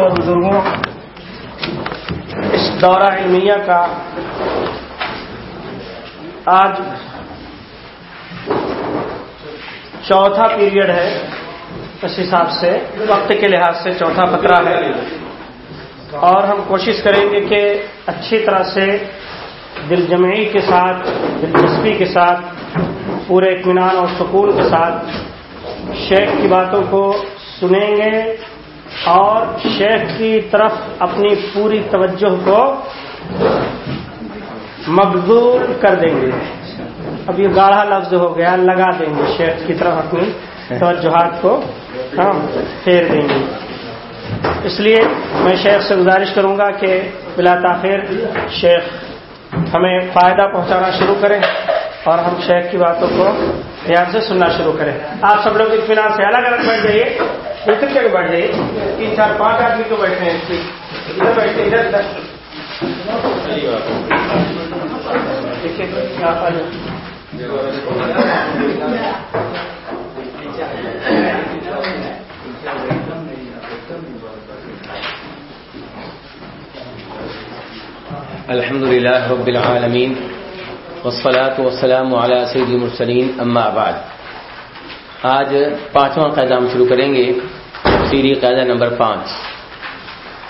دوستوں اور بزرگوں، اس دورہ علمیہ کا آج چوتھا پیریڈ ہے۔ اس حساب سے، وقت کے لحاظ سے چوتھا فقرہ ہے۔ اور ہم کوشش کریں گے کہ اچھی طرح سے دل جمعی کے ساتھ دلچسپی کے ساتھ، پورے اطمینان اور سکون کے ساتھ شیخ کی باتوں کو سنیں گے۔ اور شیخ کی طرف اپنی پوری توجہ کو مقبول کر دیں گے۔ اب یہ گاڑھا لفظ ہو گیا، لگا دیں گے شیخ کی طرف اپنی توجہات کو ہم پھیر دیں گے۔ اس لیے میں شیخ سے گزارش کروں گا کہ بلا تاخیر شیخ ہمیں فائدہ پہنچانا شروع کریں۔ اور ہم شیخ کی باتوں کو دھیان سے سننا شروع کریں۔ آپ سب لوگ اطمینان سے الگ الگ بیٹھ جائیے ادھر کے بیٹھ جائیے۔ تین چار پانچ آدمی کو بیٹھے ہیں ادھر بیٹھے، ادھر ادھر۔ الحمد لله رب العالمين والصلاة والسلام على سيد المرسلين اما بعد. آج پانچواں قاعدہ ہم شروع کریں گے سیری قاعدہ نمبر پانچ.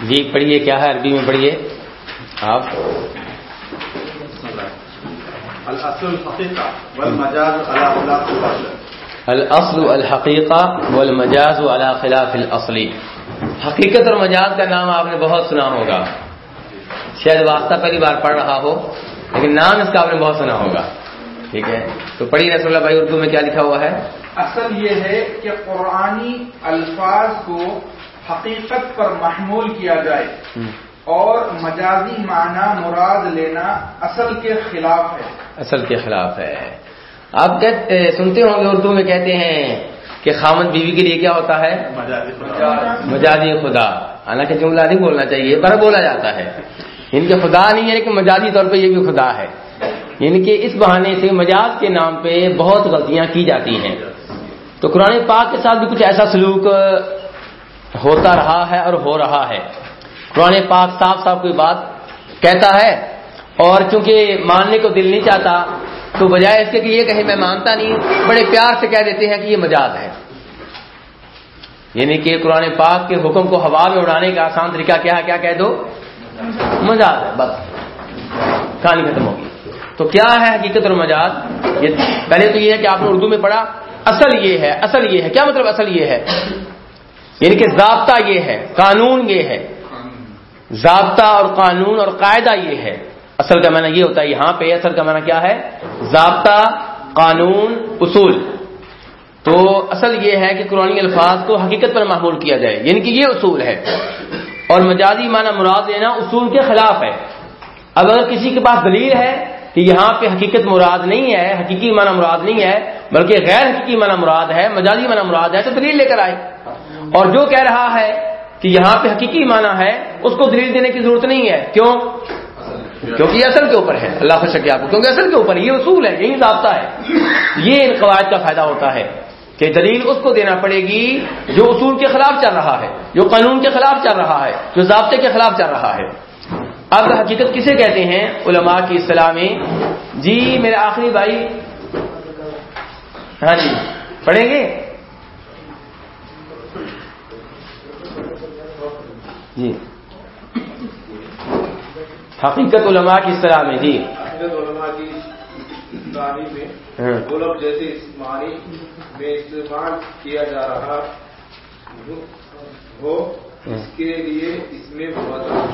جی پڑھیے کیا ہے؟ عربی میں پڑھیے. آپ؟ الاصل الحقیقہ والمجاز على خلاف الاصلی حقیقت اور مجاز کا نام آپ نے بہت سنا ہوگا. شاید واسطہ پہلی بار پڑھ رہا ہو. لیکن نام اس کا آپ نے بہت سنا ہوگا۔ ٹھیک ہے؟ تو پڑھی رسول اللہ بھائی اردو میں کیا لکھا ہوا ہے؟ اصل یہ ہے کہ قرآنی الفاظ کو حقیقت پر محمول کیا جائے۔ اور مجازی معنی مراد لینا اصل کے خلاف ہے۔ اصل کے خلاف ہے۔ آپ سنتے ہوں گے اردو میں کہتے ہیں کہ خامد بیوی کے لیے کیا ہوتا ہے؟ مجازی خدا۔ حالانکہ جملہ نہیں بولنا چاہیے بر بولا جاتا ہے۔ یعنی ان کے خدا نہیں یعنی ہے لیکن مجازی طور پہ یہ بھی خدا ہے۔ یعنی کہ اس بہانے سے مجاز کے نام پہ بہت غلطیاں کی جاتی ہیں۔ تو قرآن پاک کے ساتھ بھی کچھ ایسا سلوک ہوتا رہا ہے اور ہو رہا ہے۔ قرآن پاک صاف صاف کوئی بات کہتا ہے اور چونکہ ماننے کو دل نہیں چاہتا، تو بجائے اس کے کہ یہ کہے میں مانتا نہیں، بڑے پیار سے کہہ دیتے ہیں کہ یہ مجاز ہے۔ یعنی کہ قرآن پاک کے حکم کو ہوا میں اڑانے کا آسان طریقہ کیا ہے، کیا کہہ دو؟ مجاز ہے، بس۔ کہانی ختم ہوگی تو کیا ہے حقیقت اور مجاز یہ پہلے تو یہ ہے کہ آپ نے اردو میں پڑھا، اصل یہ ہے، اصل یہ ہے۔ کیا مطلب اصل یہ ہے؟ یعنی کہ ضابطہ یہ ہے، قانون یہ ہے۔ ضابطہ اور قانون اور قاعدہ یہ ہے۔ اصل کا معنی یہ ہوتا ہے یہاں پہ، اصل کا معنی کیا ہے؟ ضابطہ، قانون، اصول۔ تو اصل یہ ہے کہ قرآن الفاظ کو حقیقت پر معمول کیا جائے۔ یعنی کہ یہ اصول ہے۔ اور مجازی معنی مراد لینا اصول کے خلاف ہے۔ اب اگر کسی کے پاس دلیل ہے کہ یہاں پہ حقیقت مراد نہیں ہے، حقیقی معنی مراد نہیں ہے، بلکہ غیر حقیقی معنی مراد ہے، مجازی معنی مراد ہے، تو دلیل لے کر آئے۔ اور جو کہہ رہا ہے کہ یہاں پہ حقیقی معنی ہے، اس کو دلیل دینے کی ضرورت نہیں ہے۔ کیوں؟ کیونکہ یہ اصل کے اوپر ہے۔ اللہ خوش آپ کو، کیونکہ اصل کے اوپر یہ اصول ہے، یہی ضابطہ ہے۔ یہ ان قواعد کا فائدہ ہوتا ہے۔ کہ دلیل اس کو دینا پڑے گی جو اصول کے خلاف چل رہا ہے جو قانون کے خلاف چل رہا ہے جو ضابطے کے خلاف چل رہا ہے۔ اب حقیقت کسے کہتے ہیں؟ علماء کی اصطلاح میں۔ جی میرے آخری بھائی۔ ہاں جی پڑھیں گے؟ جی۔ حقیقت علماء کی اصطلاح میں جی۔ علماء کی ہاں۔ جیسے میں استعمال کیا جا رہا ہو اس کے لیے اس میں وضع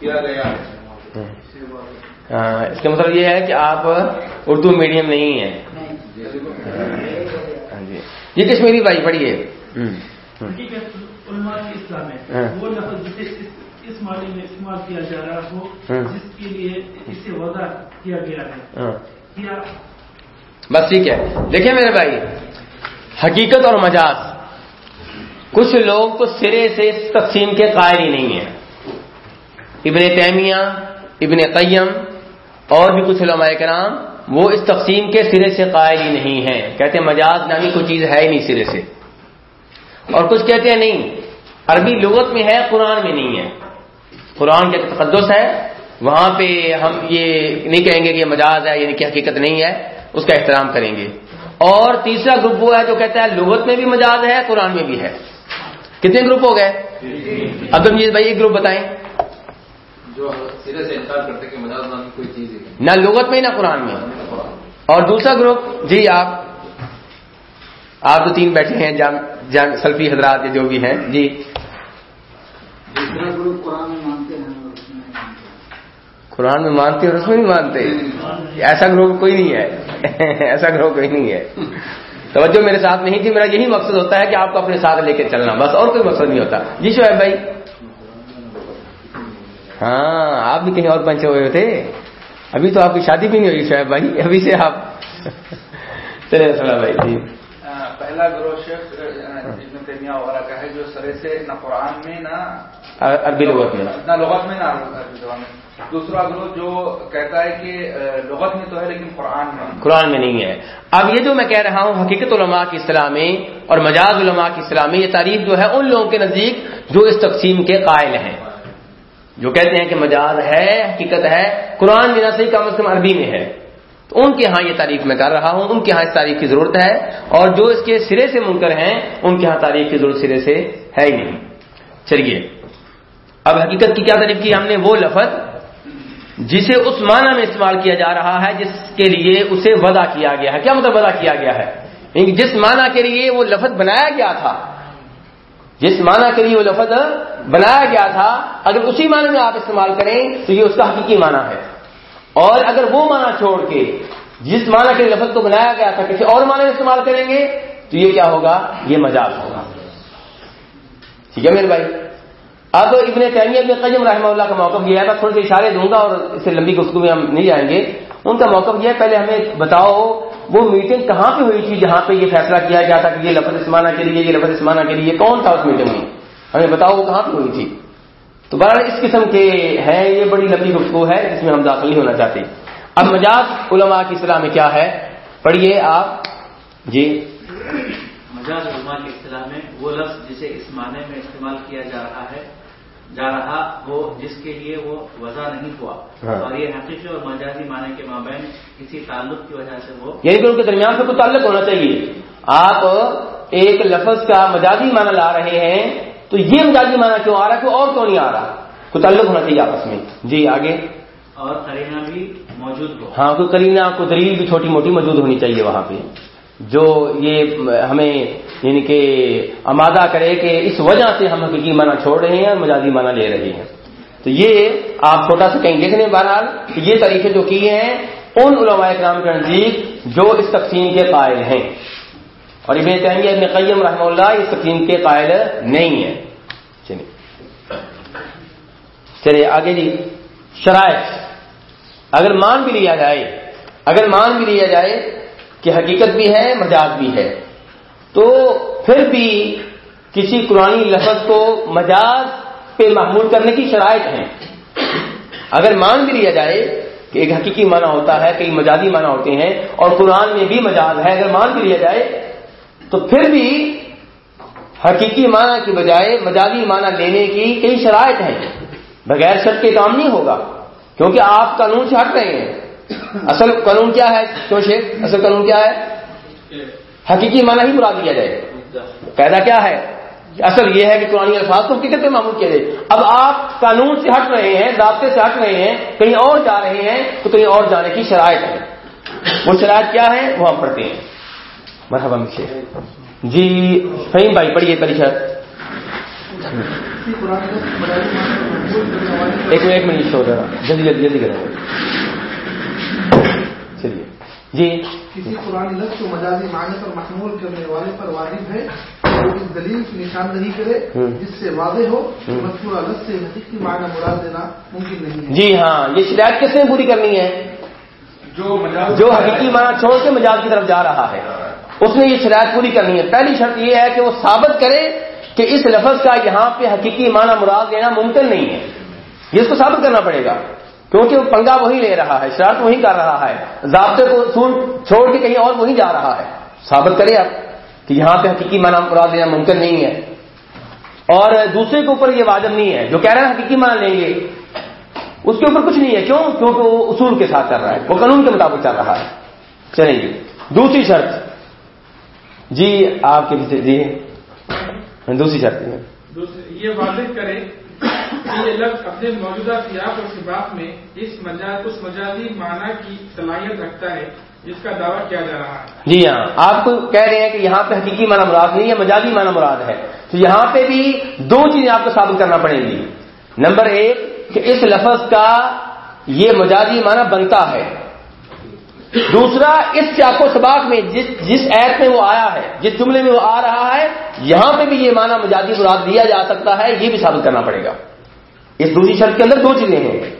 کیا گیا ہے۔ ہاں، اس کا مطلب یہ ہے کہ آپ اردو میڈیم نہیں ہیں۔ ہاں جی۔ یہ کشمیری بھائی پڑھیے۔ ہاں۔ وہ لفظ جسے اس- معنی میں استعمال کیا جا رہا ہو ہاں۔ جس کے لیے اسے وضع کیا گیا ہے۔ ہاں۔ بس ٹھیک ہے۔ دیکھیں میرے بھائی حقیقت اور مجاز۔ کچھ لوگ تو سرے سے اس تقسیم کے قائل ہی نہیں ہیں۔ ابن تیمیہ، ابن قیم اور بھی کچھ علماء کرام وہ اس تقسیم کے سرے سے قائل ہی نہیں ہیں۔ کہتے ہیں مجاز نامی کوئی چیز ہے ہی نہیں سرے سے۔ اور کچھ کہتے ہیں نہیں، عربی لغت میں ہے، قرآن میں نہیں ہے۔ قرآن کا تقدس ہے، وہاں پہ ہم یہ نہیں کہیں گے کہ یہ مجاز ہے یعنی کہ حقیقت نہیں ہے، اس کا احترام کریں گے۔ اور تیسرا گروپ وہ ہے جو کہتا ہے لغت میں بھی مجاز ہے قرآن میں بھی ہے۔ کتنے گروپ ہو گئے؟ عبدالمجید بھائی ایک گروپ بتائیں۔ جو سرے سے انکار کرتے کہ مجاز نام کی کوئی چیز ہے نہ لغت میں نہ قرآن میں۔ اور دوسرا گروپ جی آپ آپ تو تین بیٹھے ہیں جام جام سلفی حضرات جو بھی ہیں۔ جی۔ دوسرا گروپ قرآن میں مانتے ہیں اور اس میں نہیں مانتے قرآن میں مانتے اور اس میں نہیں مانتے۔ ایسا گروہ کوئی نہیں ہے۔ ایسا گروہ کوئی نہیں ہے۔ توجہ میرے ساتھ نہیں تھی، میرا یہی مقصد ہوتا ہے کہ آپ کو اپنے ساتھ لے کے چلنا۔ بس اور کوئی مقصد نہیں ہوتا۔ جی شعیب بھائی۔ ہاں آپ بھی کہیں اور پہنچے ہوئے تھے۔ ابھی تو آپ کی شادی بھی نہیں ہوئی شعیب بھائی۔ ابھی سے آپ۔ چلے سلام بھائی جی پہلا گروہ شیخ ابن تیمیہ وغیرہ کا ہے جو سرے سے نہ قرآن میں نہ عربی لغت میں۔ نہ لغت میں نہ عربی زبان میں دوسرا گروہ جو کہتا ہے کہ لغت میں تو ہے لیکن قرآن میں۔ قرآن میں نہیں ہے۔ اب یہ جو میں کہہ رہا ہوں حقیقت علماء کی اصطلاح میں اور مجاز علماء کی اصطلاح میں یہ تعریف جو ہے ان لوگوں کے نزدیک جو اس تقسیم کے قائل ہیں۔ جو کہتے ہیں کہ مجاز ہے حقیقت ہے قرآن بنا صحیح کم از کم عربی میں ہے۔ تو ان کے ہاں یہ تعریف میں کر رہا ہوں، ان کے ہاں اس تعریف کی ضرورت ہے، اور جو اس کے سرے سے منکر ہیں، ان کے ہاں تعریف کی ضرورت سرے سے ہے ہی نہیں۔ چلیے، اب حقیقت کی کیا تعریف کی؟ ہم نے وہ لفظ جسے اس معنی میں استعمال کیا جا رہا ہے، جس کے لیے اسے وضع کیا گیا ہے۔ کیا مطلب وضع کیا گیا ہے؟ یعنی جس معنی کے لیے وہ لفظ بنایا گیا تھا، جس معنی کے لیے وہ لفظ بنایا گیا تھا، اگر اسی معنی میں آپ استعمال کریں تو یہ اس کا حقیقی معنی ہے۔ اور اگر وہ معنی چھوڑ کے جس معنی کے لفظ کو بنایا گیا تھا، کسی اور معنی میں استعمال کریں گے، تو یہ کیا ہوگا؟ یہ مجاز ہوگا۔ ٹھیک ہے میرے بھائی؟ اب ابن تیمیہ، ابن قیم رحمہ اللہ کا موقف یہ ہے، میں تھوڑے سے اشارے دوں گا اور اس سے لمبی گفتگو میں ہم نہیں جائیں گے۔ ان کا موقف یہ ہے، پہلے ہمیں بتاؤ، وہ میٹنگ کہاں پہ ہوئی تھی جہاں پہ یہ فیصلہ کیا گیا تھا کہ یہ لفظ اسمانہ کے لیے، یہ لفظ اسمانہ کے لیے کون تھا اس میٹنگ میں؟ ہمیں بتاؤ وہ کہاں پہ ہوئی تھی۔ تو بہرحال اس قسم کے ہیں یہ بڑی لمبی گفتگو ہے جس میں ہم داخل نہیں ہونا چاہتے۔ اب مجاز علماء کی اصطلاح میں کیا ہے؟ پڑھیے آپ۔ جی۔ مجاز علماء کی اصطلاح میں وہ لفظ جسے اس معنی میں استعمال کیا جا رہا ہے جا رہا وہ جس کے لیے وہ وضع نہیں ہوا۔ ہاں۔ اور یہ حقیقی اور مجازی معنی کے مابین کسی تعلق کی وجہ سے وہ یعنی کہ ان کے درمیان سے کوئی تعلق ہونا چاہیے۔ آپ ایک لفظ کا مجازی معنی لا رہے ہیں تو یہ مجازی معنی کیوں آ رہا ہے کوئی اور کیوں نہیں آ رہا؟ کوئی تعلق ہونا چاہیے آپس میں۔ جی آگے۔ اور قرینہ بھی موجود ہو۔ ہاں کوئی کرینہ کوئی دلیل بھی چھوٹی موٹی موجود ہونی چاہیے وہاں پہ۔ جو یہ ہمیں یعنی کہ آمادہ کرے کہ اس وجہ سے ہم حقیقی معنی چھوڑ رہے ہیں اور مجازی معنی لے رہے ہیں۔ تو یہ آپ چھوٹا سا کہیں دیکھنے بہرحال کہ یہ طریقے جو کیے ہیں ان علماء کرام کے نزدیک جو اس تقسیم کے قائل ہیں۔ اور ابن تیمیہ، ابن قیم رحمہ اللہ اس تقسیم کے قائل نہیں ہے چلیے۔ چلیے، آگے جی شرائط۔ اگر مان بھی لیا جائے، اگر مان بھی لیا جائے کہ حقیقت بھی ہے، مجاز بھی ہے، تو پھر بھی کسی قرآن لفظ کو مجاز پہ محمول کرنے کی شرائط ہیں۔ اگر مان بھی لیا جائے کہ ایک حقیقی معنی ہوتا ہے، کئی مجازی معنی ہوتے ہیں اور قرآن میں بھی مجاز ہے، اگر مان بھی لیا جائے تو پھر بھی حقیقی معنی کی بجائے مجازی معنی لینے کی کئی شرائط ہیں۔ بغیر شرط کے کام نہیں ہوگا، کیونکہ آپ قانون سے ہٹ رہے ہیں۔ اصل قانون کیا ہے؟ کیوں شیخ؟ اصل قانون کیا ہے؟ حقیقی معنی ہی مراد دیا جائے۔ قاعدہ کیا ہے؟ اصل یہ ہے کہ قرآن الفاظ کو حقیقت میں معمول کیا جائے۔ اب آپ قانون سے ہٹ رہے ہیں، ضابطے سے ہٹ رہے ہیں، کہیں اور جا رہے ہیں، تو کہیں اور جانے کی شرائط ہے وہ شرائط کیا ہے وہ ہم پڑھتے ہیں۔ مرحبا مجھے جی فہیم بھائی پڑھیے پہلی شرط کسی قرآن کا مجازی معنی کو قبول کرنے والے پر ایک منٹ ایک منٹ شو ذرا۔ جلدی جلدی جلدی کریں۔ چلیے۔ جی۔ کسی قرآن لفظ کو مجازی معنی پر محمول کرنے والے پر واجب ہے وہ اس دلیل کی نشاندہی کرے۔ جس سے واضح ہو۔ مذکورہ لفظ سے حقیقی معنی مراد دینا ممکن نہیں ہے۔ جی ہاں یہ شکایت کس نے پوری کرنی ہے؟ جو مجاز جو حقیقی معنی چھوڑ کے مجاز کی طرف جا رہا ہے۔ اس نے یہ شرائط پوری کرنی ہے۔ پہلی شرط یہ ہے کہ وہ ثابت کرے کہ اس لفظ کا یہاں پہ حقیقی معنی مراد لینا ممکن نہیں ہے۔ یہ اس کو ثابت کرنا پڑے گا۔ کیونکہ وہ پنگا وہی لے رہا ہے شرط وہی کر رہا ہے۔ ضابطے کو سون چھوڑ کے کہیں اور وہی جا رہا ہے۔ ثابت کرے آپ کہ یہاں پہ حقیقی معنی مراد لینا ممکن نہیں ہے۔ اور دوسرے کے اوپر یہ واجب نہیں ہے۔ جو کہہ رہے ہیں حقیقی مان لیں گے اس کے اوپر کچھ نہیں ہے۔ کیوں؟ کیونکہ وہ اصول کے ساتھ چل رہا ہے۔ وہ قانون کے مطابق چل رہا ہے۔ چلیں جی۔ دوسری شرط۔ جی آپ کے پیچھے جی۔ دوسری شرط دوسرے- یہ واضح کرے کہ یہ لفظ اپنے موجودہ سیاق اور سباق میں اس مجاز اس مجازی معنی کی صلاحیت رکھتا ہے جس کا دعویٰ کیا جا رہا ہے۔ جی ہاں۔ آپ کو کہہ رہے ہیں کہ یہاں پہ حقیقی معنی مراد نہیں ہے مجازی معنی مراد ہے۔ تو یہاں پہ بھی دو چیزیں آپ کو ثابت کرنا پڑیں گی۔ نمبر ایک کہ اس لفظ کا یہ مجازی معنی بنتا ہے۔ دوسرا، اس چاقو سباق میں جس جس ایپ میں وہ آیا ہے، جس جملے میں وہ آ رہا ہے، یہاں پہ بھی یہ معنی مجازی مراد دیا جا سکتا ہے، یہ بھی ثابت کرنا پڑے گا۔ اس دوسری شرط کے اندر دو چیزیں ہیں۔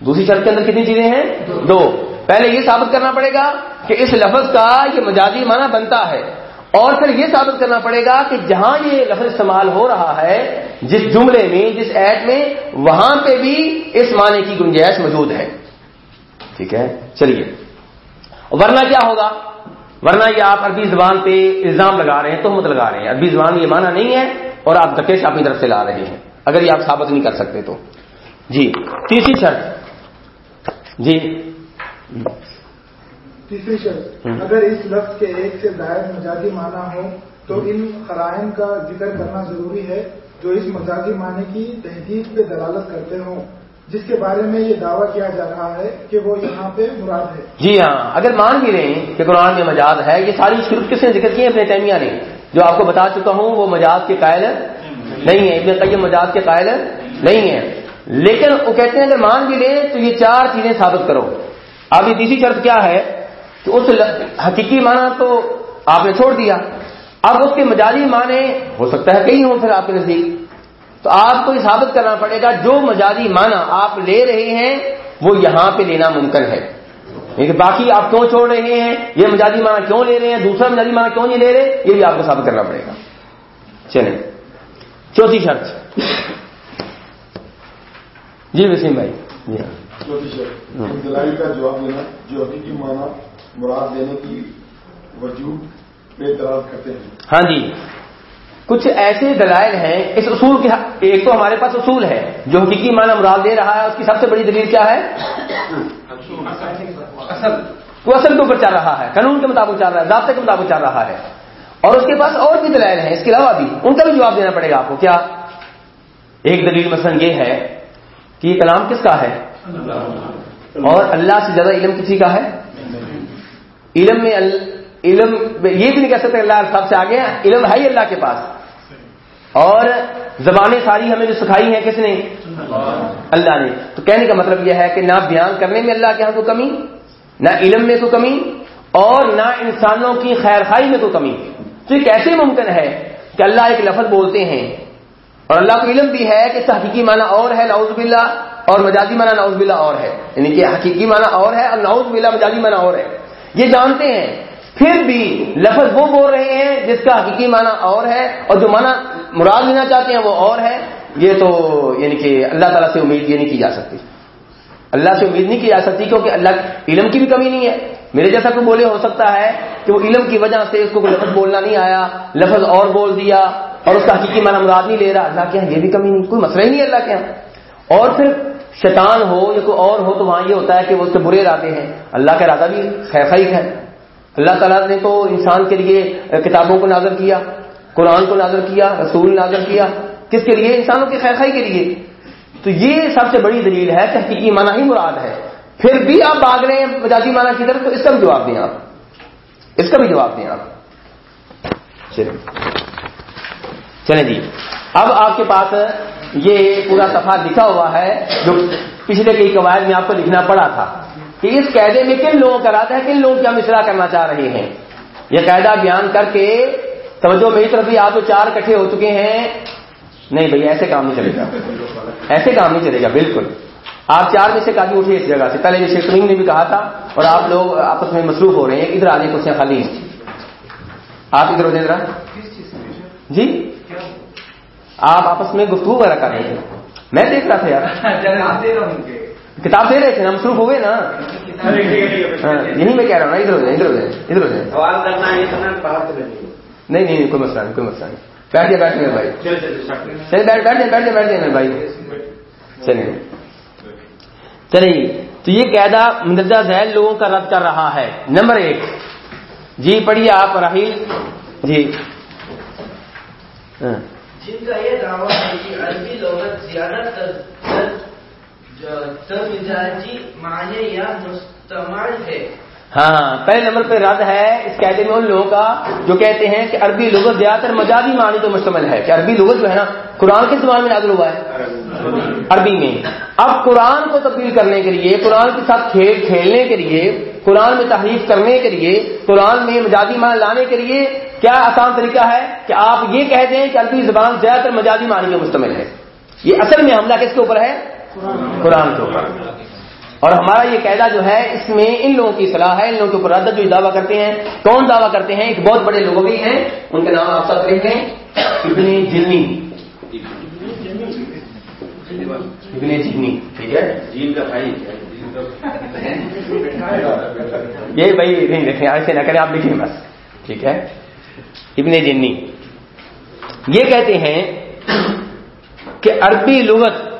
دوسری شرط کے اندر کتنی چیزیں ہیں؟ دو۔ پہلے یہ ثابت کرنا پڑے گا کہ اس لفظ کا یہ مجازی معنی بنتا ہے۔ اور پھر یہ ثابت کرنا پڑے گا کہ جہاں یہ لفظ استعمال ہو رہا ہے، جس جملے میں، جس ایڈ میں، وہاں پہ بھی اس معنی کی گنجائش موجود ہے۔ ٹھیک ہے؟ چلیے۔ ورنہ کیا ہوگا؟ ورنہ یہ آپ عربی زبان پہ الزام لگا رہے ہیں تہمت لگا رہے ہیں۔ عربی زبان یہ معنی نہیں ہے اور آپ دکیش اپنی طرف سے لا رہے ہیں۔ اگر یہ آپ ثابت نہیں کر سکتے تو۔ جی تیسری شرط۔ جی۔ تیسری شرط۔ اگر اس لفظ کے ایک سے زائد مجازی معنی ہو تو ان قرائن کا ذکر کرنا ضروری ہے جو اس مجازی معنی کی تحقیق پہ دلالت کرتے ہوں۔ جس کے بارے میں یہ دعویٰ کیا جا رہا ہے کہ وہ یہاں پہ مراد ہے۔ جی ہاں اگر مان بھی لیں کہ قرآن میں مجاز ہے، یہ ساری شروع کس نے ذکر کی ہے؟ اپنے تیمیہ نے۔ جو آپ کو بتا چکا ہوں، وہ مجاز کے قائل نہیں ہے۔ ابن قیم مجاز کے قائل نہیں ہے۔ لیکن وہ کہتے ہیں، اگر مان بھی لیں تو یہ چار چیزیں ثابت کرو۔ اب یہ تیسری شرط کیا ہے؟ کہ اس حقیقی معنی تو آپ نے چھوڑ دیا۔ اب اس کے مجازی معنی ہو سکتا ہے کئی ہوں پھر آپ کے نزدیک۔ تو آپ کو یہ ثابت کرنا پڑے گا جو مجازی معنی آپ لے رہے ہیں وہ یہاں پہ لینا ممکن ہے۔ لیکن باقی آپ کیوں چھوڑ رہے ہیں؟ یہ مجازی معنی کیوں لے رہے ہیں؟ دوسرا مجازی معنی کیوں نہیں لے رہے؟ یہ بھی آپ کو ثابت کرنا پڑے گا۔ چلیں۔ چوتھی شرط۔ جی وسیم بھائی۔ جی۔ ہاں چوتھی شرط۔ ان دلائل کا جواب دینا جو حقیقی معنی مراد دینے کی وجود پہ دلالت کرتے ہیں۔ ہاں جی۔ کچھ ایسے دلائل ہیں، اس اصول کے ایک تو ہمارے پاس اصول ہے، جو حقیقی معنی مراد دے رہا ہے، اس کی سب سے بڑی دلیل کیا ہے؟ وہ اصل کے اوپر چل رہا ہے، قانون کے مطابق چل رہا ہے، ضابطے کے مطابق چل رہا ہے۔ اور اس کے پاس اور بھی دلائل ہیں، اس کے علاوہ بھی۔ ان کا بھی جواب دینا پڑے گا آپ کو۔ کیا؟ ایک دلیل مثلا یہ ہے کہ یہ کلام کس کا ہے؟ اور اللہ سے زیادہ علم کسی کا ہے؟ علم میں علم یہ بھی نہیں کہہ سکتے اللہ سب سے آگے علم ہے ہی اللہ کے پاس۔ اور زبانیں ساری ہمیں جو سکھائی ہیں کس نے؟ اللہ نے۔ تو کہنے کا مطلب یہ ہے کہ نہ بیان کرنے میں اللہ کے یہاں کوئی کمی، نہ علم میں کوئی کمی، اور نہ انسانوں کی خیر خائی میں کوئی کمی۔ تو یہ کیسے ممکن ہے کہ اللہ ایک لفظ بولتے ہیں اور اللہ کو علم بھی ہے کہ اس کا حقیقی معنی اور ہے، نعوذ باللہ، اور مجازی معنی نعوذ باللہ اور ہے۔ یعنی کہ حقیقی معنی اور ہے اور نعوذ باللہ، مجازی معنی اور ہے۔ یہ جانتے ہیں۔ پھر بھی لفظ وہ بول رہے ہیں جس کا حقیقی معنی اور ہے اور جو معنی مراد لینا چاہتے ہیں وہ اور ہے، یہ تو یعنی کہ اللہ تعالیٰ سے امید یہ نہیں کی جا سکتی۔ اللہ سے امید نہیں کی جا سکتی کیونکہ اللہ علم کی بھی کمی نہیں ہے۔ میرے جیسا کوئی بولے ہو سکتا ہے کہ وہ علم کی وجہ سے اس کو کوئی لفظ بولنا نہیں آیا، لفظ اور بول دیا اور اس کا حقیقی معنی مراد نہیں لے رہا۔ اللہ کے یہاں یہ بھی کمی نہیں، کوئی مسئلہ ہی نہیں ہے اللہ کے یہاں۔ اور پھر شیطان ہو یا کوئی اور ہو تو وہاں یہ ہوتا ہے کہ وہ اس کے برے ارادے ہیں۔ اللہ کا ارادہ بھی خیر خیر ہے۔ اللہ تعالیٰ نے تو انسان کے لیے کتابوں کو نازل کیا، قرآن کو نازل کیا، رسول نازل کیا۔ کس کے لیے؟ انسانوں کی خیر خائی کے لیے۔ تو یہ سب سے بڑی دلیل ہے کہ حقیقی معنی ہی مراد ہے۔ پھر بھی آپ بھاگ رہے ہیں مجازی معنی کی طرف، تو اس کا بھی جواب دیں آپ۔ اس کا بھی جواب دیں آپ۔ چلیں۔ چلیں جی۔ اب آپ کے پاس یہ پورا صفحہ لکھا ہوا ہے جو پچھلے کئی قواعد میں آپ کو لکھنا پڑا تھا۔ کہ اس قاعدے میں کن لوگوں کا ارادہ ہے، کن لوگوں کی ہم اصلاح کرنا چاہ رہے ہیں؟ یہ قاعدہ بیان کر کے توجہ میری طرف بھی آپ جو چار اکٹھے ہو چکے ہیں، نہیں بھائی، ایسے کام نہیں چلے گا۔ ایسے کام نہیں چلے گا، بالکل۔ آپ چار میں سے کافی اٹھے اس جگہ سے۔ پہلے یہ شیخ نے بھی کہا تھا اور آپ لوگ آپس میں مصروف ہو رہے ہیں۔ ادھر آنے کرسیاں خالی ہیں۔ آپ ادھر ادھر ذرا۔ جی؟ آپ آپس میں گفتگو وغیرہ کر رہے ہیں۔ میں دیکھ رہا تھا یار۔ کتاب دے رہے تھے نا مصروف ہوئے نا۔ ہاں، یہی میں کہہ رہا ہوں نا ادھر ادھر ادھر ادھر ادھر ادھر سوال کرنا ہے اتنا بات نہیں۔ نہیں نہیں کوئی مسئلہ نہیں کوئی مسئلہ نہیں۔ بیٹھ جائے بیٹھ میرے بھائی۔ چلیے بیٹھ بیٹھ جائے بیٹھ جائے بیٹھ جائے میرے بھائی۔ چلیے چلیے تو یہ قاعدہ مندرجہ ذیل لوگوں کا رد کر رہا ہے۔ نمبر ایک۔ جی پڑھیے آپ راہیل جی۔ ہاں۔ جن کا یہ دعویٰ ہے کہ عربی لغت زیادہ تر مزاجی معنی یا ہے۔ ہاں پہلے نمبر پہ رد ہے، اس قاعدے میں ان لوگوں کا جو کہتے ہیں کہ عربی لغت زیادہ تر مجازی معنی تو مشتمل ہے، کہ عربی لغت جو ہے نا، قرآن کے زبان میں نازل ہوا ہے؟ عربی میں۔ اب قرآن کو تبدیل کرنے کے لیے، قرآن کے ساتھ کھیل، کھیلنے کے لیے، قرآن میں تحریف کرنے کے لیے، قرآن میں مجازی معنی لانے کے لیے کیا آسان طریقہ ہے؟ کہ آپ یہ کہہ دیں کہ عربی زبان زیادہ تر مجازی معنی میں مشتمل ہے۔ یہ اصل میں حملہ کس کے اوپر ہے؟ قرآن کے اوپر۔ اور ہمارا یہ قاعدہ جو ہے اس میں ان لوگوں کی صلاح ہے ان لوگوں کے اوپر رد جو دعویٰ کرتے ہیں۔ کون دعویٰ کرتے ہیں؟ ایک بہت بڑے لوگ بھی ہیں۔ ان کے نام آپ سب لکھ لیں۔ ابن جلنی ابن جلنی ٹھیک ہے؟ یہ بھائی نہیں لکھیں ایسے نہ کریں آپ لکھیں بس۔ ٹھیک ہے؟ ابن جنی۔ یہ کہتے ہیں کہ عربی لغت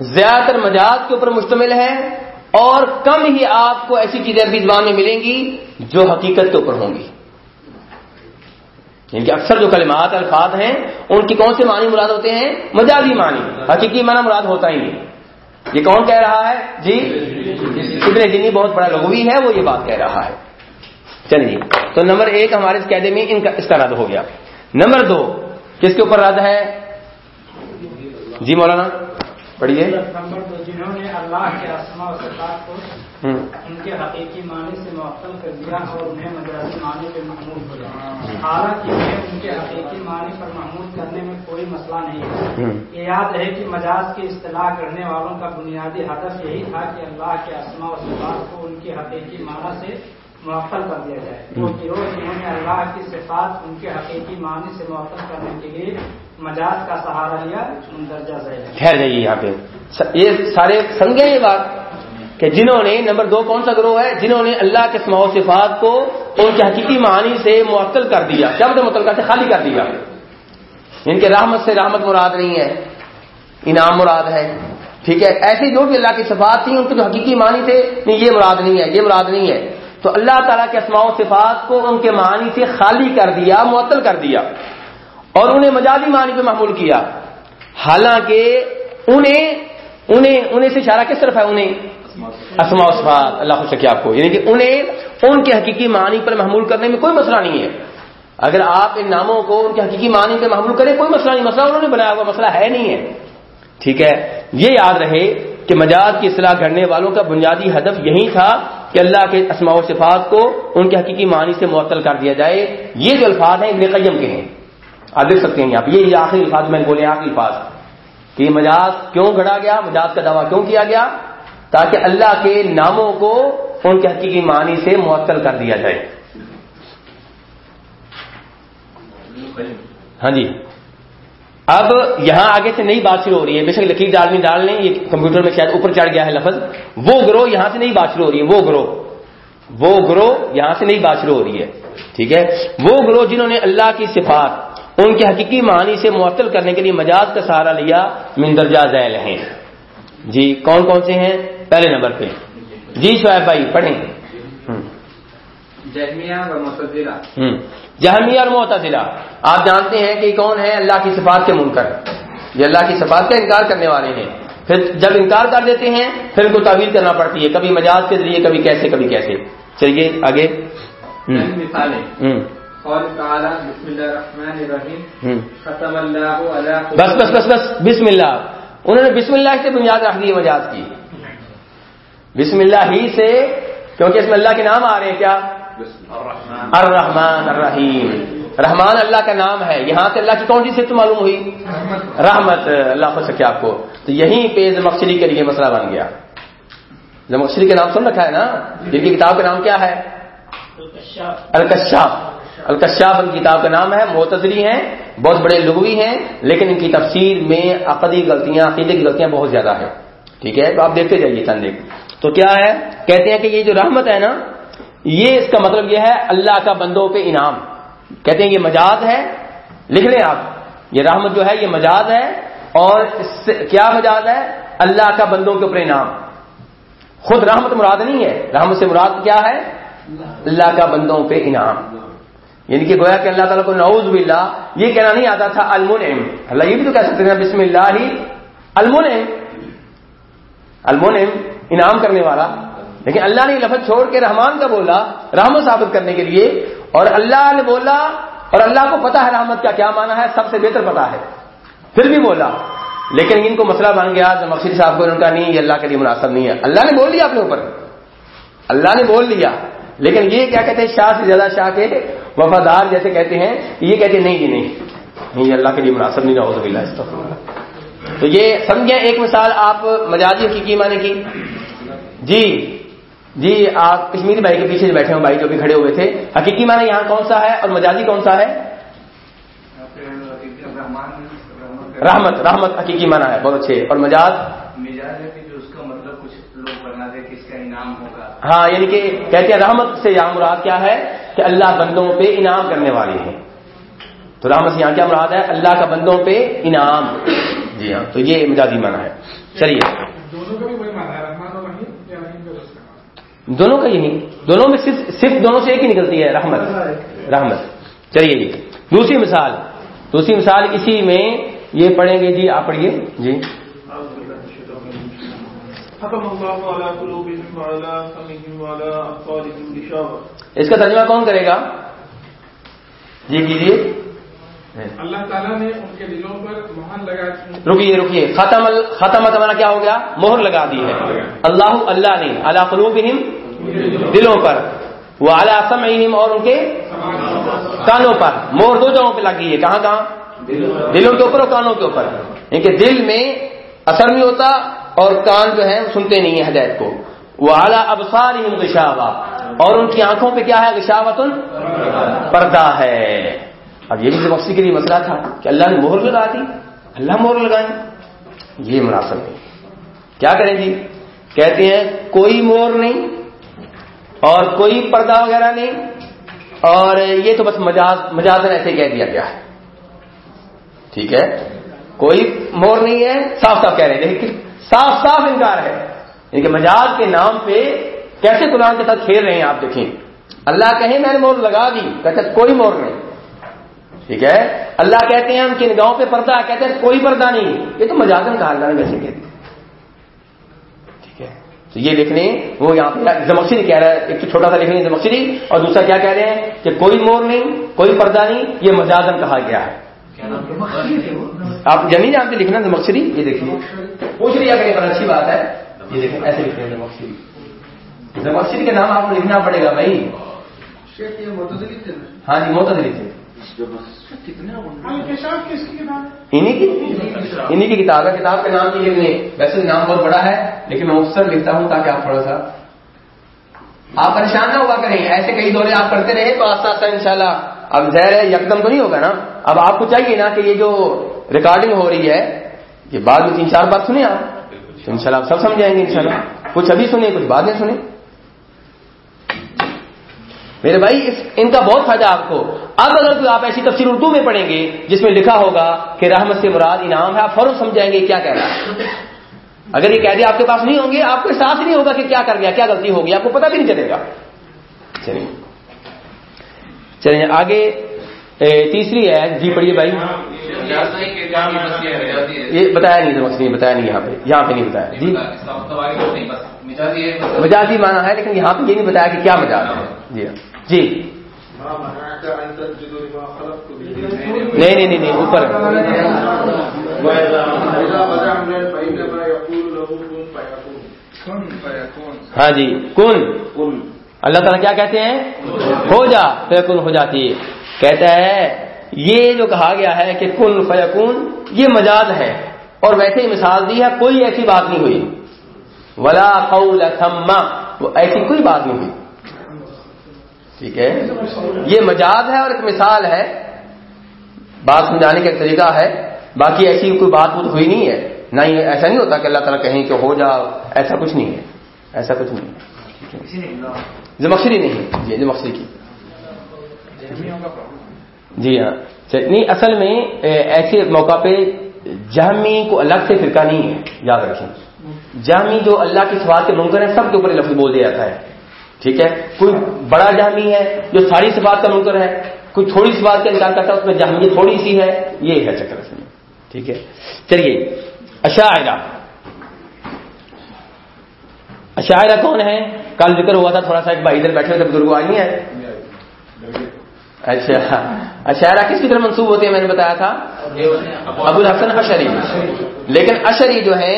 زیادہ تر مجاز کے اوپر مشتمل ہے اور کم ہی آپ کو ایسی چیزیں عربی زبان میں ملیں گی جو حقیقت کے اوپر ہوں گی۔ یعنی کہ اکثر جو کلمات الفاظ ہیں، ان کی کون سے معنی مراد ہوتے ہیں؟ مجازی معنی۔ حقیقی معنی مراد ہوتا ہی نہیں۔ یہ کون کہہ رہا ہے؟ جی؟ ابن جنی بہت بڑا لغوی ہے، وہ یہ بات کہہ رہا ہے۔ چلیے، تو نمبر ایک ہمارے اس قیدے میں ان کا اس کا رد ہو گیا۔ نمبر دو، کس کے اوپر رد ہے؟ جی مولانا؟ پڑھیے۔ نمبر دو جنہوں نے اللہ کے اسما و صفات کو ان کے حقیقی معنی سے معطل کر دیا اور انہیں مجازی معنی پہ محمود کیا حالانکہ انہیں ان کے حقیقی معنی پر محمود کرنے میں کوئی مسئلہ نہیں ہے۔ یہ یاد ہے کہ مجاز کی اصطلاح کرنے والوں کا بنیادی ہدف یہی تھا کہ اللہ کے اسما و صفات کو ان کے حقیقی معنی سے معطل کر دیا جائے۔ وہ گروہ جنہوں نے اللہ کی صفات ان کے حقیقی معنی سے معطل کرنے کے لیے مجاز کا سہارا لیا درجہ ذیل ٹھہر جائیے یہاں پہ۔ یہ سارے سمجھے یہ بات کہ جنہوں نے، نمبر دو کون سا گروہ ہے؟ جنہوں نے اللہ کے اسماء و صفات کو ان کے حقیقی معنی سے معطل کر دیا۔ کیا مطلب معطل سے خالی کر دیا۔ یعنی ان کے رحمت سے رحمت مراد نہیں ہے، انعام مراد ہے۔ ٹھیک ہے؟ ایسی جو بھی اللہ کی صفات تھی ان کے جو حقیقی معنی تھے نہیں، یہ مراد نہیں ہے، یہ مراد نہیں ہے۔ تو اللہ تعالیٰ کے اسماء و صفات کو ان کے معنی سے خالی کر دیا، معطل کر دیا اور انہیں مجازی معنی پہ معمول کیا۔ حالانکہ انہیں انہیں انہیں سے اشارہ کس طرف ہے انہیں؟ اسما و صفات۔ اللہ خوش رکھے آپ کو۔ یعنی کہ انہیں، ان کے حقیقی معنی پر محمول کرنے میں کوئی مسئلہ نہیں ہے۔ اگر آپ ان ناموں کو ان کے حقیقی معنی پہ محمول کریں، کوئی مسئلہ نہیں، مسئلہ انہوں نے بنایا ہوا، مسئلہ ہے نہیں ہے۔ ٹھیک ہے؟ یہ یاد رہے کہ مجاز کی اصلاح کرنے والوں کا بنیادی ہدف یہی تھا کہ اللہ کے اسماء و صفات کو ان کے حقیقی معنی سے معطل کر دیا جائے۔ یہ جو الفاظ ہیں، ابن قیم کے ہیں۔ آپ دیکھ سکتے ہیں آپ یہ آخری الفاظ میں بولے، آخری الفاظ۔ کہ یہ مجاز کیوں گھڑا گیا؟ مجاز کا دعویٰ کیوں کیا گیا؟ تاکہ اللہ کے ناموں کو ان کے حقیقی معنی سے معطل کر دیا جائے۔ ہاں جی۔ اب یہاں آگے سے نئی بات شروع ہو رہی ہے۔ بے شک لکیر آدمی ڈال لیں یہ کمپیوٹر میں شاید اوپر چڑھ گیا ہے لفظ۔ وہ گروہ یہاں سے نئی بات شروع ہو رہی ہے۔ وہ گروہ۔ وہ گروہ یہاں سے نئی بات شروع ہو رہی ہے۔ ٹھیک ہے؟ وہ گروہ جنہوں نے اللہ کی صفات ان کے حقیقی معنی سے معطل کرنے کے لیے مجاز کا سہارا لیا مندرجہ ذیل ہیں۔ جی کون کون سے ہیں؟ پہلے نمبر پہ۔ جی شعیب بھائی پڑھیں۔ جہمیہ و جہمیہ اور معتزلہ آپ جانتے ہیں کہ کون ہے اللہ کی صفات کے منکر۔ یہ اللہ کی صفات کا انکار کرنے والے ہیں۔ پھر جب انکار کر دیتے ہیں پھر ان کو تعویل کرنا پڑتی ہے۔ کبھی مجاز کے ذریعے کبھی کیسے کبھی کیسے۔ چلیے آگے۔ بس بس بس بس۔ بسم اللہ۔ انہوں نے بسم اللہ سے بنیاد رکھ دی مجاز کی۔ بسم اللہ ہی سے کیونکہ اس میں اللہ کے نام آ رہے ہیں کیا؟ الرحمن. الرحیم. رحمان اللہ کا نام ہے. یہاں سے اللہ کی کون سی صفت معلوم ہوئی؟ رحمت. اللہ خوش سکے آپ کو. تو یہیں پہ زمخشری کے لیے مسئلہ بن گیا. زمخشری کا نام سن رکھا ہے نا؟ جن کی کتاب کا نام کیا ہے؟ الکشاف. الکشاف. ان کی کتاب کا نام ہے. معتزری ہیں. بہت بڑے لغوی ہیں. لیکن ان کی تفسیر میں عقدی غلطیاں عقیدے کی غلطیاں بہت زیادہ ہیں. ٹھیک ہے؟ تو آپ دیکھتے جائیے چند ایک. تو کیا ہے؟ کہتے ہیں کہ یہ جو رحمت ہے نا یہ اس کا مطلب یہ ہے اللہ کا بندوں پہ انعام۔ کہتے ہیں یہ مجاز ہے۔ لکھ لیں آپ۔ یہ رحمت جو ہے یہ مجاز ہے اور اس سے کیا مجاز ہے؟ اللہ کا بندوں کے اوپر انعام۔ خود رحمت مراد نہیں ہے۔ رحمت سے مراد کیا ہے؟ اللہ کا بندوں پہ انعام۔ یعنی کہ گویا کہ اللہ تعالیٰ کو نعوذ باللہ، یہ کہنا نہیں آتا تھا المنعم۔ اللہ یہ بھی تو کہہ سکتے ہیں بسم اللہ ہی المنعم۔ المنعم انعام کرنے والا۔ لیکن اللہ نے لفظ چھوڑ کے رحمان کا بولا، رحمت ثابت کرنے کے لیے، اور اللہ نے بولا، اور اللہ کو پتا ہے رحمت کا کیا مانا ہے، سب سے بہتر پتا ہے۔ پھر بھی بولا۔ لیکن ان کو مسئلہ بن گیا مقصد صاحب کو ان کا نہیں، یہ اللہ کے لیے مناسب نہیں ہے۔ اللہ نے بول لیا اپنے اوپر۔ اللہ نے بول لیا۔ لیکن یہ کیا کہتے ہیں، شاہ سے زیادہ شاہ کے وفادار جیسے کہتے ہیں، یہ کہتے ہیں، نہیں جی نہیں۔ نہیں اللہ کے لیے مناسب نہیں رہو تو اس تو یہ سمجھے ایک مثال آپ مجازی حقیقی معنی کی۔ جی۔ جی آپ کشمیری بھائی کے پیچھے جو بیٹھے ہو بھائی جو بھی کھڑے ہوئے تھے حقیقی معنی یہاں کون سا ہے اور مجازی کون سا ہے؟ رحمت رحمت حقیقی معنی ہے بہت اچھے۔ اور مجاز؟ ہاں یعنی کہ کہتے ہیں رحمت سے یہاں مراد کیا ہے؟ کہ اللہ بندوں پہ انعام کرنے والے ہیں تو رحمت سے یہاں کیا مراد ہے؟ اللہ کا بندوں پہ انعام۔ جی ہاں تو یہ مجازی معنی ہے۔ چلیے۔ دونوں کا یہی دونوں میں صرف صرف دونوں سے ایک ہی نکلتی ہے رحمت رحمت۔ چلیے جی دوسری مثال دوسری مثال اسی میں یہ پڑھیں گے جی آپ پڑھیے۔ جی۔ اس کا ترجمہ کون کرے گا؟ جی کیجیے۔ اللہ تعالیٰ نے ان کے دلوں پر مہر لگا رکیے رکیے۔ ختم ختم کا کیا ہو گیا؟ مہر لگا دی ہے۔ اللہ اللہ نے اللہ قلوبہم دلوں پر وہ اعلیٰ سمعہم اور ان کے کانوں پر۔ مہر دو جگہوں پہ لگی ہے۔ کہاں کہاں؟ دلوں کے اوپر اور کانوں کے اوپر۔ یعنی دل میں اثر نہیں ہوتا اور کان جو ہے سنتے نہیں ہیں ہدایت کو۔ وہ اعلیٰ ابسار غشاوا اور ان کی آنکھوں پہ کیا ہے؟ غشاوت پردہ ہے۔ اب یہ بھی وقت کے لیے مسئلہ تھا کہ اللہ نے مہر لگا دی، اللہ مہر لگائیں۔ یہ مناسب نہیں کیا کریں جی؟ کہتے ہیں، کوئی مور نہیں اور کوئی پردہ وغیرہ نہیں اور یہ تو بس مجاز مجازن ایسے کہہ دیا گیا ہے۔ ٹھیک ہے؟ کوئی مور نہیں ہے، صاف صاف کہہ رہے ہیں۔ لیکن صاف صاف انکار ہے۔ یعنی کہ مجاز کے نام پہ کیسے قرآن کے ساتھ کھیل رہے ہیں آپ دیکھیں۔ اللہ کہیں میں نے مور لگا دی۔ کہتے کوئی مور نہیں۔ ٹھیک ہے؟ اللہ کہتے ہیں ہم کن گاؤں پہ پردہ کہتے ہیں کوئی پردہ نہیں۔ یہ تو مجازن کہا اللہ نے ویسے کہہ ٹھیک ہے؟ تو یہ لکھنے وہ یہاں پہ زمکشری کہہ رہا ہے ایک تو چھوٹا سا لکھنے زمکشری اور دوسرا کیا کہہ رہے ہیں کہ کوئی مور نہیں کوئی پردہ نہیں یہ مجازن کہا گیا ہے۔ آپ جمی جانتے لکھنا زمکشری یہ دیکھیے۔ پوچھ لیا کریں پر اچھی بات ہے۔ یہ دیکھیں ایسے لکھنے زمکشری زمکشری کا نام آپ کو لکھنا پڑے گا بھائی۔ ہاں جی موتدلی تھے۔ انہیں کی انہیں کی کتاب ہے، کتاب کا نام کی لکھنے ویسے نام بہت بڑا ہے، لیکن میں مختصر لکھتا ہوں تاکہ آپ تھوڑا سا آپ پریشان نہ ہوا کریں، ایسے کئی دورے آپ کرتے رہے، تو آستہ آستہ ان شاء اللہ اب زہر ہے، یکدم تو نہیں ہوگا نا؟ اب آپ کو چاہیے نا کہ یہ جو ریکارڈنگ ہو رہی ہے، یہ بعد میں تین چار بات سنیں آپ۔ ان شاء اللہ آپ سب سمجھ جائیں گے ان شاء اللہ کچھ ابھی سنیں، کچھ بعد میں سنیں۔ میرے بھائی، اس ان کا بہت فائدہ آپ کو۔ اب اگر آپ ایسی تفسیر اردو میں پڑھیں گے، جس میں لکھا ہوگا کہ رحمت سے مراد انعام ہے، آپ فوراً سمجھائیں گے کیا کہہ رہا ہے۔ اگر یہ قیدی آپ کے پاس نہیں ہوں گے، آپ کو احساس نہیں ہوگا کہ کیا کر گیا، کیا غلطی ہوگی آپ کو پتہ بھی نہیں چلے گا۔ چلیے چلیے آگے تیسری ہے جی پڑھیے بھائی۔ یہ بتایا نہیں بتایا نہیں، یہاں پہ یہاں پہ نہیں بتایا۔ جی۔ مجازی مانا ہے لیکن یہاں پہ یہ نہیں بتایا کہ کیا مجاز ہے۔ جی۔ ہاں جی نہیں نہیں نہیں۔ اوپر۔ ہاں جی کن۔ اللہ تعالیٰ کیا کہتے ہیں؟ ہو جا فیکن ہو جاتی۔ ہے کہتا ہے یہ جو کہا گیا ہے کہ کن فیکون یہ مجاز ہے۔ اور ویسے ہی مثال دی ہے کوئی ایسی بات نہیں ہوئی۔ ولا قول تھما وہ ایسی کوئی بات نہیں ہوئی۔ ٹھیک ہے۔ یہ مجاز ہے اور ایک مثال ہے۔ بات سمجھانے کا ایک طریقہ ہے۔ باقی ایسی کوئی بات وہ ہوئی نہیں ہے۔ نہ ہی ایسا نہیں ہوتا کہ اللہ تعالیٰ کہیں کہ ہو جا ایسا کچھ نہیں ہے۔ ایسا کچھ نہیں ہے۔ زمخشری نہیں۔ جی زمخشری کی۔ جی ہاں۔ نہیں، اصل میں ایسے موقع پہ جہمی کو الگ سے فرقہ نہیں ہے۔ یاد رکھیں۔ جہمی جو اللہ کی سوال کے منکر ہیں سب کے اوپر لفظ بول دیا جاتا ہے۔ ٹھیک ہے؟ کوئی بڑا جہمی ہے جو ساری سفات کا منکر ہے کوئی تھوڑی سی بات کا انکار کرتا ہے اس میں جہمی تھوڑی سی ہے یہ ہے چکر اس میں۔ ٹھیک ہے؟ چلیے اشاعرہ۔ اشاعرہ کون ہے؟ کل ذکر ہوا تھا تھوڑا سا ایک بھائی ادھر بیٹھے ہوئے بزرگ آئی ہے اچھا اشاعرہ کس کی طرف منسوب ہوتے ہیں؟ میں نے بتایا تھا۔ ابو الحسن اشری لیکن اشری جو ہے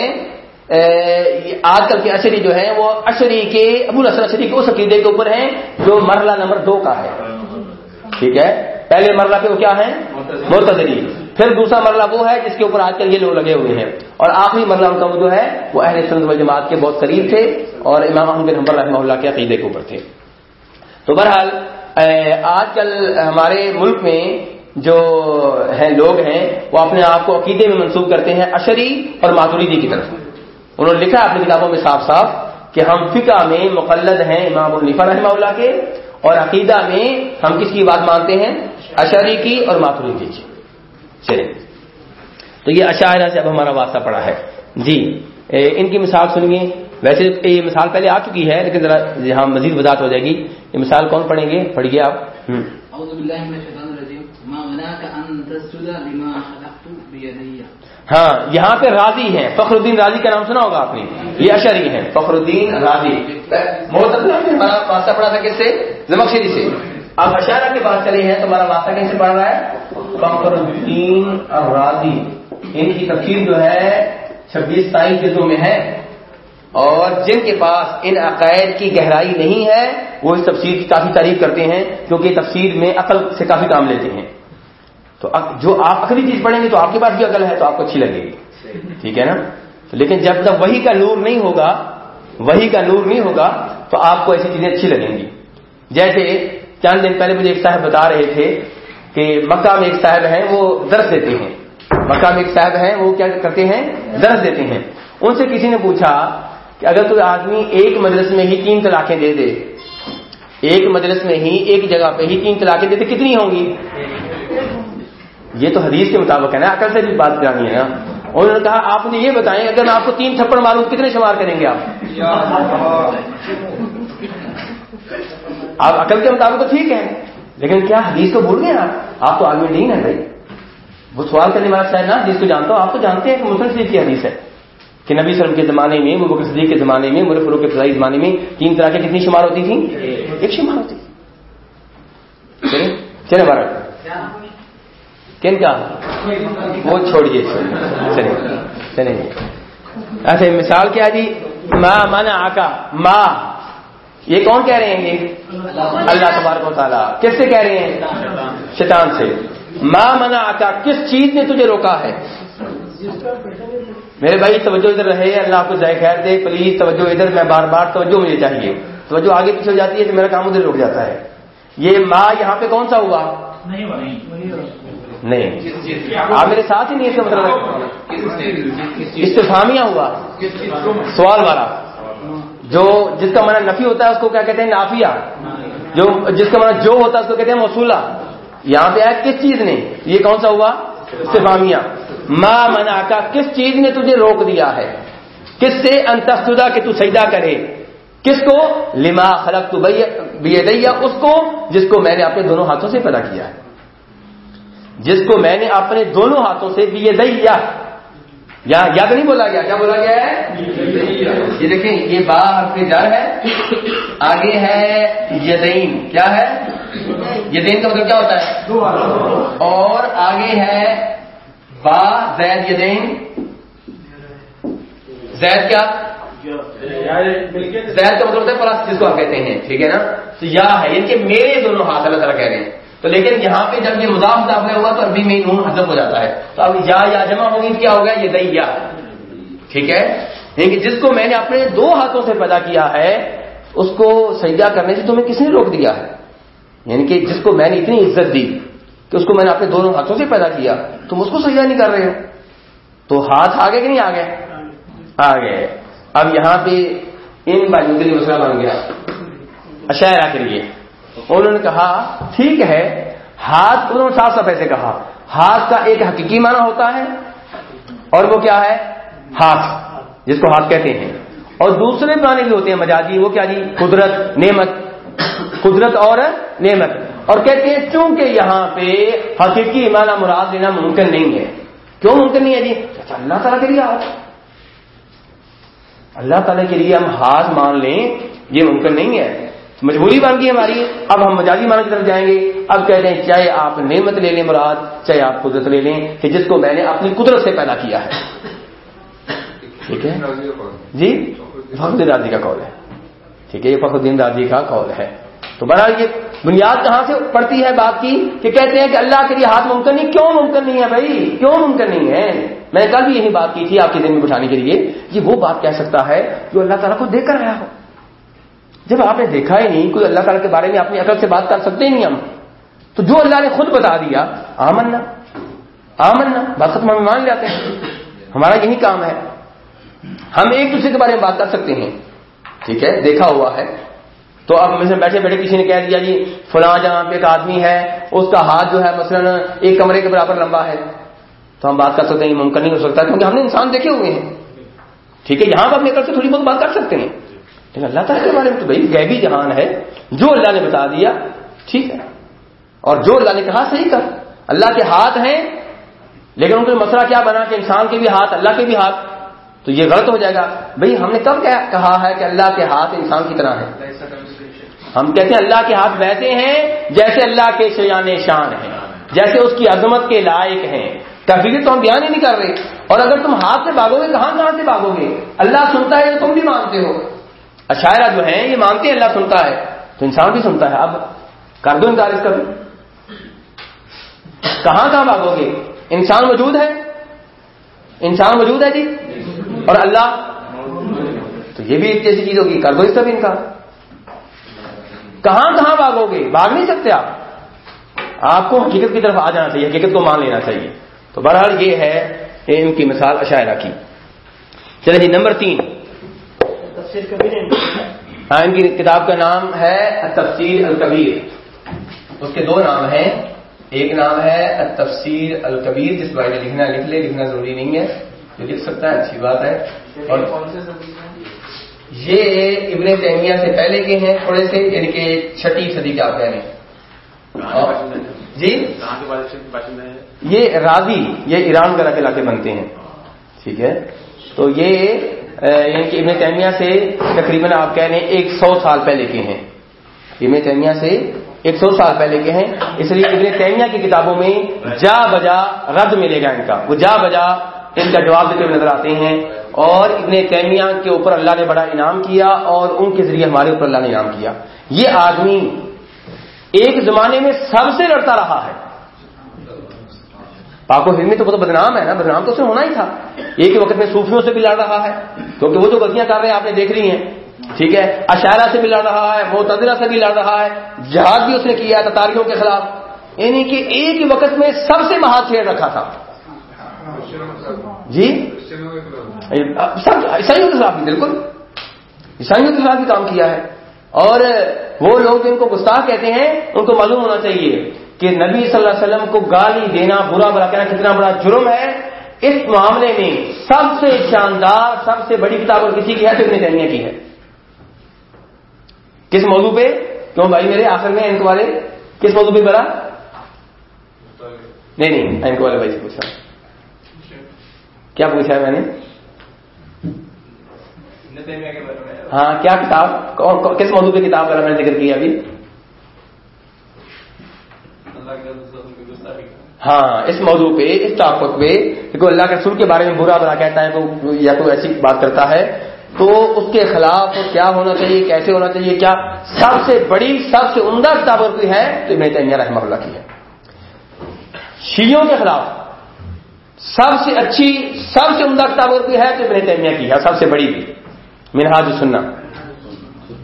آج کل کے اشری جو ہے وہ اشری کے، ابو الحسن اشری کے اس عقیدے کے اوپر ہیں، جو مرلہ نمبر دو کا ہے۔ ٹھیک ہے؟ پہلے مرلہ پہ وہ کیا ہے؟ معتدری پھر دوسرا مرلہ وہ ہے، جس کے اوپر آج کل یہ لوگ لگے ہوئے ہیں۔ اور آخری مرلہ ان کا وہ جو ہے، وہ اہل سنت و جماعت کے بہت قریب تھے اور امام احمد بن حمبر رحمہ اللہ کے عقیدے کے اوپر تھے۔ تو بہرحال آج کل ہمارے ملک میں جو ہیں، لوگ ہیں، وہ اپنے آپ کو عقیدے میں منسوخ کرتے ہیں، اشری اور ماتوریدی کی طرف۔ انہوں نے لکھا اپنی کتابوں میں صاف صاف کہ ہم فقہ میں مقلد ہیں امام النفا رحمہ اللہ کے، اور عقیدہ میں ہم کس کی بات مانتے ہیں؟ اشری کی اور ماتوریدی کی۔ چلے تو یہ اشاعرہ سے اب ہمارا واسطہ پڑا ہے۔ جی ان کی مثال سنیے۔ ویسے یہ مثال پہلے آ چکی ہے، لیکن ذرا یہاں مزید وضاحت ہو جائے گی۔ یہ مثال کون پڑھیں گے؟ پڑھیے آپ۔ ہاں یہاں پہ راضی ہیں۔ فخر الدین راضی کا نام سنا ہوگا آپ نے۔ یہ اشری ہیں۔ فخر الدین راضی۔ ہمارا واسطہ پڑا تھا کس سے؟ زمکشری سے۔ اب اشارہ کی بات چلی ہے تو ہمارا واسطہ کیسے پڑھ رہا ہے؟ فخر الدین راضی۔ ان کی تفصیل جو ہے، چھبیس ستائیس جزوں میں ہے۔ اور جن کے پاس ان عقائد کی گہرائی نہیں ہے، وہ اس تفسیر کی کافی تعریف کرتے ہیں، کیونکہ تفسیر میں عقل سے کافی کام لیتے ہیں۔ تو جو آپ عقلی چیز پڑھیں گے تو آپ کے پاس بھی عقل ہے، تو آپ کو اچھی لگے گی۔ ٹھیک ہے نا؟ لیکن جب تک وہی کا نور نہیں ہوگا، وہی کا نور نہیں ہوگا، تو آپ کو ایسی چیزیں اچھی لگیں گی۔ جیسے چند دن پہلے مجھے ایک صاحب بتا رہے تھے کہ مکہ میں ایک صاحب ہیں، وہ درس دیتے ہیں۔ مکہ میں ایک صاحب ہیں، وہ کیا کرتے ہیں؟ درس دیتے ہیں۔ ان سے کسی نے پوچھا کہ اگر کوئی آدمی ایک مجلس میں ہی تین طلاقیں دے دے، ایک مجلس میں ہی ایک جگہ پہ ہی تین طلاقیں دے دے، کتنی ہوں گی؟ یہ تو حدیث کے مطابق ہے نا، عقل سے بھی بات کرانی ہے نا۔ انہوں نے کہا، آپ مجھے یہ بتائیں اگر میں آپ کو تین تھپڑ ماروں، کتنے شمار کریں گے آپ؟ آپ عقل کے مطابق تو ٹھیک ہے لیکن کیا حدیث کو بھول گئے آپ؟ آپ تو عالمی نہیں ہے بھائی۔ وہ سوال کرنے والا شاید نا جس کو جانتا ہوں آپ تو جانتے ہیں کہ مسلم شریف کی حدیث ہے کہ نبی سلم کے زمانے میں مبکر صدیق کے زمانے میں مرف فروغ کے فضائی زمانے میں تین طرح کی کتنی شمار ہوتی تھی ایک شمار ہوتی۔ تھی چلے بارہ۔ کن کا وہ چھوڑیے چلیں جی۔ اچھا مثال کیا جی ماں مانا آکا ماں یہ کون کہہ رہے ہیں یہ؟ اللہ تبارک و تعالیٰ۔ کس سے کہہ رہے ہیں؟ شیطان سے۔ ماں منا آتا کس چیز نے تجھے روکا ہے؟ میرے بھائی، توجہ ادھر رہے، اللہ آپ کو ذائقہ خیر دے۔ پلیز، توجہ ادھر، میں بار بار توجہ مجھے چاہیے۔ توجہ آگے پیچھے ہو جاتی ہے تو میرا کام ادھر رک جاتا ہے۔ یہ ماں یہاں پہ کون سا ہوا؟ نہیں۔ آپ میرے ساتھ ہی نہیں اس کا مطلب استفامیہ ہوا۔ سوال والا۔ جو جس کا معنی نفی ہوتا ہے، اس کو کیا کہتے ہیں؟ نافیہ۔ جو جس کا معنی جو ہوتا ہے، اس کو کہتے ہیں موصولہ۔ یہاں پہ آیا کس چیز نے؟ یہ کون سا ہوا؟ استفامیہ ماں منا کا کس چیز نے تجھے روک دیا ہے؟ کس سے؟ انتخا کہ تو سجدہ کرے۔ کس کو؟ لما خلق تو دیا اس کو جس کو میں نے اپنے دونوں ہاتھوں سے پیدا کیا ہے۔ جس کو میں نے اپنے دونوں ہاتھوں سے بیے دیا یا یاد نہیں بولا گیا؟ کیا بولا گیا ہے؟ یہ دیکھیں، یہ با حرف جر ہے۔ آگے ہے یدین۔ کیا ہے؟ یدین کا مطلب کیا ہوتا ہے؟ اور آگے ہے با زید یدین۔ زید کیا؟ زید کا مطلب ہوتا ہے پلس، جس کو آپ کہتے ہیں۔ ٹھیک ہے نا؟ تو یا ہے یہ کہ میرے دونوں ہاتھ اللہ تعالیٰ کہہ رہے ہیں۔ تو لیکن یہاں پہ جب یہ مضاف داخلہ ہوا تو ابھی میں نون حذف ہو جاتا ہے۔ تو اب یا یا جمع ہوگی کیا ہوگا؟ یہ دئی ٹھیک ہے؟ یعنی کہ جس کو میں نے اپنے دو ہاتھوں سے پیدا کیا ہے، اس کو سجدہ کرنے سے تمہیں کس نے روک دیا ہے؟ یعنی کہ جس کو میں نے اتنی عزت دی کہ اس کو میں نے اپنے دونوں ہاتھوں سے پیدا کیا، تم اس کو سجدہ نہیں کر رہے ہو۔ تو ہاتھ آگے کہ نہیں آگے؟ آگے۔ اب یہاں پہ ان بھائیوں کے لیے مسئلہ بن گیا۔ اشاعرہ کے لیے۔ انہوں نے کہا ٹھیک ہے ہاتھ انہوں نے صاف صاف ایسے کہا ہاتھ کا ایک حقیقی معنی ہوتا ہے اور وہ کیا ہے؟ ہاتھ جس کو ہاتھ کہتے ہیں۔ اور دوسرے معنی بھی ہوتے ہیں مجازی وہ کیا جی؟ قدرت نعمت۔ قدرت اور نعمت۔ اور کہتے ہیں چونکہ یہاں پہ حقیقی معنی مراد لینا ممکن نہیں ہے. کیوں ممکن نہیں ہے جی؟ اچھا، اللہ تعالیٰ کے لیے ہاتھ۔ اللہ تعالیٰ کے لیے ہم ہاتھ مان لیں یہ ممکن نہیں ہے۔ مجبوری بن گئی ہماری۔ اب ہم مجازی معنی کی طرف جائیں گے۔ اب کہتے ہیں چاہے آپ نعمت لے لیں مراد، چاہے آپ قدرت لے لیں، کہ جس کو میں نے اپنی قدرت سے پیدا کیا ہے۔ ٹھیک ہے؟ جی؟ فخر الدین راضی کا قول ہے۔ ٹھیک ہے، یہ فخر الدین راضی کا قول ہے۔ تو بہرحال یہ بنیاد کہاں سے پڑتی ہے بات کی؟ کہ کہتے ہیں کہ اللہ کے لیے ہاتھ ممکن نہیں، کیوں ممکن نہیں ہے بھائی؟ کیوں ممکن نہیں ہے؟ میں نے کل بھی یہی بات کی تھی آپ کے دن میں بٹھانے کے لیے۔ یہ وہ بات کہہ سکتا ہے جو اللہ تعالیٰ کو دیکھ کر رہا ہو۔ جب آپ نے دیکھا ہی نہیں، کوئی اللہ تعالیٰ کے بارے میں اپنی عقل سے بات کر سکتے ہی نہیں ہم۔ تو جو اللہ نے خود بتا دیا آمن آمن بات ختم ہم مان جاتے ہیں۔ ہمارا یہی کام ہے۔ ہم ایک دوسرے کے بارے میں بات کر سکتے ہیں۔ ٹھیک ہے، دیکھا ہوا ہے۔ تو اب میں بیٹھے بیٹھے کسی نے کہہ دیا جی فلاں جہاں پہ ایک آدمی ہے، اس کا ہاتھ جو ہے مثلا ایک کمرے کے برابر لمبا ہے۔ تو ہم بات کر سکتے ہیں ممکن نہیں ہو سکتا کیونکہ ہم نے انسان دیکھے ہوئے ہیں۔ ٹھیک ہے، یہاں پر اپنے کر سے تھوڑی بہت بات کر سکتے ہیں۔ لیکن اللہ تعالیٰ کے بارے میں تو بھائی غیبی جہان ہے۔ جو اللہ نے بتا دیا، ٹھیک ہے۔ اور جو اللہ نے کہا، صحیح کر اللہ کے ہاتھ ہیں، لیکن ان کو مسئلہ کیا بنا کہ انسان کے بھی ہاتھ، اللہ کے بھی ہاتھ؟ تو یہ غلط ہو جائے گا۔ بھائی، ہم نے کب کہا ہے کہ اللہ کے ہاتھ انسان کی طرح ہے ہم کہتے ہیں اللہ کے ہاتھ ویسے ہیں، جیسے اللہ کے شیان شان ہیں، جیسے اس کی عظمت کے لائق ہیں۔ کبھی تو ہم بیان ہی نہیں کر رہے۔ اور اگر تم ہاتھ سے بھاگو گے، کہاں کہاں سے بھاگو گے؟ اللہ سنتا ہے تو تم بھی مانتے ہو۔ اشاعرہ جو ہیں، یہ مانتے ہیں، اللہ سنتا ہے، تو انسان بھی سنتا ہے۔ اب کر دو انکار اس کا بھی۔ کہاں کہاں بھاگو گے؟ انسان موجود ہے؟ انسان موجود ہے جی؟ اور اللہ؟ تو یہ بھی ایک جیسی چیز ہوگی۔ کر دو اس کا بھی انکار کہاں کہاں بھاگو گے؟ بھاگ نہیں سکتے آپ۔ آپ کو حقیقت کی طرف آ جانا چاہیے، حقیقت کو مان لینا چاہیے۔ تو بہرحال یہ ہے ان کی مثال اشاعرہ کی۔ چلے جی نمبر تین۔ ہاں ان کی کتاب کا نام ہے تفسیر الکبیر۔ اس کے دو نام ہیں۔ ایک نام ہے تفسیر الکبیر جس بارے میں لکھنا لکھ لے لکھنا ضروری نہیں ہے۔ جو لکھ سکتا ہے اچھی بات ہے۔ اور یہ ابن تیمیہ سے پہلے کے ہیں تھوڑے سے یعنی کہ چھٹی صدی کے آپ کہہ رہے ہیں۔ جی؟ یہ راضی یہ ایران کا علاقے بنتے ہیں۔ ٹھیک ہے۔ تو یہ یعنی کہ ابن تیمیہ سے تقریباً آپ کہہ رہے ہیں ایک سو سال پہلے کے ہیں۔ ابن تیمیہ سے ایک سو سال پہلے کے ہیں۔ اس لیے ابن تیمیہ کی کتابوں میں جا بجا رد ملے گا ان کا۔ وہ جا بجا ان کا جواب دیتے ہوئے نظر آتے ہیں۔ اور ابن تیمیہ کے اوپر اللہ نے بڑا انعام کیا اور ان کے ذریعے ہمارے اوپر اللہ نے انعام کیا۔ یہ آدمی ایک زمانے میں سب سے لڑتا رہا ہے۔ پاک و فلمی تو وہ تو بدنام ہے نا، بدنام تو اسے ہونا ہی تھا۔ ایک ہی وقت میں صوفیوں سے بھی لڑ رہا ہے، کیونکہ وہ جو غلطیاں کر رہے ہیں آپ نے دیکھ رہی ہیں۔ ٹھیک ہے اشارہ سے بھی لڑ رہا ہے موتدرہ سے بھی لڑ رہا ہے، جہاد بھی اس نے کیا تتاریوں کے خلاف۔ یعنی کہ ایک ہی وقت میں سب سے مہا چھیڑ رکھا تھا۔ جی؟ سب عیسائیوں کے خلاف بھی، بالکل۔ عیسائیوں کے خلاف بھی کام کیا ہے۔ اور وہ لوگ جن کو گستاخ کہتے ہیں، ان کو معلوم ہونا چاہیے۔ کہ نبی صلی اللہ علیہ وسلم کو گالی دینا برا برا کہنا کتنا بڑا جرم ہے اس معاملے میں سب سے شاندار سب سے بڑی کتاب اور کسی کی ہے تو ابن تیمیہ کی ہے۔ کس موضوع پہ؟ کیوں بھائی میرے آخر میں ان والے کس موضوع پہ بڑا؟ نہیں نہیں ان والے بھائی سے پوچھا کیا پوچھا ہے میں نے؟ ہاں کیا کتاب؟ کس موضوع پہ کتاب کا میں نے ذکر کیا ابھی؟ ہاں اس موضوع پہ، اس ٹاپک پہ کہ اللہ کے رسول کے بارے میں برا برا کہتا ہے تو یا کوئی ایسی بات کرتا ہے، تو اس کے خلاف کیا ہونا چاہیے، کیسے ہونا چاہیے، کیا سب سے بڑی، سب سے عمدہ کتاب کوئی ہے، تو ابن تیمیہ رحمہ اللہ کی ہے۔ شیوں کے خلاف سب سے اچھی، سب سے عمدہ کتاب کوئی ہے، تو ابن تیمیہ کی ہے، سب سے بڑی بھی۔ منہاج سننا۔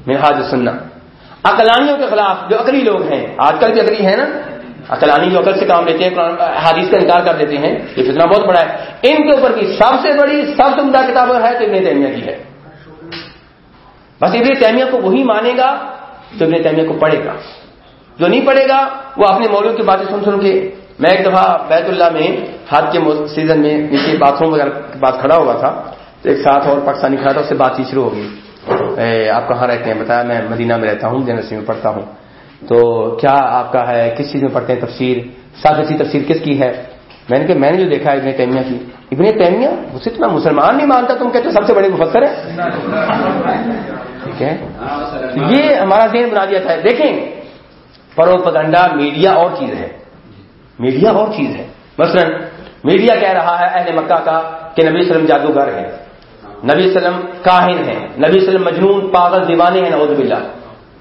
منہاج سننا۔ اکلانیوں کے خلاف جو اکلی لوگ ہیں، آج کل بھی اکلی ہے نا؟ اچھا، اکلانی جو عقل سے کام لیتے ہیں حادیث کا انکار کر دیتے ہیں، یہ فتنہ بہت بڑا ہے۔ ان کے اوپر بھی سب سے بڑی، سب سے عمدہ کتاب ہے تو ابن تیمیہ کی ہے۔ بس ابن تیمیہ کو وہی مانے گا تو ابن تیمیہ کو پڑھے گا۔ جو نہیں پڑھے گا، وہ اپنے مولوں کی باتیں سن سن کے، میں ایک دفعہ بیت اللہ میں حج کے سیزن میں نیچے باتھ روم وغیرہ کے پاس کھڑا ہوا تھا، تو ایک ساتھ اور پاکستانی کھڑا تھا، اس سے بات چیت شروع ہوگی آپ کہاں رہتے ہیں؟ بتایا، میں مدینہ میں رہتا ہوں جنرسی میں پڑھتا ہوں۔ تو کیا آپ کا ہے؟ کس چیز میں پڑھتے ہیں تفسیر؟ سات اچھی تفسیر کس کی ہے؟ میں نے کہا، میں نے جو دیکھا ہے ابن تیمیہ کی۔ ابن تیمیہ؟ اسے اتنا مسلمان نہیں مانتا تم کہتے سب سے بڑے مفسر ہے ٹھیک ہے۔ یہ ہمارا ذہن بنا دیا تھا۔ دیکھیں، پروپگنڈا میڈیا اور چیز ہے۔ میڈیا اور چیز ہے۔ مثلا، میڈیا کہہ رہا ہے، اہل مکہ کا، کہ نبی وسلم جادوگر ہے نبی وسلم کاہن ہے نبی وسلم مجنون، پاگل دیوانے ہیں، نعوذ باللہ۔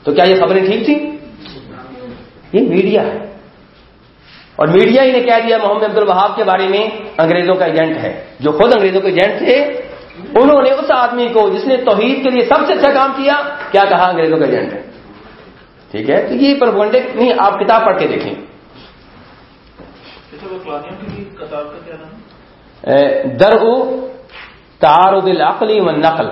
تو کیا یہ خبریں ٹھیک تھیں؟ یہ میڈیا ہے۔ اور میڈیا ہی نے کہہ دیا محمد عبد الوہاب کے بارے میں انگریزوں کا ایجنٹ ہے۔ جو خود انگریزوں کے ایجنٹ تھے انہوں نے اس آدمی کو جس نے توحید کے لیے سب سے اچھا کام کیا کیا کہا انگریزوں کا ایجنٹ ہے۔ ٹھیک ہے؟ تو یہ پرپونڈک نہیں آپ کتاب پڑھ کے دیکھیں۔ در تعارض العقلی و نقل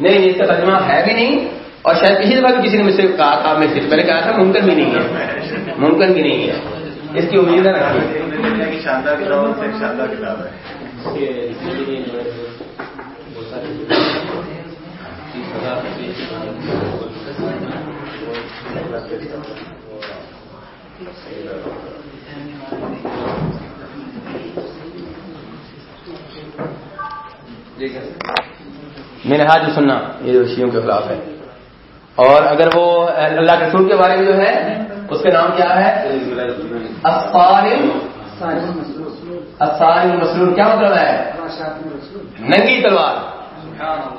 نہیں اس کا ترجمہ ہے بھی نہیں۔ اور شاید پچھلی دفعہ بھی کسی نے مجھ سے کہا تھا، میں پہلے کہا تھا ممکن بھی نہیں ہے۔ ممکن بھی نہیں ہے۔ اس کی امید ہے شاندار کتاب ہے میں نے جو سننا، یہ جو شیوں کے خلاف ہے۔ اور اگر وہ اللہ کے رسول کے بارے میں جو ہے اس کا نام کیا ہے؟ مسرور کیا مطلب ہے؟ ننگی تلوار۔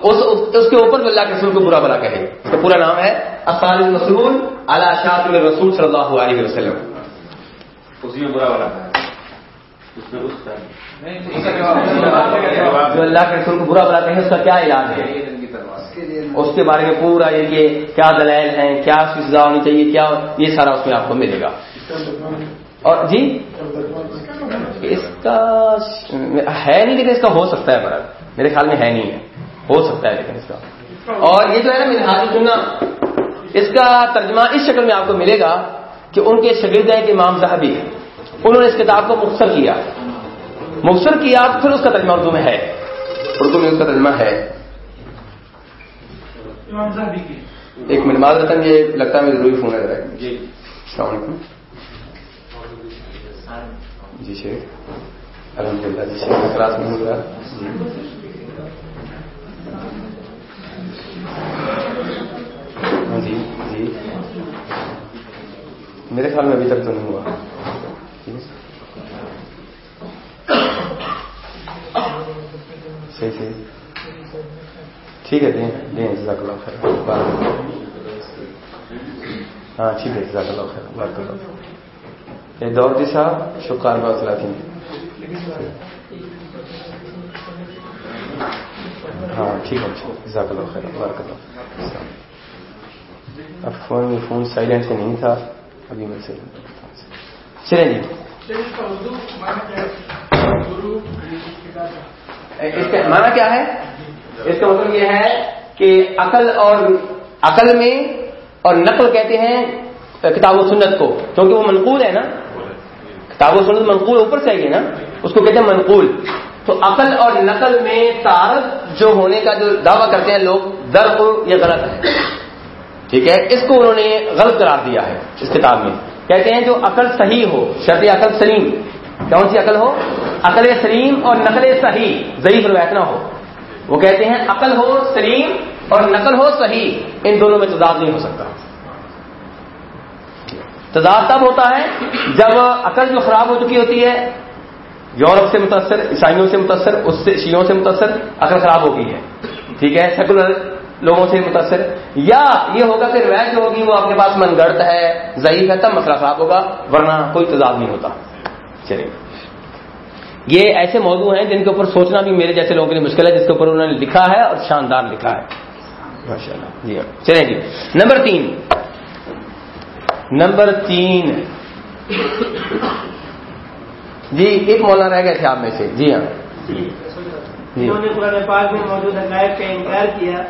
اس اس کے اوپر اللہ کے رسول کو برا بلا کہے۔ اس کا پورا نام ہے اصال المسرول اللہ شاط رسول صلی اللہ علیہ وسلم۔ اسی میں برا بلا جو اللہ کے رسول کو برا بلا کہیں اس کا کیا علاج ہے؟ اس کے بارے میں پورا یہ کہ کیا دلائل ہیں؟ کیا اس کی سزا ہونی چاہیے؟ کیا یہ سارا اس میں آپ کو ملے گا۔ اور جی؟ اس کا ہے نہیں لیکن اس کا ہو سکتا ہے برابر میرے خیال میں ہے نہیں ہے۔ ہو سکتا ہے لیکن اس کا۔ اور یہ جو ہے نا میرے ہاتھ سننا اس کا ترجمہ اس شکل میں آپ کو ملے گا کہ ان کے شگرد ہیں کہ امام صاحبی انہوں نے اس کتاب کو مختصر کیا۔ مختصر کیا تو پھر اس کا ترجمہ اردو میں ہے۔ اردو میں اس کا ترجمہ ہے۔ ایک منٹ معذ رتن یہ لگتا ہے مجھے ضروری فون ہے۔ جی۔ السلام علیکم۔ جی شیخ۔ الحمد للہ جی شیخ کلاس میں ہو رہا جی جی۔ میرے خیال میں ابھی تک تو نہیں ہوا۔ صحیح صحیح۔ ٹھیک ہے دیں دیں جزاک اللہ خیر ہاں ٹھیک ہے جزاک اللہ خیر بات کرو۔ یہ دور جی صاحب شکار بات لاتی ہاں ٹھیک ہے جزاک اللہ خیر بات کرو۔ اب فون میں فون سائلنٹ سے نہیں تھا ابھی میں سے چلیں جی۔ اس کا مانا کیا ہے؟ اس کا مطلب یہ ہے کہ عقل اور عقل میں اور نقل کہتے ہیں کتاب و سنت کو، کیونکہ وہ منقول ہے نا؟ کتاب و سنت منقول اوپر سے آئیے نا، اس کو کہتے ہیں منقول۔ تو عقل اور نقل میں تعارف جو ہونے کا جو دعویٰ کرتے ہیں لوگ درد یہ غلط ہے۔ ٹھیک ہے؟ اس کو انہوں نے غلط قرار دیا ہے اس کتاب میں۔ کہتے ہیں جو عقل صحیح ہو، شرط عقل سلیم۔ کون سی عقل ہو؟ عقل سلیم اور نقل صحیح، ضعیف روایت نہ ہو۔ وہ کہتے ہیں عقل ہو سلیم اور نقل ہو صحیح، ان دونوں میں تضاد نہیں ہو سکتا۔ تضاد تب ہوتا ہے جب عقل جو خراب ہو چکی ہوتی ہے، یورپ سے متاثر، عیسائیوں سے متاثر، اس سے شیوں سے متاثر، عقل خراب ہو گئی ہے۔ ٹھیک ہے، سیکولر لوگوں سے متاثر۔ یا یہ ہوگا کہ روایت جو ہوگی وہ آپ کے پاس من گڑت ہے، ضعیف ہے، تب مسئلہ خراب ہوگا، ورنہ کوئی تضاد نہیں ہوتا۔ چلیے۔ یہ ایسے موضوع ہیں جن کے اوپر سوچنا بھی میرے جیسے لوگوں کے لیے مشکل ہے جس کے اوپر انہوں نے لکھا ہے اور شاندار لکھا ہے۔ ماشاء اللہ جی ہاں۔ چلیں جی۔ نمبر تین۔ نمبر تین۔ جی ایک مولانا رہ گئے تھے آپ میں سے۔ جی ہاں۔ انہوں نے قرآن پاک میں موجود حقائق کا انکار کیا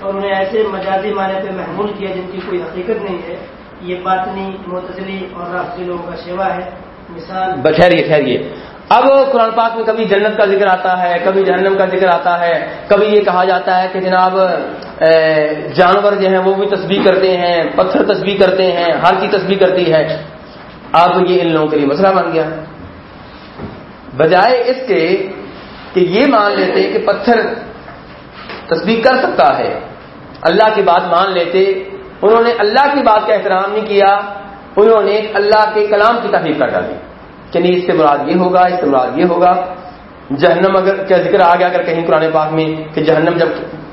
اور انہیں ایسے مجازی معنی پہ محمول کیا جن کی کوئی حقیقت نہیں ہے۔ یہ باطنی معتزلی اور رافضی لوگوں کا شیوا ہے۔ مثال ٹھہریے ٹھہریے اب قرآن پاک میں کبھی جنت کا ذکر آتا ہے، کبھی جہنم کا ذکر آتا ہے، کبھی یہ کہا جاتا ہے کہ جناب جانور جو ہیں وہ بھی تسبیح کرتے ہیں، پتھر تسبیح کرتے ہیں، ہر چیز تسبیح کرتی ہے۔ اب یہ ان لوگوں کے لیے مسئلہ بن گیا۔ بجائے اس کے کہ یہ مان لیتے کہ پتھر تصدیق کر سکتا ہے۔ اللہ کی بات مان لیتے، انہوں نے اللہ کی بات کا احترام نہیں کیا، انہوں نے اللہ کے کلام کی تحریر کر ڈالی۔ کہ نہیں، اس سے مراد یہ ہوگا، اس سے مراد یہ ہوگا۔ جہنم اگر کیا ذکر آ گیا اگر کہیں قرآن پاک میں کہ جہنم جب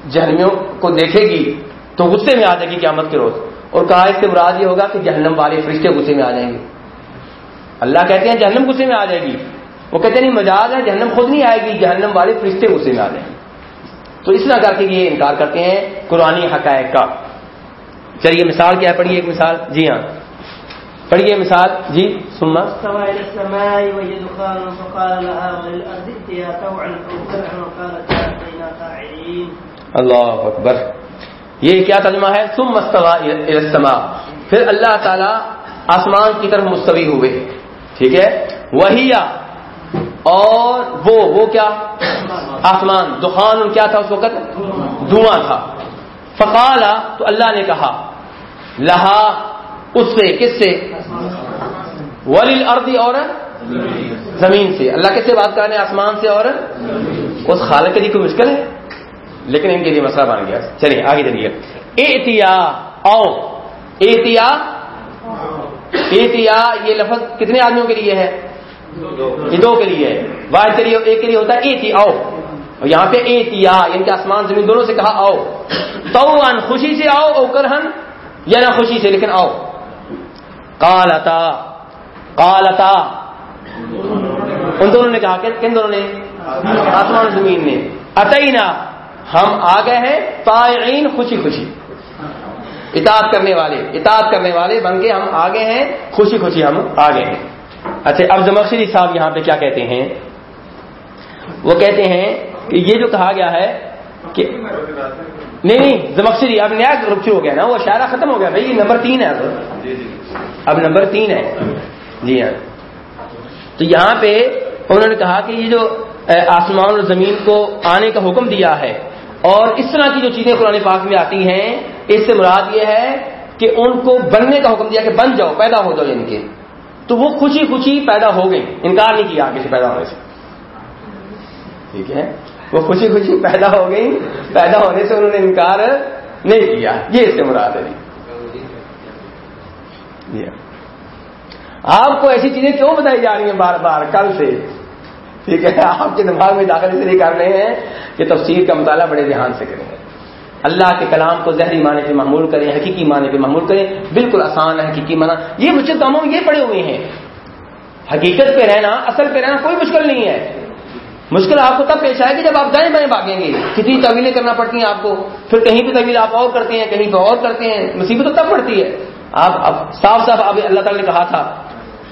جہنمیوں کو دیکھے گی تو غصے میں آ جائے گی قیامت کے روز۔ اور کہا اس سے مراد یہ ہوگا کہ جہنم والے فرشتے غصے میں آ جائیں گے۔ اللہ کہتے ہیں جہنم غصے میں آ جائے گی۔ وہ کہتے ہیں نہیں، مجاز ہے، جہنم خود نہیں آئے گی، جہنم والے فرشتے غصے میں آ جائیں گے۔ تو اس طرح کر کے یہ انکار کرتے ہیں قرآن حقائق کا۔ چلیے، مثال کیا پڑھیے ایک مثال۔ جی ہاں۔ پڑھیے مثال۔ جی سما۔ اللہ اکبر۔ یہ کیا ترجمہ ہے؟ سم مستوا پھر اللہ تعالی آسمان کی طرف مستوی ہوئے۔ ٹھیک ہے؟ وہی اور وہ وہ کیا؟ آسمان۔ دخان کیا تھا اس وقت؟ دھواں تھا۔ فقالا تو اللہ نے کہا لہا اس سے کس سے؟ ولی اردی اور زمین سے۔ اللہ کس سے بات کر رہے ہیں؟ آسمان سے اور اس خالق کے لیے کوئی مشکل ہے؟ لیکن ان کے لیے مسئلہ بن گیا۔ چلیے، آگے چلیے۔ احتیا او احتیا احتیا یہ لفظ کتنے آدمیوں کے لیے ہے؟ یہ دو کے لیے ہے۔ واحد کے لیے ایک کے لیے ہوتا ہے اے آؤ۔ اور یہاں پہ احتیا یعنی کہ آسمان، زمین دونوں سے کہا آؤ۔ تو خوشی سے آؤ او کرہن یا نہ خوشی سے، لیکن آؤ۔ کالتا کالتا ان دونوں نے کہا کن دونوں نے؟ آسمان زمین نے۔ اتینا۔ ہم آ گئے ہیں تائعین خوشی خوشی اطاعت کرنے والے، اطاعت کرنے والے بن کے ہم آگے ہیں خوشی خوشی ہم آگے ہیں۔ اچھا اب زمخشری صاحب یہاں پہ کیا کہتے ہیں؟ وہ کہتے ہیں کہ یہ جو کہا گیا ہے کہ نہیں نہیں، زمخشری، اب نیا رخ ہو گیا نا، وہ شاعرہ ختم ہو گیا بھائی، یہ نمبر تین ہے۔ جی، جی۔ اب نمبر تین ہے۔ جی ہاں۔ تو یہاں پہ انہوں نے کہا کہ یہ جو آسمان اور زمین کو آنے کا حکم دیا ہے، اور اس طرح کی جو چیزیں قرآن پاک میں آتی ہیں، اس سے مراد یہ ہے کہ ان کو بننے کا حکم دیا کہ بن جاؤ، پیدا ہو جاؤ ان کے۔ تو وہ خوشی خوشی پیدا ہو گئی انکار نہیں کیا آگے سے پیدا ہونے سے۔ ٹھیک ہے؟ وہ خوشی خوشی پیدا ہو گئی پیدا ہونے سے انہوں نے انکار نہیں کیا۔ یہ اس سے مراد ہے۔ آپ کو ایسی چیزیں کیوں بتائی جا رہی ہیں بار بار؟ کل سے۔ ٹھیک ہے، آپ کے دماغ میں داخل اس لیے کر رہے ہیں کہ تفسیر کا مطالعہ بڑے دھیان سے کریں۔ اللہ کے کلام کو زہری معنی پہ معمول کریں، حقیقی معنی پہ معمول کریں، بالکل آسان ہے، حقیقی معنی۔ یہ مجھے تمام یہ پڑے ہوئے ہیں۔ حقیقت پہ رہنا، اصل پہ رہنا کوئی مشکل نہیں ہے۔ مشکل آپ کو تب پیش آئے گی جب آپ دائیں بائیں بھاگیں گے۔ کتنی طویلیں کرنا پڑتی ہیں آپ کو۔ پھر کہیں پہ طویل آپ اور کرتے ہیں، کہیں پہ اور کرتے ہیں۔ مصیبت تو تب پڑتی ہے۔ آپ اب صاف صاف اب اللہ تعالی نے کہا تھا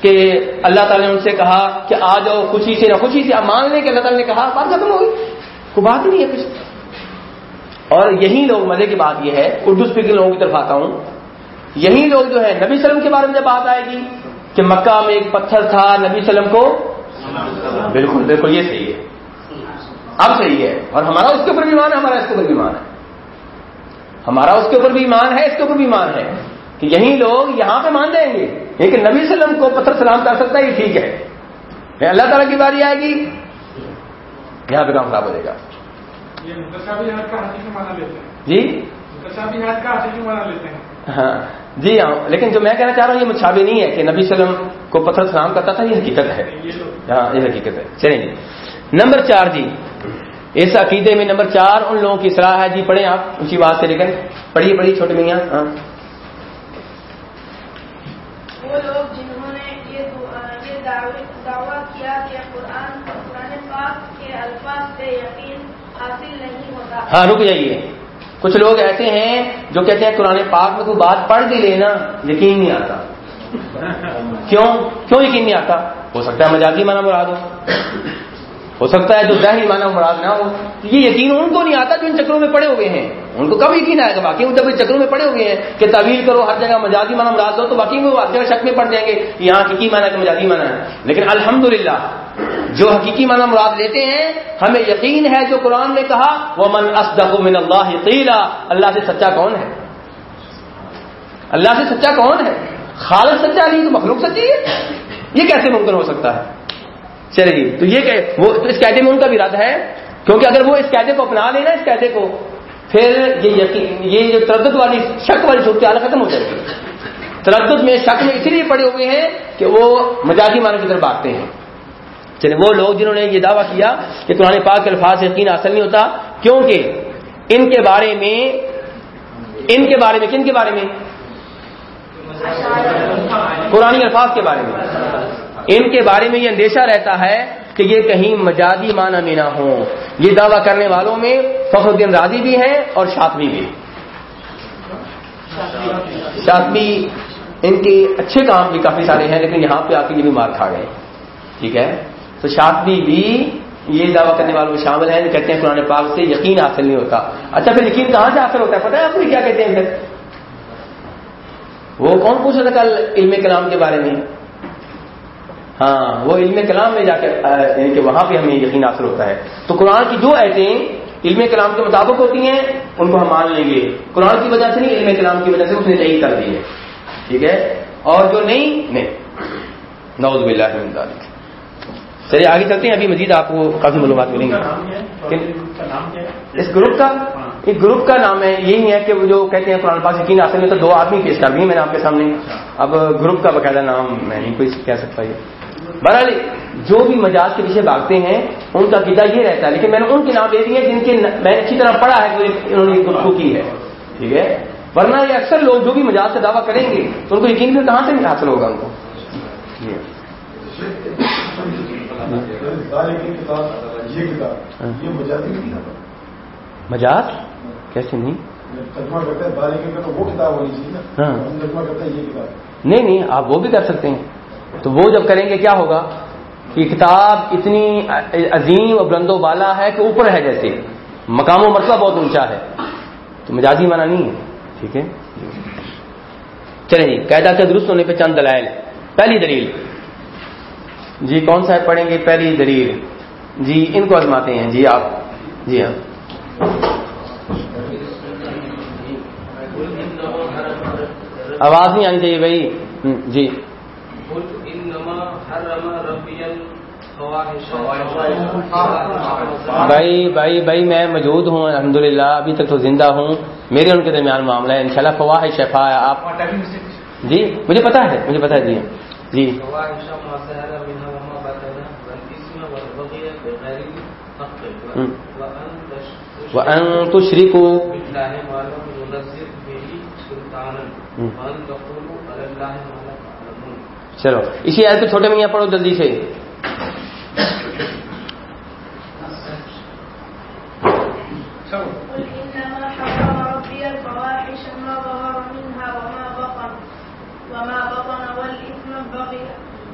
کہ اللہ تعالی نے ان سے کہا کہ آ جاؤ، خوشی سے نہ خوشی سے آپ مان لیں کہ اللہ تعالی نے کہا، بات ختم ہوگی کوئی بات نہیں ہے کچھ۔ اور یہی لوگ مزے کی بات یہ ہے، اردو اسپیکنگ لوگوں کی طرف آتا ہوں۔ یہی لوگ جو ہے نبی وسلم کے بارے میں جب بات آئے گی کہ مکہ میں ایک پتھر تھا نبی وسلم کو، بالکل بالکل، یہ صحیح ہے۔ اب صحیح ہے۔ اور ہمارا اس کے اوپر بھی مان ہے، ہمارا اس کے اوپر بھی مان ہے۔ ہمارا اس کے اوپر بھی مان ہے، اس کے اوپر بھی مان ہے۔ کہ یہی لوگ یہاں پہ مان جائیں گے۔ لیکن نبی وسلم کو پتھر سلام کر سکتا ہے یہ ٹھیک ہے۔ اللہ تعالیٰ کی باری آئے گی۔ یہاں پہ کام خراب ہو جائے گا۔ جی؟ ہاں۔ جی ہاں۔ لیکن جو میں کہنا چاہ رہا ہوں یہ مچھابے نہیں ہے کہ نبی وسلم کو پتھر سلام کرتا تھا یہ حقیقت ہے۔ ہاں یہ حقیقت ہے۔ چلیں جی۔ نمبر چار جی۔ اس عقیدے میں نمبر چار ان لوگوں کی صلاح ہے۔ جی پڑھیں آپ اسی بات سے لیکن پڑھیے پڑھیے چھوٹے میاں ہاں۔ وہ لوگ جنہوں نے یہ دعویٰ کیا کہ قرآن قرآن پاک کے الفاظ سے یقین حاصل نہیں ہوتا۔ ہاں رک جائیے۔ کچھ لوگ ایسے ہیں جو کہتے ہیں قرآن پاک میں کوئی بات پڑھ بھی لینا یقین نہیں آتا۔ کیوں؟ کیوں یقین نہیں آتا؟ ہو سکتا ہے مجازی مانا مراد ہو۔ ہو سکتا ہے جو ظاہری معنی مراد نہ ہو۔ یہ یقین ان کو نہیں آتا جو ان چکروں میں پڑے ہوئے ہیں۔ ان کو کب یقین آئے گا؟ باقی وہ جب ان چکروں میں پڑے ہوئے ہیں کہ تعویل کرو، ہر جگہ مجازی معنی مراد دو تو باقی وہ ہر جگہ شک میں پڑ جائیں گے کہ یہاں حقیقی معنی کہ مجازی معنی ہے۔ لیکن الحمدللہ، جو حقیقی معنی مراد لیتے ہیں، ہمیں یقین ہے جو قرآن نے کہا وہ من اصدق من اللہ قیلا اللہ سے سچا کون ہے؟ اللہ سے سچا کون ہے؟ خالد سچا نہیں تو مخلوق سچی ہے۔ یہ کیسے ممکن ہو سکتا ہے؟ چلے جی تو یہ کہ وہ تو اس قیدے میں ان کا بھی رد ہے، کیونکہ اگر وہ اس قیدے کو اپنا لینا اس قیدے کو، پھر یہ یقین، یہ جو تردد والی شک والی صورت حال ختم ہو جائے گی۔ تردد میں شک میں اسی لیے پڑے ہوئے ہیں کہ وہ مجازی معنی کی طرف بھاگتے ہیں۔ چلے، وہ لوگ جنہوں نے یہ دعویٰ کیا کہ قرآن پاک کے الفاظ یقین حاصل نہیں ہوتا، کیونکہ ان کے بارے میں، ان کے بارے میں، کن کے بارے میں؟ قرآن الفاظ کے بارے میں۔ ان کے بارے میں یہ اندیشہ رہتا ہے کہ یہ کہیں مجازی معنی میں نہ ہوں۔ یہ دعویٰ کرنے والوں میں فخر الدین راضی بھی ہیں اور شاطبی بھی۔ شاطبی ان کے اچھے کام بھی کافی سارے ہیں، لیکن یہاں پہ آ کے یہ بھی مار کھا گئے۔ ٹھیک ہے؟ تو شاطبی بھی یہ دعویٰ کرنے والوں میں شامل ہیں۔ کہتے ہیں قرآن پاک سے یقین حاصل نہیں ہوتا۔ اچھا پھر یقین کہاں سے حاصل ہوتا ہے؟ پتہ ہے آپ کو کیا کہتے ہیں پھر؟ وہ کون پوچھ رہا تھا کل علم کلام کے بارے میں؟ ہاں وہ علم کلام میں جا کر یعنی کہ وہاں پہ ہمیں یقین حاصل ہوتا ہے۔ تو قرآن کی جو ایتیں علم کلام کے مطابق ہوتی ہیں ان کو ہم مان لیں گے۔ قرآن کی وجہ سے نہیں علم کلام کی وجہ سے اس نے صحیح کر دی ہے۔ ٹھیک ہے؟ اور جو نہیں نہیں۔ نوز باللہ من ذالک چلیے آگے چلتے ہیں۔ ابھی مزید آپ کو کافی معلومات ملیں گے اس گروپ کا ایک گروپ کا؟ نام ہے یہی ہے کہ وہ جو کہتے ہیں قرآن پاک یقین حاصل میں تو دو آدمی پیش کر دیے میں نے آپ کے سامنے۔ اب گروپ کا باقاعدہ نام میں نہیں کوئی کہہ سکتا یہ۔ بہرحال جو بھی مجاز کے پیچھے بھاگتے ہیں ان کا قیدا یہ رہتا ہے لیکن میں نے ان کے نام دے دیے جن کے میں نے اچھی طرح پڑھا ہے انہوں نے گفتگو کی ہے۔ ٹھیک ہے؟ ورنہ یہ اکثر لوگ جو بھی مجاز سے دعویٰ کریں گے تو ان کو یقین پھر کہاں سے حاصل ہوگا ان کو۔ مجاز؟ کیسے نہیں؟ ہاں۔ نہیں نہیں آپ وہ بھی کر سکتے ہیں۔ تو وہ جب کریں گے کیا ہوگا کہ کتاب اتنی عظیم اور بلند و بالا ہے کہ اوپر ہے جیسے مقام و مرتبہ بہت اونچا ہے۔ تو مجازی معنی نہیں ہے۔ ٹھیک ہے؟ چلیں جی قاعدہ کے درست ہونے پہ چند دلائل۔ پہلی دلیل۔ جی کون سا پڑھیں گے۔ پہلی دلیل۔ جی ان کو آزماتے ہیں۔ جی آپ۔ جی ہاں۔ آواز نہیں آنی چاہیے بھائی۔ جی۔ بھائی بھائی بھائی میں موجود ہوں الحمدللہ ابھی تک تو زندہ ہوں۔ میرے ان کے درمیان معاملہ ہے انشاءاللہ فواہ شفا ہے آپ جی مجھے پتا ہے مجھے پتا ہے جی۔ جی۔ وَأَن تُشْرِكُوا ربي الفواحش ما ظهر منها وما بطن وما بطن والإثم البغي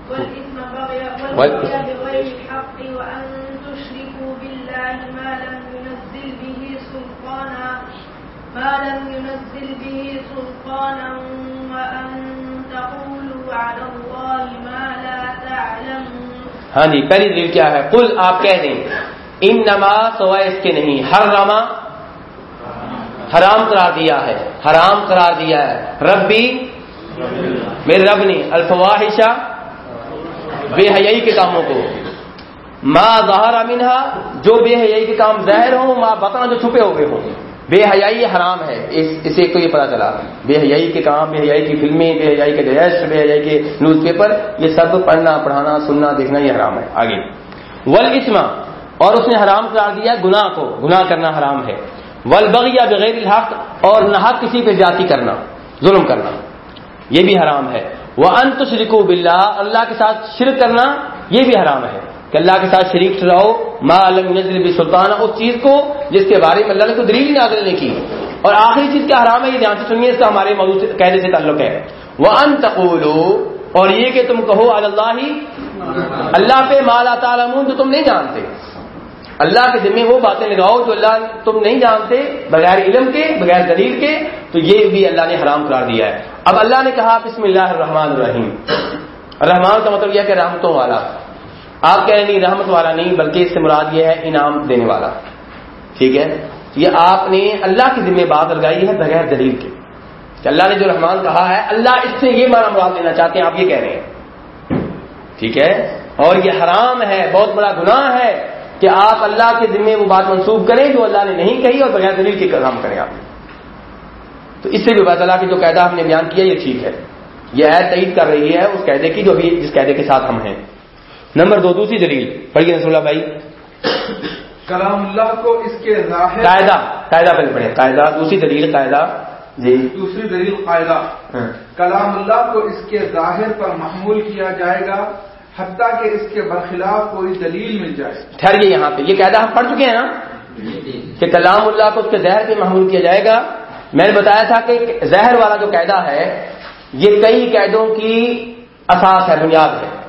والإثم ما لم ينزل به سلطانا، ما لم ينزل به سلطانا وأن تقولوا على الله ما لا تعلمون ہاں جی پہلی دلیل کیا ہے؟ قل آپ کہہ دیں ان نما سوائے اس کے نہیں ہر رما حرام قرار دیا ہے، حرام قرار دیا ہے۔ ربی میرے رب نے الفواہشہ بے حیائی کے کاموں کو۔ ما ظاہر امینہ جو بے حیائی کے کام ظاہر ہوں، ما بتانا جو چھپے ہوئے ہوں۔ بے حیائی حرام ہے، اس، اسے کو یہ پتا چلا۔ بے حیائی کے کام، بے حیائی کی فلمیں، بے حیائی کے ڈریس بے حیائی کے نیوز پیپر، یہ سب پڑھنا، پڑھانا، سننا، دیکھنا یہ حرام ہے۔ آگے۔ ول اور اس نے حرام قرار دیا گناہ کو۔ گناہ کرنا حرام ہے۔ ول بغیا بغیر الحق، اور نہ کسی پہ جاتی کرنا، ظلم کرنا۔ یہ بھی حرام ہے۔ وہ انت شریک باللہ اللہ کے ساتھ شرک کرنا، یہ بھی حرام ہے۔ کہ اللہ کے ساتھ شریک رہو، ما علم نزل سلطان اس چیز کو جس کے بارے میں اللہ نے کو دلیل نازل نہیں کی۔ اور آخری چیز کیا حرام ہے؟ یہ دھیان سے سنیے، اس کا ہمارے موضوع قیدے سے تعلق ہے۔ وہ ان تقولو اور یہ کہ تم کہو اللہ اللہ پہ مالا تعالمون جو تم نہیں جانتے۔ اللہ کے ذمے وہ باتیں لگاؤ جو اللہ تم نہیں جانتے، بغیر علم کے، بغیر دلیل کے، تو یہ بھی اللہ نے حرام قرار دیا ہے۔ اب اللہ نے کہا، بسم اللہ الرحمن الرحیم۔ رحمان کا مطلب یہ کہ رحمتوں والا۔ آپ کہہ رہے نہیں رحمت والا نہیں، بلکہ اس سے مراد یہ ہے انعام دینے والا۔ ٹھیک ہے؟ یہ آپ نے اللہ کی ذمہ بات لگائی ہے بغیر دلیل کے۔ کہ اللہ نے جو رحمان کہا ہے، اللہ اس سے یہ مانا مراد دینا چاہتے ہیں، آپ یہ کہہ رہے ہیں۔ ٹھیک ہے؟ اور یہ حرام ہے، بہت بڑا گناہ ہے کہ آپ اللہ کے ذمے وہ بات منسوخ کریں جو اللہ نے نہیں کہی اور بغیر دلیل کے کام کریں آپ۔ تو اس سے بھی پتا چلا کہ جو قاعدہ ہم نے بیان کیا، یہ ٹھیک ہے۔ یہ عید تعید کر رہی ہے اس قاعدے کی جو بھی جس قاعدے کے ساتھ ہم ہیں۔ نمبر دو دوسری دلیل۔ پڑھیے رسول اللہ بھائی۔ کلام اللہ کو اس کے ظاہر قاعدہ قاعدہ پہلے پڑھیں۔ قاعدہ دوسری دلیل قاعدہ۔ جی۔ دوسری دلیل قاعدہ۔ ہاں۔ کلام اللہ کو اس کے ظاہر پر محمول کیا جائے گا حتیٰ کہ اس کے برخلاف کوئی دلیل مل جائے۔ ٹھہریے یہاں پہ۔ یہ قاعدہ ہم پڑھ چکے ہیں نا؟ کہ کلام اللہ کو اس کے زہر پہ محمول کیا جائے گا۔ میں نے بتایا تھا کہ زہر والا جو قاعدہ ہے یہ کئی قیدوں کی اساس ہے بنیاد ہے۔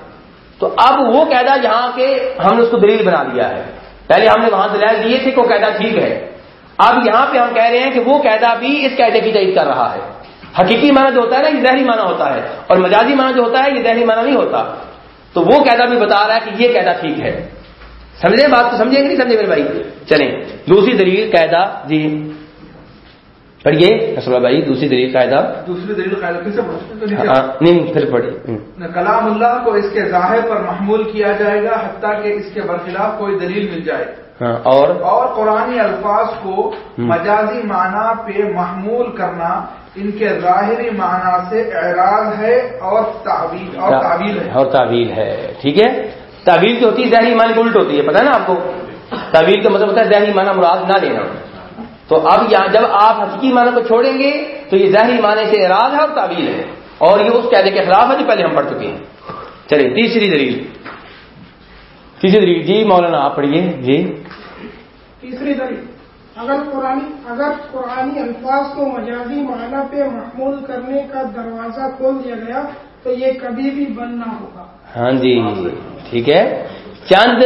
تو اب وہ قاعدہ جہاں کے ہم نے اس کو دلیل بنا دیا ہے۔ پہلے ہم نے وہاں دلائل دیے تھے کہ وہ قاعدہ ٹھیک ہے۔ اب یہاں پہ ہم کہہ رہے ہیں کہ وہ قاعدہ بھی اس قاعدے کی تعید کر رہا ہے۔ حقیقی معنی جو ہوتا ہے نا، یہ ظہری معنی ہوتا ہے۔ اور مجازی معنی جو ہوتا ہے، یہ ظہری معنی نہیں ہوتا۔ تو وہ قاعدہ بھی بتا رہا ہے کہ یہ قاعدہ ٹھیک ہے۔ سمجھے بات کو سمجھیں گے نہیں سمجھے میرے بھائی؟ چلیں، دوسری دلیل قاعدہ جی۔ پڑھیے رسول بھائی دوسری دلیل قاعدہ دوسری دلیل قاعدہ پھر سے ہاں، نہیں پھر پڑھیے۔ کلام اللہ کو اس کے ظاہر پر محمول کیا جائے گا حتیٰ کہ اس کے برخلاف کوئی دلیل مل جائے۔ ہاں اور؟ اور قرآن الفاظ کو مجازی معنی پہ محمول کرنا ان کے ظاہری معنی سے اعراض ہے اور تعویل اور تعویل ہے۔ اور تعویل ہے ٹھیک ہے؟ تعویل جو ہوتی ہے ظاہری معنی الٹ ہوتی ہے پتہ ہے نا آپ کو؟ تعویل کا مطلب ہوتا ہے ظاہری معنی مراد نہ لینا۔ تو اب یہاں جب آپ حقیقی معنی کو چھوڑیں گے تو یہ ظاہری معنی سے اعراض ہے اور تعویل ہے اور یہ اس قاعدے کے خلاف ہے جو پہلے ہم پڑھ چکے ہیں۔ چلیے تیسری دلیل۔ تیسری دلیل۔ جی مولانا آپ پڑھیے۔ جی۔ تیسری دلیل۔ اگر قرآنی اگر قرآنی الفاظ کو مجازی معنی پہ محمول کرنے کا دروازہ کھول دیا گیا تو یہ کبھی بھی بند نہ ہوگا۔ ہاں جی ٹھیک ہے۔ چند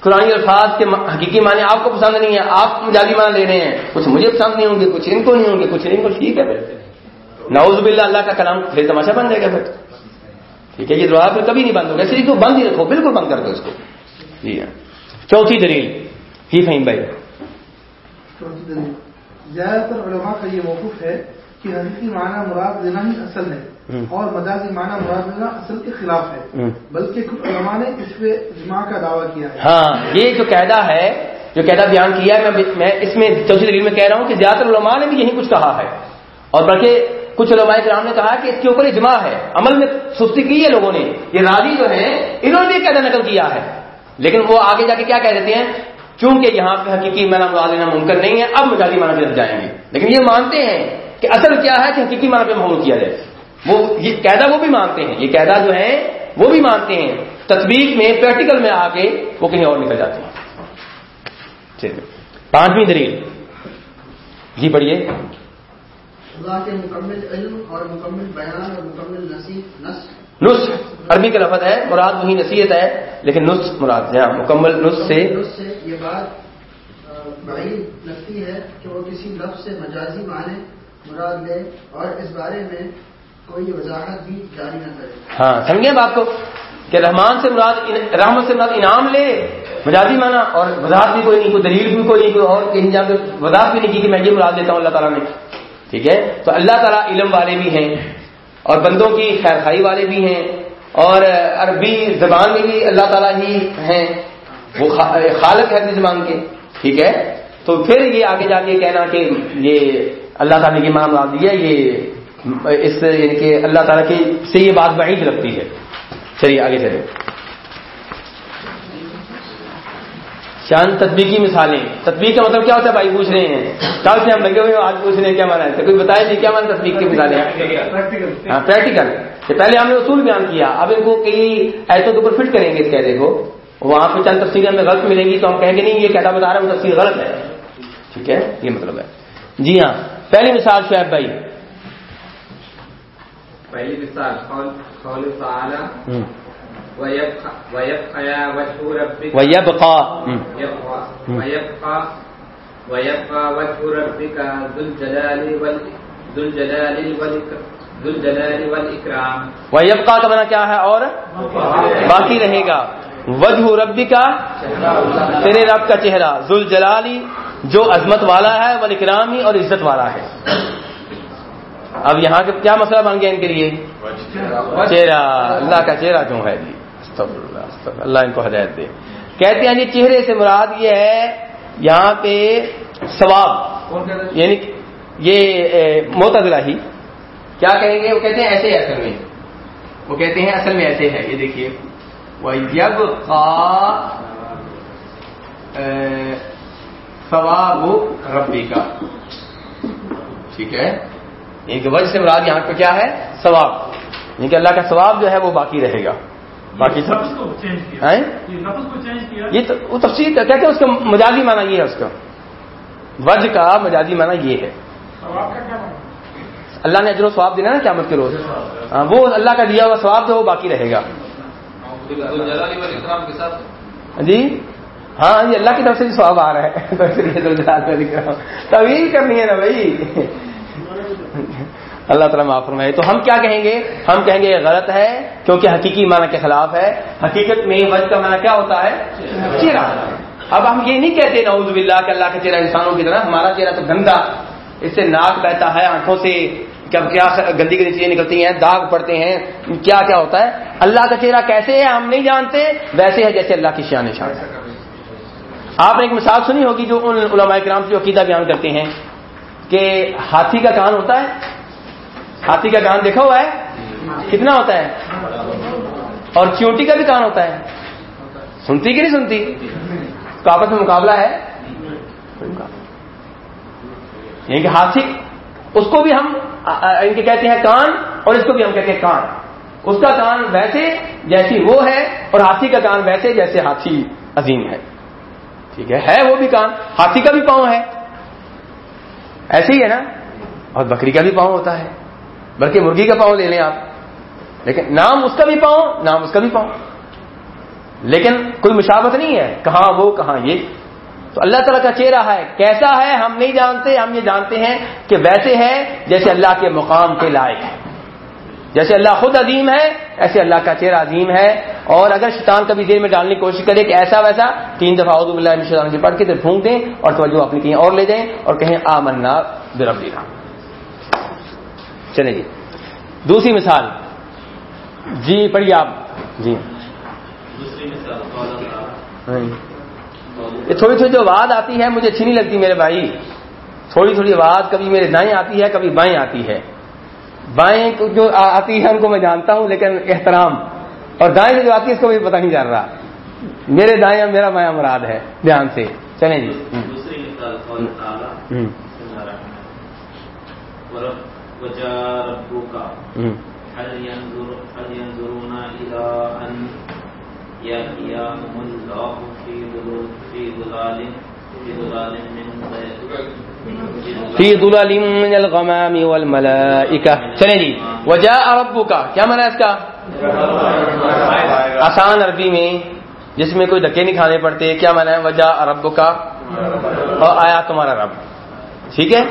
قرآن الفاظ کے حقیقی معنی آپ کو پسند نہیں ہے آپ مجازی معنی لے رہے ہیں۔ کچھ مجھے پسند نہیں ہوں گے، کچھ ان کو نہیں ہوں گے، کچھ ان کو ٹھیک ہے پھر۔ نعوذ باللہ، اللہ کا کلام پھر تماشا بن جائے گا پھر۔ ٹھیک ہے، یہ دروازہ پھر کبھی نہیں بند ہوگا، صرف تو بند ہی رکھو، بالکل بند کر دو اس کو۔ جی ہاں۔ چوتھی دلیل جی فہیم بھائی۔ چوتھی دلیل، زیادہ تر علماء کا یہ موقف ہے کہ حقیقی معنی مراد لینا ہی اصل ہے۔ اور مجازی معنی مراد لینا اصل کے خلاف ہے۔ بلکہ کچھ علماء نے اس پہ اجماع کا دعویٰ کیا ہے۔ ہاں یہ جو قاعدہ ہے جو قاعدہ بیان کیا ہے میں- اس میں چوتھی دلیل میں کہہ رہا ہوں کہ زیادہ تر علماء نے بھی یہی کچھ کہا ہے۔ اور بلکہ کچھ علماء کرام نے کہا کہ اس کے اوپر اجماع ہے۔ عمل میں سستی کی ہے لوگوں نے۔ یہ راضی جو ہے انہوں نے بھی قاعدہ نقل کیا ہے۔ لیکن وہ آگے جا کے کیا کہہ دیتے ہیں؟ چونکہ یہاں پہ حقیقی معنی مراد لینا ممکن نہیں ہے اب مجازی معنی کی طرف جائیں گے۔ لیکن یہ مانتے ہیں کہ اصل کیا ہے کہ حقیقی معنی پہ محمول کیا جائے۔ وہ یہ قاعدہ وہ بھی مانتے ہیں یہ قاعدہ جو ہے وہ بھی مانتے ہیں۔ تطبیق میں پریکٹیکل میں آ کے وہ کہیں اور نکل جاتے ہیں۔ ٹھیک ہے۔ پانچویں دلیل۔ جی پڑھیے۔ اللہ کے مکمل علم اور مکمل بیان اور مکمل نصیب نس نس عربی کا لفظ ہے مراد وہی نصیحت ہے لیکن نس مراد ہے۔ ہاں، مکمل نس سے۔ نس یہ بات بعید لگتی ہے کہ وہ کسی لفظ سے مجازی معنی مراد لے اور اس بارے میں کوئی وضاحت بھی جاری نہ کرے۔ ہاں سمجھے بات کو کہ رحمان سے مراد رحمت سے مراد انعام لے، مجازی مانا اور وضاحت بھی کوئی نہیں، کوئی دلیل بھی کوئی نہیں، کوئی اور کہیں جا کے وضاحت بھی نہیں کی کہ میں یہ مراد لیتا ہوں اللہ تعالیٰ نے۔ ٹھیک ہے؟ تو اللہ تعالیٰ علم والے بھی ہیں، اور بندوں کی خیر خائی والے بھی ہیں، اور عربی زبان میں بھی اللہ تعالیٰ ہی ہیں۔ وہ خالق ہے عربی زبان کے، ٹھیک ہے؟ تو پھر یہ آگے جا کے کہنا کہ یہ اللہ تعالیٰ نے یہ معاملہ دیا، یہ اس یعنی کہ اللہ تعالیٰ کی سے یہ بات بعید لگتی ہے۔ چلیے آگے چلے چاند تطبیقی مثالیں۔ تطبیق کا مطلب کیا ہوتا ہے؟ بھائی پوچھ رہے ہیں۔ کل سے ہم لگے ہوئے آج پوچھ رہے ہیں کیا مانا ہے؟ کوئی بتایا جی کیا مانا تطبیق کی مثالیں؟ ہاں پریکٹیکل پہلے ہم نے اصول بیان کیا۔ اب ان کو کئی ایسوں کے اوپر فٹ کریں گے اس قیدے کو۔ وہاں پہ چند تفصیلیں ہمیں غلط ملیں گی تو ہم کہیں گے نہیں یہ قیدا بتا رہا ہے وہ تفصیل غلط ہے۔ ٹھیک ہے؟ یہ مطلب ہے۔ جی ہاں پہلی مثال شعیب بھائی۔ پہلی مثال قول تعالی ويبقى وجه ربك. ويبقى. يبقى ويبقى. ويبقى. وجه ربك ذو الجلال وال ذو الجلال والإكرام ذو الجلال والإكرام. ویبقا کا معنی کیا ہے اور؟ باقی رہے گا. وجہ ربی کا تیرے رب کا چہرہ ذل جلالی جو عظمت والا ہے وہ اکرامی اور عزت والا ہے۔ اب یہاں کے کیا مسئلہ بن گیا ان کے لیے؟ چہرہ۔ اللہ کا چہرہ کیوں ہے جی؟ اللہ استغفر اللہ ان کو ہدایت دے۔ کہتے ہیں جی چہرے سے مراد یہ ہے یہاں پہ ثواب۔ یعنی یہ موتدلا ہی۔ کیا کہیں گے؟ وہ کہتے ہیں ایسے ہی اصل میں۔ وہ کہتے ہیں اصل میں ایسے ہے۔ یہ دیکھیے۔ وہ یب ثواب ربی کا ٹھیک ہے۔ ایک وجہ سے مراد یہاں پہ کیا ہے؟ ثواب۔ یعنی کہ اللہ کا ثواب جو ہے وہ باقی رہے گا۔ باقی سب؟ یہ تو وہ تفصیل کہتے ہیں اس کا مجازی معنی یہ ہے اس کا۔ وج کا مجازی معنی یہ ہے۔ اللہ نے اجر و ثواب دینا نا قیامت کے روز۔ ہاں، وہ اللہ کا دیا ہوا ثواب جو وہ باقی رہے گا۔ ساتھ جی؟ ہاں یہ اللہ کی طرف سے بھی ثواب آ رہا ہے۔ طویل کرنی ہے نا بھائی۔ اللہ تعالیٰ معاف فرمائے۔ تو ہم کیا کہیں گے؟ ہم کہیں گے یہ غلط ہے، کیونکہ حقیقی معنی کے خلاف ہے۔ حقیقت میں وجہ کا معنی کیا ہوتا ہے؟ چہرہ۔ اب ہم یہ نہیں کہتے، نعوذ باللہ کہ اللہ کا چہرہ انسانوں کی طرح، ہمارا چہرہ تو گندا، اس سے ناک بہتا ہے، آنکھوں سے کب کیا گندی گندی چیزیں نکلتی ہیں، داغ پڑتے ہیں۔ کیا کیا ہوتا ہے؟ اللہ کا چہرہ کیسے ہے ہم نہیں جانتے، ویسے ہے جیسے اللہ کی شان شان۔ آپ نے ایک مثال سنی ہوگی جو ان علماء کرام سے جو عقیدہ بیان کرتے ہیں کہ ہاتھی کا کان ہوتا ہے ہاتھی کا کان دیکھا ہوا ہے؟ کتنا ہوتا ہے؟ اور چیونٹی کا بھی کان ہوتا ہے۔ سنتی کہ نہیں سنتی؟ تو آپس میں مقابلہ ہے؟ یعنی کہ ہاتھی، اس کو بھی ہم ان کے کہتے ہیں کان، اور اس کو بھی ہم کہتے ہیں کان۔ اس کا کان ویسے جیسی وہ ہے، اور ہاتھی کا کان ویسے جیسے ہاتھی عظیم ہے۔ ٹھیک ہے؟ ہے وہ بھی کان، ہاتھی کا بھی پاؤں ہے۔ ایسے ہی ہے نا؟ اور بکری کا بھی پاؤں ہوتا ہے۔ بلکہ مرغی کا پاؤں لے لیں آپ۔ لیکن نام اس کا بھی پاؤں، نام اس کا بھی پاؤں۔ لیکن کوئی مشابت نہیں ہے، کہاں وہ، کہاں یہ۔ تو اللہ تعالیٰ کا چہرہ ہے، کیسا ہے ہم نہیں جانتے، ہم یہ جانتے ہیں کہ ویسے ہے جیسے اللہ کے مقام کے لائق ہے۔ جیسے اللہ خود عظیم ہے، ایسے اللہ کا چہرہ عظیم ہے۔ اور اگر شیطان کبھی دیر میں ڈالنے کی کوشش کرے کہ ایسا ویسا، تین دفعہ عدو اللہ شیطان سے پڑھ کے پھونک دیں اور توجہ اپنی کہیں اور لے دیں اور کہیں آ منا برب دیکھا چلے جی۔ دوسری مثال۔ جی پڑھیے آپ۔ جی۔ یہ تھوڑی تھوڑی جو آواز آتی ہے مجھے اچھی نہیں لگتی میرے بھائی۔ تھوڑی تھوڑی آواز کبھی میرے دائیں آتی ہے کبھی بائیں آتی ہے۔ بائیں جو آتی ہے ان کو میں جانتا ہوں لیکن احترام۔ اور دائیں سے جو آتی ہے اس کو بھی پتہ نہیں جان رہا۔ میرے دائیں میرا بایاں مراد ہے دھیان سے۔ چلیں جی۔ دوسری مثال وجا ربك هل ينظر هل ينظرون ان يأتيهم الله في ظلال في ظلال في ظلال من فی ظلال من الغمام والملائکہ چلیں جی. وجاء ربک کیا معنی ہے اس کا؟ آسان عربی میں جس میں کوئی دھکے نہیں کھانے پڑتے کیا معنی ہے؟ وجاء ربک اور آیا تمہارا رب. ٹھیک ہے؟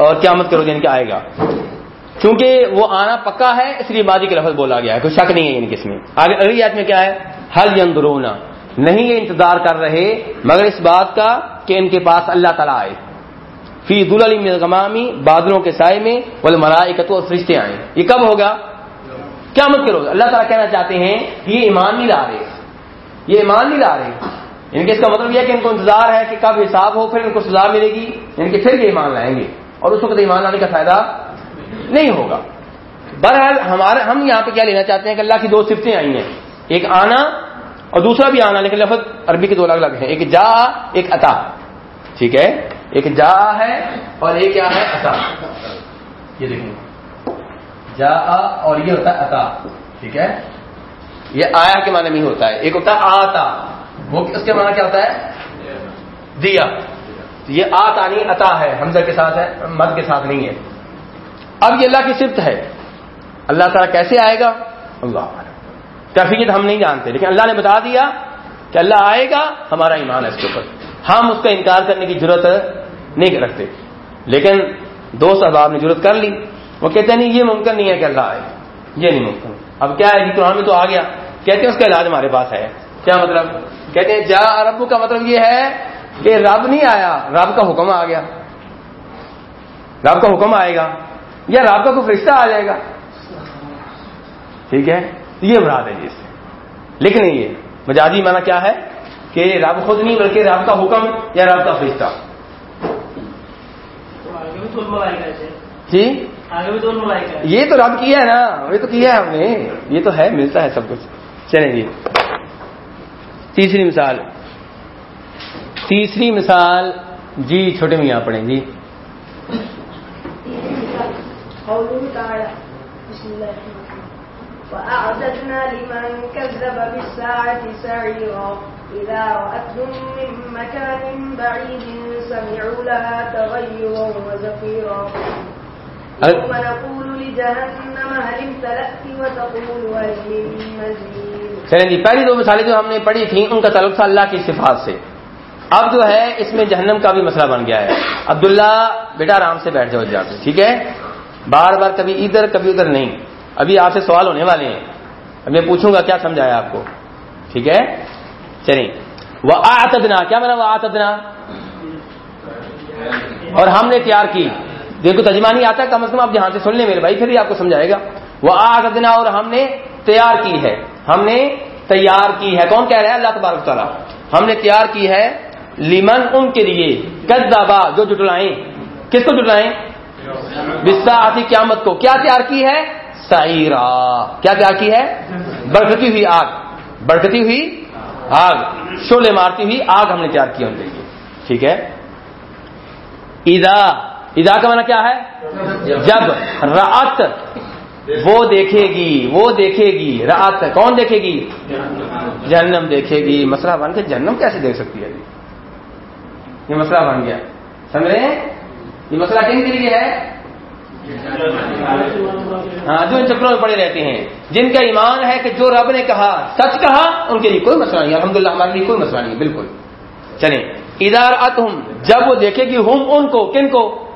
اور قیامت کے روز ان کے آئے گا۔ کیونکہ وہ آنا پکا ہے، اس لیے بازی کے لفظ بولا گیا ہے، کوئی شک نہیں ہے ان کس میں۔ آگے اگلی آیت میں کیا ہے؟ حل یندرونا نہیں یہ انتظار کر رہے، مگر اس بات کا کہ ان کے پاس اللہ تعالیٰ آئے۔ فی دلغمامی بادلوں کے سائے میں بول ملائکت اور فرشتے آئے۔ یہ کب ہوگا؟ کیا مت کرو اللہ تعالیٰ کہنا چاہتے ہیں کہ یہ ایمان نہیں لا رہے۔ یہ ایمان نہیں لا رہے۔ یعنی ان کے اس کا مطلب یہ ہے کہ ان کو انتظار ہے کہ کب حساب ہو، پھر ان کو سزا ملے گی۔ یعنی ان کے پھر یہ ایمان لائیں گے۔ اور اس وقت ایمان لانے کا فائدہ نہیں ہوگا۔ بہرحال ہمارے ہم یہاں پہ کیا لینا چاہتے ہیں کہ اللہ کی دو صفتیں آئی ہیں۔ ایک آنا اور دوسرا بھی آنا، لیکن لفظ عربی کے دو الگ الگ ہیں۔ ایک جا، ایک عطا ٹھیک ہے؟ ایک جا ہے اور ایک کیا ہے؟ عطا یہ دیکھیں۔ جا اور یہ ہوتا ہے عطا ٹھیک ہے؟ یہ آیا کے معنی میں ہوتا ہے۔ ایک ہوتا ہے آتا۔ وہ اس کے معنی کیا ہوتا ہے؟ دیا۔ یہ آتا نہیں عطا ہے، حمزہ کے ساتھ ہے، مد کے ساتھ نہیں ہے۔ اب یہ اللہ کی صفت ہے۔ اللہ تعالیٰ کیسے آئے گا؟ اللہ کیفیت ہم نہیں جانتے، لیکن اللہ نے بتا دیا کہ اللہ آئے گا، ہمارا ایمان ہے اس کے اوپر۔ ہم اس کا انکار کرنے کی ضرورت نہیں رکھتے۔ لیکن دوست احباب نے ضرورت کر لی۔ وہ کہتے ہیں، نہیں، یہ ممکن نہیں ہے کہ اللہ آئے۔ یہ نہیں ممکن۔ اب کیا ہے؟ قرآن میں تو آ گیا۔ کہتے ہیں، اس کا علاج ہمارے پاس ہے۔ کیا مطلب؟ کہتے ہیں، جا رب کا مطلب یہ ہے کہ رب نہیں آیا، رب کا حکم آ گیا۔ رب کا حکم آئے گا یا رب کا کوئی فرشتہ آ جائے گا؟ ٹھیک ہے؟ یہ مراد ہے جی اس سے لیکن یہ مجازی مانا کیا ہے؟ کہ رب خود نہیں، بلکہ رب کا حکم یا رب کا فرشتہ۔ جی؟ یہ تو رب کیا ہے نا، یہ تو کیا ہے ہم نے۔ یہ تو ہے، ملتا ہے سب کچھ۔ چلیں جی۔ تیسری مثال۔ تیسری مثال جی چھوٹے میں یہاں پڑھیں جی۔ وأعددنا لمن كذب بالساعة سعيرا إذا رأتهم من مكان بعيد سمعوا لها تغيرا وزفيرا. نقول لجهنم هل امتلأت وتقول هل من مزيد. چلیں جی پہلی دو مثالیں جو ہم نے پڑھی تھیں ان کا تعلق تھا اللہ کی صفات سے۔ اب جو ہے اس میں جہنم کا بھی مسئلہ بن گیا ہے۔ عبداللہ بیٹا آرام سے بیٹھ جاؤ جا کے ٹھیک ہے؟ بار بار کبھی ادھر کبھی ادھر نہیں۔ ابھی آپ سے سوال ہونے والے ہیں۔ اب میں پوچھوں گا کیا سمجھایا آپ کو؟ ٹھیک ہے؟ چلیں۔ وہ آتدنا کیا میرا وہ آتدنا اور ہم نے تیار کی۔ دیکھو، ترجمہ نہیں آتا، کم از کم آپ جہاں سے سن لیں میرے بھائی، پھر ہی آپ کو سمجھائے گا۔ وہ آتدنا اور ہم نے تیار کی ہے۔ ہم نے تیار کی ہے۔ کون کہہ رہا ہے؟ اللہ تبارک تعالیٰ۔ ہم نے تیار کی ہے لیمن ان کے لیے؟ کدابا جو جٹلائیں کس کو جٹلائیں بسا آتی قیامت کو۔ کیا تیار کی ہے؟ سعیرا۔ کیا تیار کی ہے؟ برکتی ہوئی آگ۔ برکتی ہوئی آگ۔ شولے مارتی ہوئی آگ ہم نے تیار کی ان کے لیے ٹھیک ہے؟ ادا ادا کا مانا کیا ہے؟ جب۔ رات وہ دیکھے گی، وہ دیکھے گی۔ رات کون دیکھے گی؟ جہنم دیکھے گی۔ مسئلہ بن کے جہنم کیسے دیکھ سکتی ہے؟ یہ مسئلہ بن گیا۔ سمجھ رہے ہیں؟ یہ مسئلہ کن کے لیے ہے؟ ہاں جو ان چکروں میں پڑے رہتے ہیں۔ جن کا ایمان ہے کہ جو رب نے کہا، سچ کہا، ان کے لیے کوئی مسئلہ نہیں الحمد للہ ہمارے لیے کوئی مسئلہ نہیں، بالکل۔ چلیں۔ ادار ات جب وہ دیکھے گی ہم ان کو، کن کو؟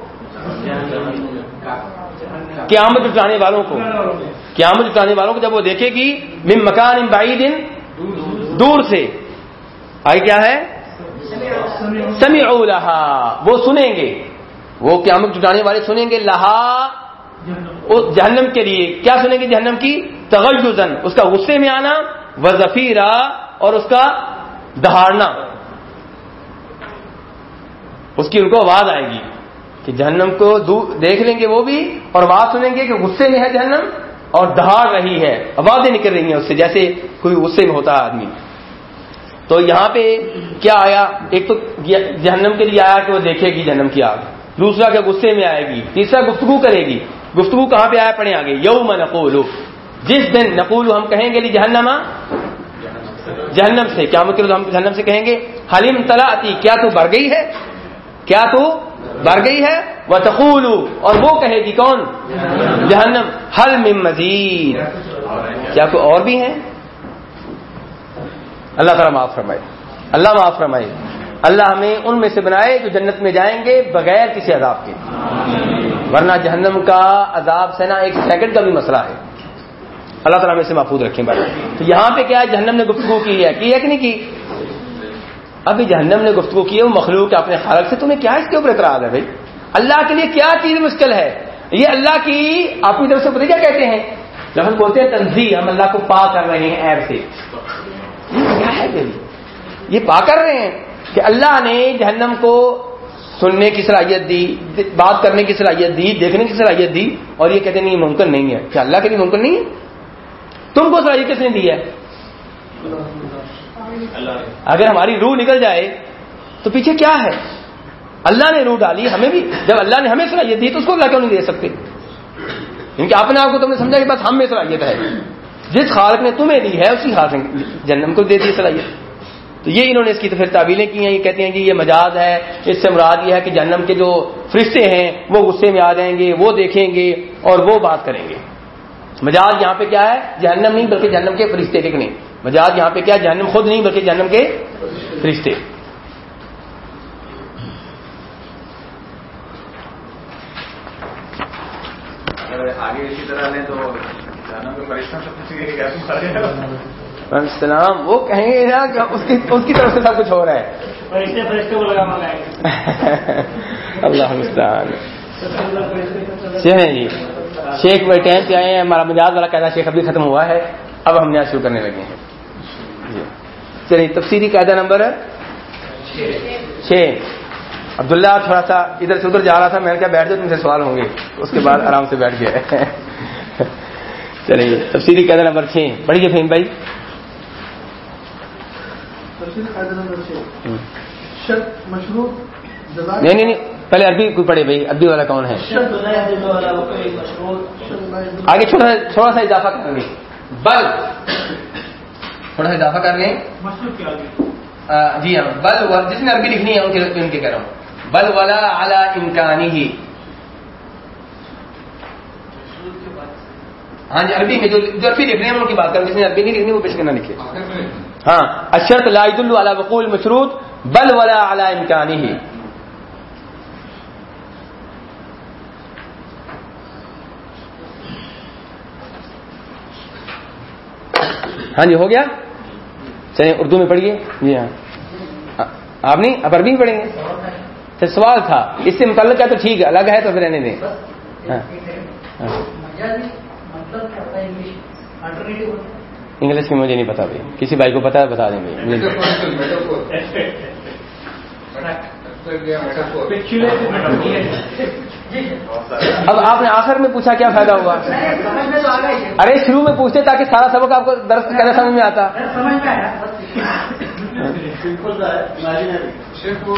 قیامت اٹھانے والوں کو۔ قیامت اٹھانے والوں کو جب وہ دیکھے گی مکان بائی دن دور سے۔ آئی کیا ہے؟ سمی لہا، وہ سنیں گے۔ وہ قیامت جٹانے والے سنیں گے، لہا جہنم کے لیے۔ کیا سنیں گے جہنم کی؟ تغیزن اس کا غصے میں آنا و ذفیرہ اور اس کا دہاڑنا۔ اس کی ان کو آواز آئے گی کہ جہنم کو دیکھ لیں گے وہ بھی، اور آواز سنیں گے کہ غصے میں ہے جہنم، اور دہاڑ رہی ہے۔ آوازیں نکل رہی ہیں اس سے، جیسے کوئی غصے میں ہوتا ہے آدمی۔ تو یہاں پہ کیا آیا؟ ایک تو جہنم کے لیے آیا کہ وہ دیکھے گی جہنم کی آگ۔ دوسرا کہ غصے میں آئے گی۔ تیسرا گفتگو کرے گی۔ گفتگو کہاں پہ آیا؟ پڑے آگے۔ یوم نقول جس دن نقول ہم کہیں گے جہنما ہاں؟ جہنم سے۔ کیا مطلب ہم جہنم سے کہیں گے۔ حلیم تلا کیا تو بڑھ گئی ہے؟ کیا تو بڑھ گئی ہے؟ وہ تقول اور وہ کہے گی کون؟ جہنم۔ حل مزید۔ کیا کوئی اور بھی ہیں؟ اللہ تعالیٰ معاف فرمائے۔ اللہ معاف فرمائے۔ اللہ ہمیں ان میں سے بنائے جو جنت میں جائیں گے بغیر کسی عذاب کے۔ ورنہ جہنم کا عذاب سے نا ایک سیکنڈ کا بھی مسئلہ ہے۔ اللہ تعالیٰ ہمیں سے محفوظ رکھیں بھائی۔ تو یہاں پہ کیا ہے؟ جہنم نے گفتگو کی ہے۔ کی ہے کہ نہیں کی؟ ابھی جہنم نے گفتگو کی ہے۔ وہ مخلوق ہے اپنے خالق سے۔ تمہیں کیا اس کے اوپر اعتراض ہے بھائی؟ اللہ کے لیے کیا چیز مشکل ہے؟ یہ اللہ کی آپ کی طرف سے پتہ کیا کہتے ہیں۔ جب ہم بولتے ہیں تنظیم ہم اللہ کو پا کر رہے ہیں ایپ سے۔ کیا ہے یہ پا کر رہے ہیں کہ اللہ نے جہنم کو سننے کی صلاحیت دی، بات کرنے کی صلاحیت دی، دیکھنے کی صلاحیت دی، اور یہ کہتے ہیں، نہیں ممکن نہیں ہے۔ کیا اللہ کے لیے ممکن نہیں ہے؟ تم کو صلاحیت کس نے دی ہے؟ اگر ہماری روح نکل جائے تو پیچھے کیا ہے؟ اللہ نے روح ڈالی، ہمیں بھی۔ جب اللہ نے ہمیں صلاحیت دی تو اس کو اللہ کیوں نہیں دے سکتے؟ ان کے اپنے آپ کو تم نے سمجھا کہ بس ہم میں صلاحیت ہے۔ جس خالق نے تمہیں دی ہے، اسی خالق نے جنم کو دے دی، صلاحیت۔ تو یہ انہوں نے اس کی تو پھر تعبیلیں کی ہیں، یہ کہتے ہیں کہ یہ مجاز ہے، اس سے مراد یہ ہے کہ جہنم کے جو فرشتے ہیں، وہ غصے میں آ جائیں گے، وہ دیکھیں گے اور وہ بات کریں گے۔ مجاز یہاں پہ کیا ہے؟ جہنم نہیں، بلکہ جہنم کے فرشتے لکھنے مجاز یہاں پہ کیا جہنم خود نہیں، بلکہ جہنم کے فرشتے۔ آگے اسی طرح لیں تو سے السلام وہ کہیں گے نا کہ اس کی اس کی طرف سے سب کچھ ہو رہا ہے۔ اللہ مستعان چلیں جی شیخ بھائی ٹائم پہ آئے ہیں ہمارا مجاز والا قاعدہ شیخ ابھی ختم ہوا ہے۔ اب ہم یہاں شروع کرنے لگے ہیں۔ جی۔ چلیے تفصیلی قاعدہ نمبر چھ۔ عبداللہ تھوڑا سا ادھر سے ادھر جا رہا تھا میں نے کہا بیٹھ جاؤ تم سے سوال ہوں گے۔ اس کے بعد آرام سے بیٹھ گئے چلیے تفصیلی قاعدہ نمبر چھ۔ پڑھیے فہیم بھائی۔ نہیں نہیں نہیں پہلے عربی کوئی پڑھے بھائی عربی والا کون ہے؟ آگے چھوٹا سا تھوڑا سا اضافہ کر لیں بل۔ تھوڑا سا اضافہ کر لیں جی ہاں بل جس نے عربی لکھنی ہے ان کے ان کے کہہ رہا ہوں بل ولا اعلی امکانی ہی ہاں جی عربی میں جو عربی لکھ رہے ہیں ان کی بات کریں جس نے عربی نہیں لکھنی وہ پیش کرنا لکھے۔ ہاں اشرط لا يدل على وقوع المشروط بل ولا على امکانه ہاں جی ہو گیا؟ چلیے اردو میں پڑھیے۔ جی ہاں۔ آپ نہیں اب عربی میں پڑھیں گے؟ تو سوال تھا۔ اس سے متعلق ہے تو ٹھیک ہے الگ ہے تو پھر رہنے دیں۔ ہاں۔ ہاں۔ انگلش میں؟ مجھے نہیں پتا بھائی۔ کسی بھائی کو پتا ہے بتا دیں گے۔ اب آپ نے آخر میں پوچھا کیا فائدہ ہوا؟ ارے شروع میں پوچھتے تاکہ سارا سبق آپ کو درست کرنا سمجھ میں آتا؟ شیخ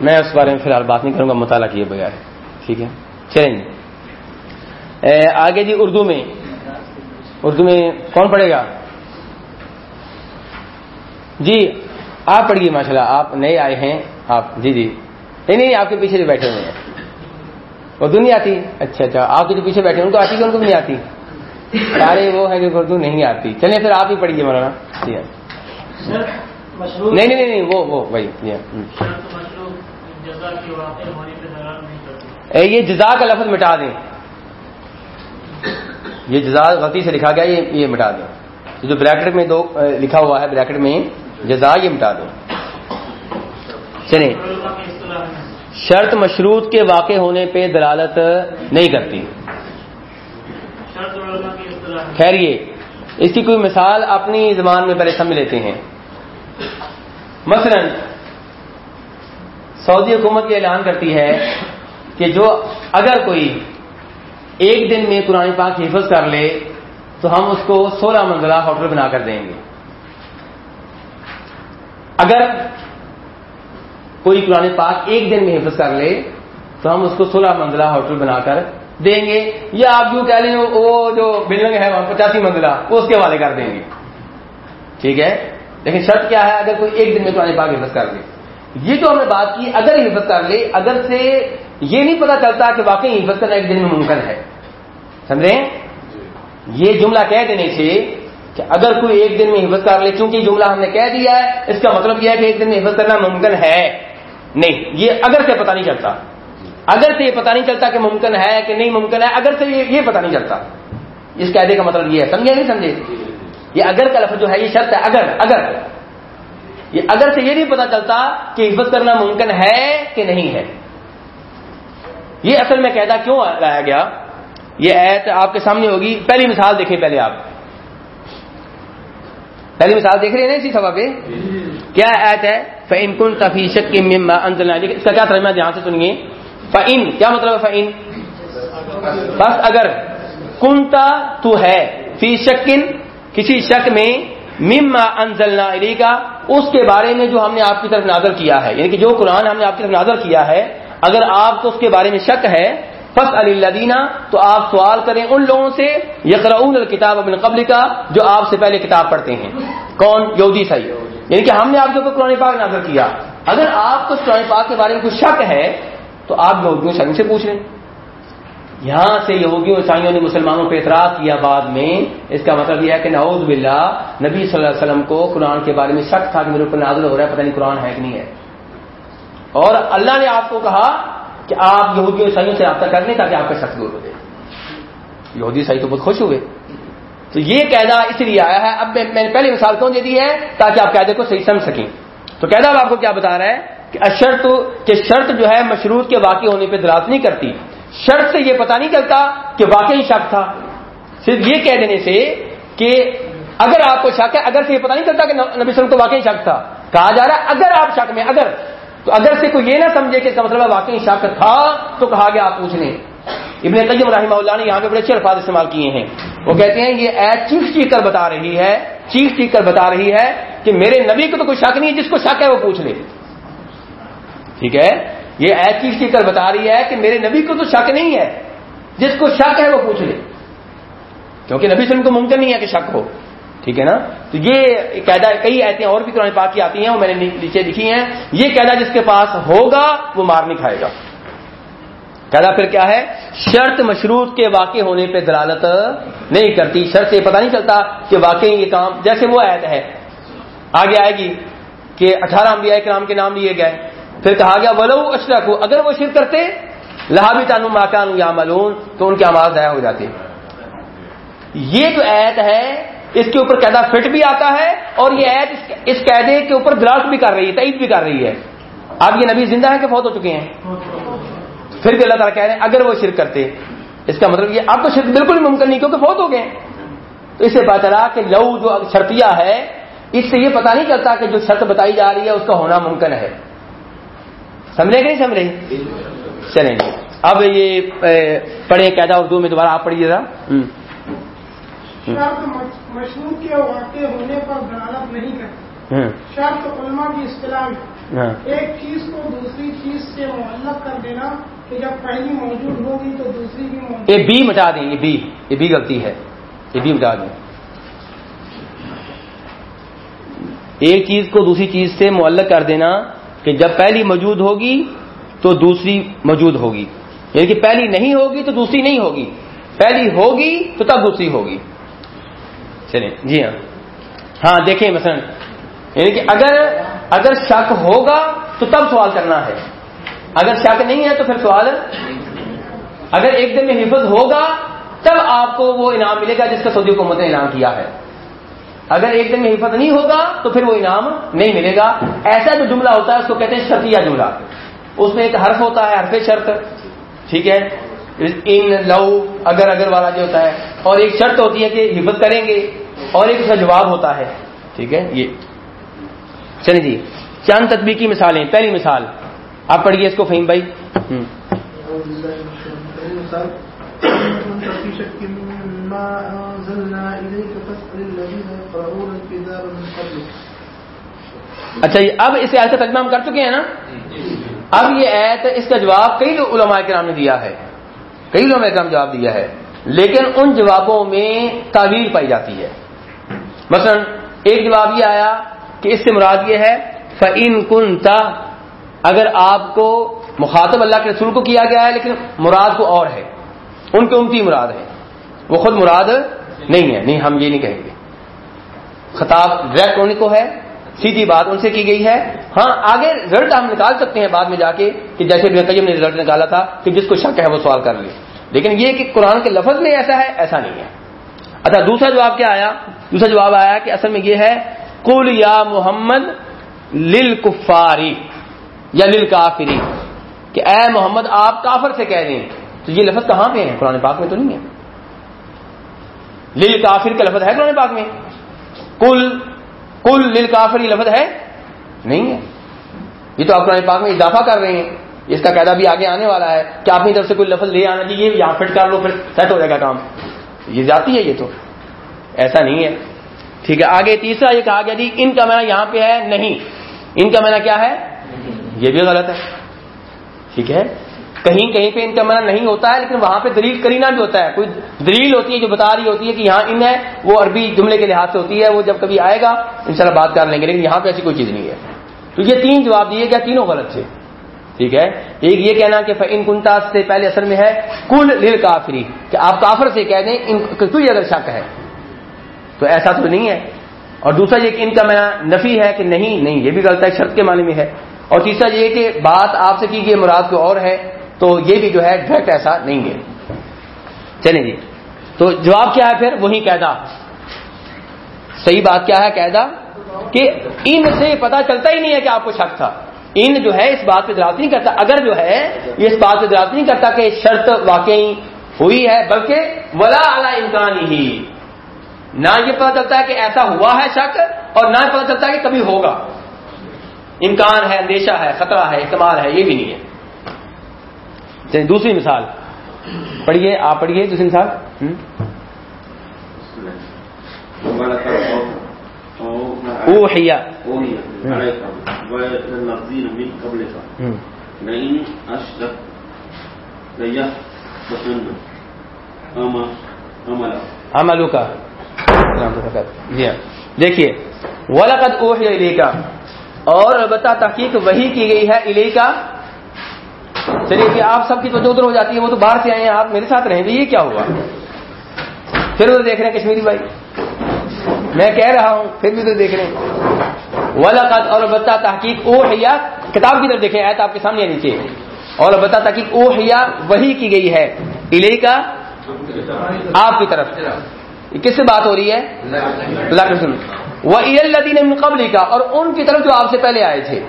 میں اس بارے میں فی الحال بات نہیں کروں گا، مطالعہ کیے بغیر، ٹھیک ہے؟ چلیں جی۔ آگے جی اردو میں۔ اردو میں کون پڑھے گا؟ جی آپ پڑھیے ماشاء اللہ آپ نئے آئے ہیں، آپ جی جی۔ نہیں نہیں، آپ کے پیچھے جو بیٹھے ہوئے ہیں۔ اردو نہیں آتی؟ اچھا اچھا آپ کے جو پیچھے بیٹھے ہیں، ان کو آتی کہ ان کو نہیں آتی؟ سارے وہ ہیں کہ اردو نہیں آتی۔ چلیں پھر آپ ہی پڑھیے، مولانا۔ جی ہاں۔ نہیں نہیں نہیں وہ وہ وہی یہ جزا کا لفظ مٹا دیں۔ یہ جزا غلطی سے لکھا گیا یہ یہ مٹا دیں۔ جو بریکٹ میں دو لکھا ہوا ہے بریکٹ میں جزا یہ مٹا دیں۔ چلیں۔ شرط مشروط کے واقع ہونے پہ دلالت نہیں کرتی۔ خیر یہ اس کی کوئی مثال اپنی زبان میں پہلے سمجھ لیتے ہیں۔ مثلا، سعودی حکومت یہ اعلان کرتی ہے کہ جو اگر کوئی ایک دن میں قرآن پاک حفظ کر لے، تو ہم اس کو سولہ منزلہ ہوٹل بنا کر دیں گے۔ اگر کوئی قرآن پاک ایک دن میں حفظ کر لے، تو ہم اس کو سولہ منزلہ ہوٹل بنا کر دیں گے۔ یا آپ یوں کہہ لیں، وہ جو بلڈنگ ہے وہاں پچاسی منزلہ، وہ اس کے حوالے کر دیں گے۔ ٹھیک ہے؟ لیکن شرط کیا ہے؟ اگر کوئی ایک دن میں قرآن پاک حفظ کر لے۔ یہ جو ہم نے بات کی، اگر حفظ کر لے، اگر سے یہ نہیں پتا چلتا کہ واقعی حفظ کرنا ایک دن میں ممکن ہے۔ سمجھیں یہ جملہ کہہ دینے سے کہ اگر کوئی ایک دن میں حفظ کر لے، چونکہ یہ جملہ ہم نے کہہ دیا ہے، اس کا مطلب یہ ہے کہ ایک دن میں حفظ کرنا ممکن ہے۔ نہیں، یہ اگر سے پتا نہیں چلتا۔ اگر سے یہ پتا نہیں چلتا کہ ممکن ہے کہ نہیں ممکن ہے، اگر سے یہ یہ پتا نہیں چلتا۔ اس قاعدے کا مطلب یہ ہے۔ سمجھے؟ نہیں سمجھے؟ یہ اگر کا لفظ جو ہے یہ شرط ہے، اگر اگر۔ یہ اگر سے یہ نہیں پتا چلتا کہ حفظ کرنا ممکن ہے کہ نہیں ہے۔ یہ اصل میں قاعدہ کیوں لایا گیا؟ یہ ایت آپ کے سامنے ہوگی۔ پہلی مثال دیکھیں پہلے آپ۔ پہلی مثال دیکھ رہے ہیں نا اسی سبب پہ؟ کیا ایت ہے؟ فعن کن تفیشت کی مما اس کا کیا ترجمہ دھیان سے سنیے۔ فعن کیا مطلب ہے فعن بس اگر۔ کنتا تو ہے۔ فی شکن کسی شک میں مما انزلنا علی کا اس کے بارے میں جو ہم نے آپ کی طرف نازل کیا ہے۔ یعنی کہ جو قرآن ہم نے آپ کی طرف نازل کیا ہے، اگر آپ کو اس کے بارے میں شک ہے فس علیہ تو آپ سوال کریں ان لوگوں سے، یقرؤون الکتاب ابن قبل کا جو آپ سے پہلے کتاب پڑھتے ہیں۔ کون؟ یہودی صحیح۔ یعنی کہ ہم نے آپ کے اوپر قرآن پاک نازل کیا۔ اگر آپ کو اس قرآن پاک کے بارے میں کچھ شک ہے، تو آپ یہودیوں شنگ سے پوچھ لیں۔ یہاں سے یہودیوں، عیسائیوں نے مسلمانوں پہ اعتراض کیا بعد میں۔ اس کا مطلب یہ ہے کہ نعوذ باللہ، نبی صلی اللہ علیہ وسلم کو قرآن کے بارے میں شک تھا کہ میرے اوپر نازل ہو رہا ہے، پتہ نہیں قرآن ہے کہ نہیں ہے۔ اور اللہ نے آپ کو کہا کہ آپ یہودیوں، عیسائیوں سے رابطہ کرنے کا کہ آپ کا شک دور ہو جائے۔ یہودی، عیسائی تو بہت خوش ہوئے تو یہ قیدا اس لیے آیا ہے۔ اب میں نے پہلی مثال کیوں دے دی ہے؟ تاکہ آپ قیدے کو صحیح سمجھ سکیں۔ تو قیدا اب آپ کو کیا بتا رہا ہے؟ کہ اشرط کہ شرط جو ہے مشروط کے واقع ہونے پہ دراز نہیں کرتی۔ شرط سے یہ پتا نہیں چلتا کہ واقعی شک تھا۔ صرف یہ کہہ دینے سے کہ اگر آپ کو شک ہے، اگر سے یہ پتا نہیں چلتا کہ نبی وسلم کو واقعی شک تھا۔ کہا جا رہا ہے، اگر آپ شک میں، اگر، تو اگر سے کوئی یہ نہ سمجھے کہ اس کا مطلب واقعی شک تھا، تو کہا گیا آپ پوچھ لیں۔ ابن قیم رحمہ اللہ نے یہاں پہ بڑے اچھے الفاظ استعمال کیے ہیں۔ وہ کہتے ہیں، یہ ایڈ چیخ چیخ کر بتا رہی ہے، چیخ چیخ کر بتا رہی ہے کہ میرے نبی کو تو کوئی شک نہیں ہے جس کو شک ہے وہ پوچھ لے۔ ٹھیک ہے؟ یہ ایڈ چیخ چیخ کر بتا رہی ہے کہ میرے نبی کو تو شک نہیں ہے۔ جس کو شک ہے وہ پوچھ لے۔ کیونکہ نبی سے ان کو ممکن نہیں ہے کہ شک ہو۔ ٹھیک ہے نا؟ تو یہ قیدا کئی ایسے اور بھی قرآن پاک کی آتی ہیں، وہ میں نے نیچے لکھی ہیں۔ یہ قیدا جس کے پاس ہوگا، وہ مار نہیں کھائے گا۔ قیدا پھر کیا ہے؟ شرط مشروط کے واقع ہونے پہ دلالت نہیں کرتی۔ شرط سے پتہ نہیں چلتا کہ واقعی یہ کام، جیسے وہ عید ہے۔ آگے آئے گی کہ اٹھارہ انبیاء کرام کے نام لیے گئے۔ پھر کہا گیا، ولو اشرک اگر وہ شرک کرتے، لہابی تانو ماکان یا ملون تو ان کی آواز ضائع ہو جاتی یہ جو ایت ہے، اس کے اوپر قیدا فٹ بھی آتا ہے، اور یہ ایت اس قیدے کے اوپر دلاس بھی کر رہی ہے تعید بھی کر رہی ہے۔ اب یہ نبی زندہ ہے کہ فوت ہو چکے ہیں؟ پھر بھی اللہ تعالیٰ کہہ رہے ہیں، اگر وہ شرک کرتے، اس کا مطلب یہ اب تو شرک بالکل ممکن نہیں، کیونکہ فوت ہو گئے تو اس سے پتا چلا کہ لو جو شرطیہ ہے، اس سے یہ پتا نہیں چلتا کہ جو شرط بتائی جا رہی ہے، اس کا ہونا ممکن ہے۔ سمجھے کہ نہیں سمجھے؟ چلیں گے۔ اب یہ پڑھے قیدا اردو میں دوبارہ آپ پڑھیے ذرا شرط مشروع کے واقع ہونے پر دلالت نہیں کرتی شرط علماء کی اصطلاح میں ایک چیز کو دوسری چیز سے معلق کر دینا کہ جب پہلی موجود ہوگی تو دوسری بھی موجود۔ یہ بی مٹا دیں یہ بی۔ یہ بی غلطی ہے۔ یہ بی مٹا دیں۔ ایک چیز کو دوسری چیز سے معلق کر دینا کہ جب پہلی موجود ہوگی تو دوسری موجود ہوگی۔ یعنی کہ پہلی نہیں ہوگی تو دوسری نہیں ہوگی۔ پہلی ہوگی تو تب دوسری ہوگی۔ چلیں جی ہاں۔ ہاں دیکھیں مثلا۔ یعنی کہ اگر اگر شک ہوگا تو تب سوال کرنا ہے۔ اگر شک نہیں ہے تو پھر سوال۔ اگر ایک دن میں حفظ ہوگا تب آپ کو وہ انعام ملے گا جس کا سعودی حکومت نے انعام کیا ہے۔ اگر ایک دن میں حفظ نہیں ہوگا تو پھر وہ انعام نہیں ملے گا۔ ایسا جو جملہ ہوتا ہے اس کو کہتے ہیں شرطیہ جملہ۔ اس میں ایک حرف ہوتا ہے حرف شرط۔ ٹھیک ہے؟ ان لو اگر اگر والا جو ہوتا ہے۔ اور ایک شرط ہوتی ہے کہ حفظ کریں گے۔ اور ایک اس کا جواب ہوتا ہے۔ ٹھیک ہے؟ یہ۔ چلیں جی چند تدبی کی مثالیں۔ پہلی مثال۔ آپ پڑھیے اس کو فہیم بھائی۔ اچھا یہ اب اس ایت کا ترجمہ ہم کر چکے ہیں نا؟ اب یہ ایت اس کا جواب کئی علماء کرام نے دیا ہے۔ کئی علماء کرام جواب دیا ہے۔ لیکن ان جوابوں میں تعویل پائی جاتی ہے۔ مثلا، ایک جواب یہ آیا کہ اس سے مراد یہ ہے فعین کن اگر آپ کو مخاطب اللہ کے رسول کو کیا گیا ہے، لیکن مراد کو اور ہے۔ ان کے امتی مراد ہے۔ وہ خود مراد نہیں ہے۔ نہیں، ہم یہ نہیں کہیں گے۔ خطاب ڈائریکٹ ہونے کو ہے، سیدھی بات ان سے کی گئی ہے۔ ہاں آگے رزلٹ ہم نکال سکتے ہیں بعد میں جا کے کہ جیسے قیم نے رزلٹ نکالا تھا کہ جس کو شک ہے وہ سوال کر لے۔ لیکن یہ کہ قرآن کے لفظ میں ایسا ہے، ایسا نہیں ہے۔ اچھا دوسرا جواب کیا آیا؟ دوسرا جواب آیا کہ اصل میں یہ ہے کل یا محمد لل کفاری یا لل کافری کہ اے محمد، آپ کافر سے کہہ دیں۔ تو یہ لفظ کہاں پہ ہے؟ قرآن پاک میں تو نہیں ہے۔ لل کافر کا لفظ ہے قرآن پاک میں۔ کل کل لل کافر یہ لفظ ہے؟ نہیں ہے۔ یہ تو آپ قرآن پاک میں اضافہ کر رہے ہیں۔ اس کا قاعدہ بھی آگے آنے والا ہے کہ اپنی طرف سے کوئی لفظ لے آنا چاہیے یہاں فٹ کر لو، پھر سیٹ ہو جائے گا کام۔ یہ جاتی ہے یہ تو۔ ایسا نہیں ہے۔ ٹھیک ہے، آگے تیسرا یہ کہا گیا جی ان کا معنی یہاں پہ ہے نہیں۔ ان کا معنی کیا ہے؟ یہ بھی غلط ہے۔ ٹھیک ہے۔ کہیں کہیں پہ ان کا معنی نہیں ہوتا ہے، لیکن وہاں پہ دلیل کرینا بھی ہوتا ہے۔ کوئی دلیل ہوتی ہے جو بتا رہی ہوتی ہے کہ یہاں ان ہے، وہ عربی جملے کے لحاظ سے ہوتی ہے، وہ جب کبھی آئے گا ان بات کر لیں گے، لیکن یہاں پہ ایسی کوئی چیز نہیں ہے۔ تو یہ تین جواب دیے گیا تینوں غلط تھے۔ ٹھیک ہے؟ ایک یہ کہنا کہ ان کنتا سے پہلے اثر میں ہے کل لل کافری کہ آپ کافر سے کہہ دیں، ان کوئی اگر شک ہے، تو ایسا تو نہیں ہے۔ اور دوسرا یہ کہ ان کا میرا نفی ہے کہ نہیں نہیں، یہ بھی غلط ہے، شرط کے معنی میں ہے۔ اور تیسرا یہ کہ بات آپ سے کی گئی، مراد کو اور ہے۔ تو یہ بھی جو ہے ڈائریکٹ ایسا نہیں ہے۔ چلیں جی۔ تو جواب کیا ہے پھر؟ وہی قیدا صحیح بات کیا ہے قیدا کہ ان سے پتا چلتا ہی نہیں ہے کہ آپ کو شک تھا۔ ان جو ہے اس بات پہ درات نہیں کرتا۔ اگر جو ہے یہ اس بات پہ درات نہیں کرتا کہ شرط واقعی ہوئی ہے، بلکہ ولا اعلی امکان ہی۔ نہ یہ پتا چلتا ہے کہ ایسا ہوا ہے شک، اور نہ پتا چلتا ہے کہ کبھی ہوگا۔ امکان ہے، اندیشہ ہے، خطرہ ہے، احتمال ہے، یہ بھی نہیں ہے۔ یعنی دوسری مثال پڑھیے، آپ پڑھیے دوسری مثال۔ اوحیا عملو کا جی ہاں۔ دیکھیے، ولقد اوحی علی کا اور البتہ تحقیق وہی کی گئی ہے علی کا چلیے کہ آپ سب کی توجہ ادھر ہو جاتی ہے، وہ تو باہر سے آئے ہیں، آپ میرے ساتھ رہیں گے، یہ کیا ہوا؟ پھر وہ دیکھ رہے ہیں کشمیری بھائی۔ میں کہہ رہا ہوں، پھر بھی تو دیکھ رہے ہیں۔ ولقد اور البتہ تحقیق او حیا کتاب کی طرف دیکھیں آئے تو آپ کے سامنے آنی چاہیے اور البتہ تحقیق او حیا وہی کی گئی ہے۔ علی کا آپ کی طرف۔ کس سے بات ہو رہی ہے؟ اللہ کے سن وہ الدین قبل کا اور ان کی طرف جو آپ سے پہلے آئے تھے۔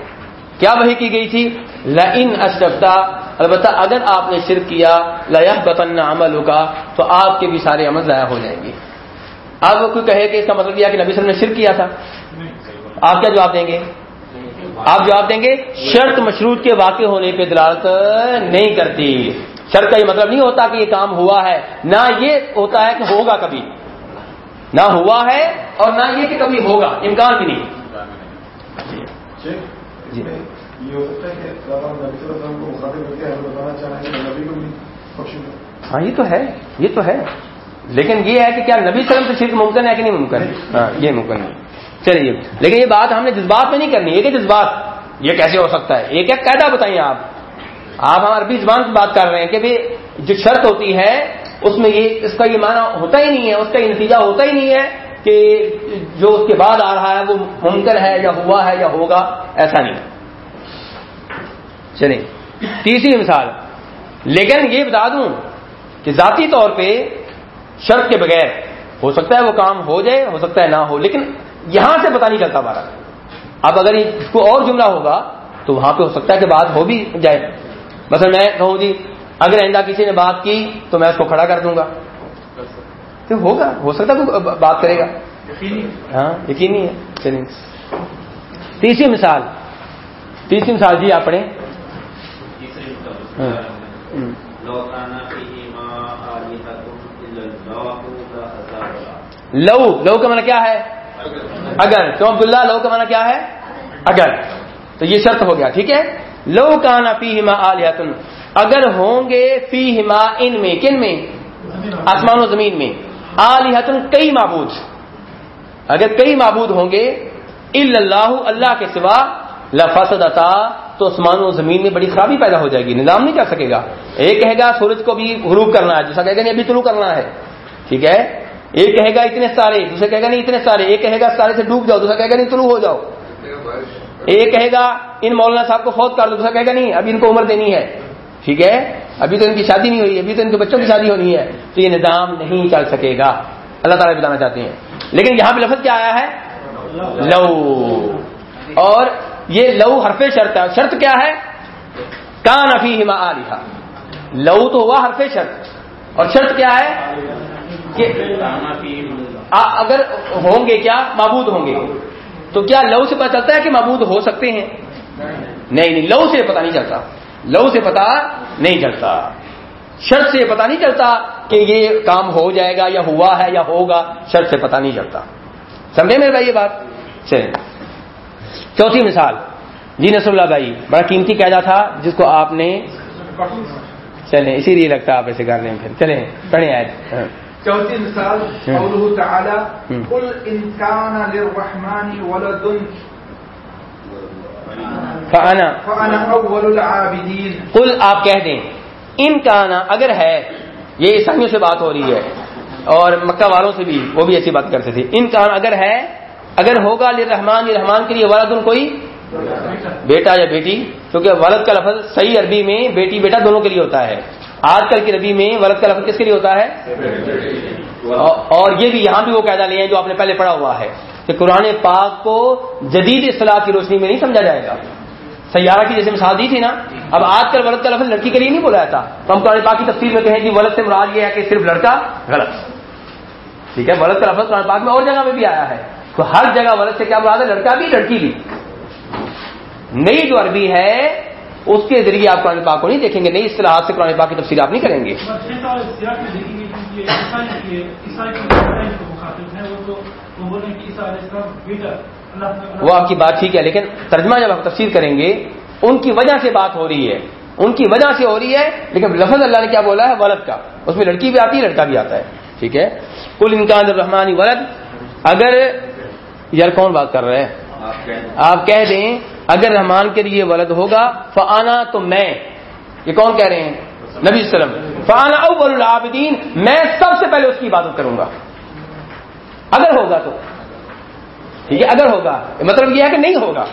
کیا وہی کی گئی تھی؟ لن اشرفتا، البتہ اگر آپ نے شرک کیا لیا بطن عمل کا تو آپ کے بھی سارے عمل ضائع ہو جائیں گے۔ اب کوئی کہے کہ اس کا مطلب یہ کہ نبی صلی اللہ علیہ وسلم نے شرک کیا تھا؟ آپ کیا جواب دیں گے؟ آپ جواب دیں گے، شرط مشروط کے واقع ہونے پہ دلالت نہیں کرتی۔ شرط کا یہ مطلب نہیں ہوتا کہ یہ کام ہوا ہے۔ نہ یہ ہوتا ہے کہ ہوگا کبھی۔ نہ ہوا ہے اور نہ یہ کہ کبھی ہوگا، امکان بھی نہیں۔ جی۔ جی۔ یہ ہو سکتا ہے کہ ہاں یہ تو ہے یہ تو ہے۔ لیکن یہ ہے کہ کیا نبی وسلم سے شرک ممکن ہے کہ نہیں ممکن؟ ہاں یہ ممکن نہیں۔ چلیے لیکن یہ بات ہم نے جذبات میں نہیں کرنی ہے کہ جذبات۔ یہ کیسے ہو سکتا ہے؟ ایک ایک قاعدہ بتائیے آپ۔ آپ ہم عربی زبان کی بات کر رہے ہیں کہ جو شرط ہوتی ہے اس میں یہ اس کا یہ معنی ہوتا ہی نہیں ہے اس کا یہ نتیجہ ہوتا ہی نہیں ہے۔ کہ جو اس کے بعد آ رہا ہے وہ ممکن ہے یا ہوا ہے یا ہوگا، ایسا نہیں۔ چلیں، تیسری مثال۔ لیکن یہ بتا دوں کہ ذاتی طور پہ شرط کے بغیر ہو سکتا ہے وہ کام ہو جائے، ہو سکتا ہے نہ ہو، لیکن یہاں سے پتا نہیں چلتا ہمارا۔ اب اگر اس کو اور جملہ ہوگا تو وہاں پہ ہو سکتا ہے کہ بات ہو بھی جائے۔ مثلا میں کہوں جی اگر آئندہ کسی نے بات کی تو میں اس کو کھڑا کر دوں گا۔ تو ہوگا ہو سکتا ہے بات کرے گا۔ ہاں یقینی ہے۔ چلیے تیسری مثال۔ تیسری مثال جی آپ پڑھیں۔ لو لو کا مانا کیا ہے؟ اگر۔ تو عبداللہ لو کا مانا کیا ہے؟ اگر۔ تو یہ شرط ہو گیا ٹھیک ہے؟ لو کانا فی ہما آلیاتن اگر ہوں گے فی ہما ان میں کن میں؟ آسمان و زمین میں۔ آلیاتن کئی معبود۔ اگر کئی معبود ہوں گے، اللہ اللہ کے سوا لفسد عطا تو آسمان و زمین میں بڑی خرابی پیدا ہو جائے گی، نظام نہیں کر سکے گا۔ ایک کہے گا سورج کو بھی غروب کرنا ہے، دوسرا کہے گا نہیں، ابھی طلوع کرنا ہے۔ ٹھیک ہے؟ ایک کہے گا اتنے سارے، دوسرا کہے گا نہیں، اتنے سارے۔ ایک کہے گا سارے سے ڈوب جاؤ، دوسرا کہے گا نہیں طلوع ہو جاؤ۔ ایک کہے گا ان مولانا صاحب کو فوت کر دو، دوسرا کہے گا نہیں ابھی ان کو عمر دینی ہے۔ ٹھیک ہے؟ ابھی تو ان کی شادی نہیں ہوئی، ابھی تو ان کے بچوں کی شادی ہونی ہے۔ تو یہ نظام نہیں چل سکے گا۔ اللہ تعالیٰ بتانا چاہتے ہیں۔ لیکن یہاں پہ لفظ کیا آیا ہے؟ لو۔ اور یہ لو حرف شرط ہے۔ شرط کیا ہے؟ کان افی ہما آلیہ لو تو ہوا حرف شرط۔ اور شرط کیا ہے؟ کہ اگر ہوں گے کیا؟ معبود ہوں گے۔ تو کیا لو سے پتا چلتا ہے کہ معبود ہو سکتے ہیں؟ نہیں نہیں، لو سے پتا نہیں چلتا۔ لو سے پتا نہیں چلتا۔ شرط سے پتا نہیں چلتا کہ یہ کام ہو جائے گا یا ہوا ہے یا ہوگا شرط سے پتا نہیں چلتا۔ سمجھے میرے بھائی یہ بات؟ چلیں۔ چوتھی مثال۔ جی نصر اللہ بھائی بڑا قیمتی قاعدہ تھا جس کو آپ نے چلیں اسی لیے لگتا آپ ایسے کر رہے ہیں پھر۔ چلیں پڑھیں آئے چوتھی مثال قوله تعالی قل ان كان للرحمن ولد فانا. فانا اول العابدین. قل آپ کہہ دیں ان کا آنا اگر ہے یہ عیسائیوں سے بات ہو رہی ہے اور مکہ والوں سے بھی وہ بھی ایسی بات کرتے تھے۔ ان کا آنا اگر ہے اگر ہوگا رحمان یہ رحمان کے لیے ولد ان کوئی؟ بیٹا یا بیٹی؟ کیونکہ ولد کا لفظ صحیح عربی میں بیٹی بیٹا دونوں کے لیے ہوتا ہے۔ آج کل کی عربی میں ولد کا لفظ کس کے لیے ہوتا ہے؟ اور یہ بھی یہاں بھی وہ قاعدہ لے ہیں جو آپ نے پہلے پڑھا ہوا ہے۔ کہ قرآن پاک کو جدید اصطلاح کی روشنی میں نہیں سمجھا جائے گا۔ سیارہ کی جیسے مثال دی تھی نا، اب آج کل ولد کا لفظ لڑکی کے لیے نہیں بولا جاتا۔ تو ہم قرآن پاک کی تفصیل میں کہیں کہ ولد سے مراد یہ ہے کہ صرف لڑکا غلط۔ ٹھیک ہے، ولد کا لفظ قرآن پاک میں اور جگہ میں بھی آیا ہے۔ تو ہر جگہ ولد سے کیا مراد ہے؟ لڑکا بھی، لڑکی بھی۔ نئی جو عربی ہے، اس کے ذریعے آپ قرآن پاک کو نہیں دیکھیں گے، نئی اصطلاحات سے قرآن پاک کی تفصیل آپ نہیں کریں گے۔ وہ آپ کی بات ٹھیک ہے لیکن ترجمہ جب آپ تفصیل کریں گے ان کی وجہ سے بات ہو رہی ہے۔ ان کی وجہ سے ہو رہی ہے لیکن لفظ اللہ نے کیا بولا ہے؟ ولد کا۔ اس میں لڑکی بھی آتی ہے لڑکا بھی آتا ہے۔ ٹھیک ہے؟ کل انکان الرحمانی ولد۔ اگر یار کون بات کر رہے ہیں؟ آپ کہہ دیں۔ اگر رحمان کے لیے ولد ہوگا فانا تو میں۔ یہ کون کہہ رہے ہیں؟ نبی وسلم۔ فانا اول العابدین۔ میں سب سے پہلے اس کی عبادت کروں گا۔ اگر ہوگا تو۔ ٹھیک ہے اگر ہوگا۔ مطلب یہ ہے کہ نہیں ہوگا۔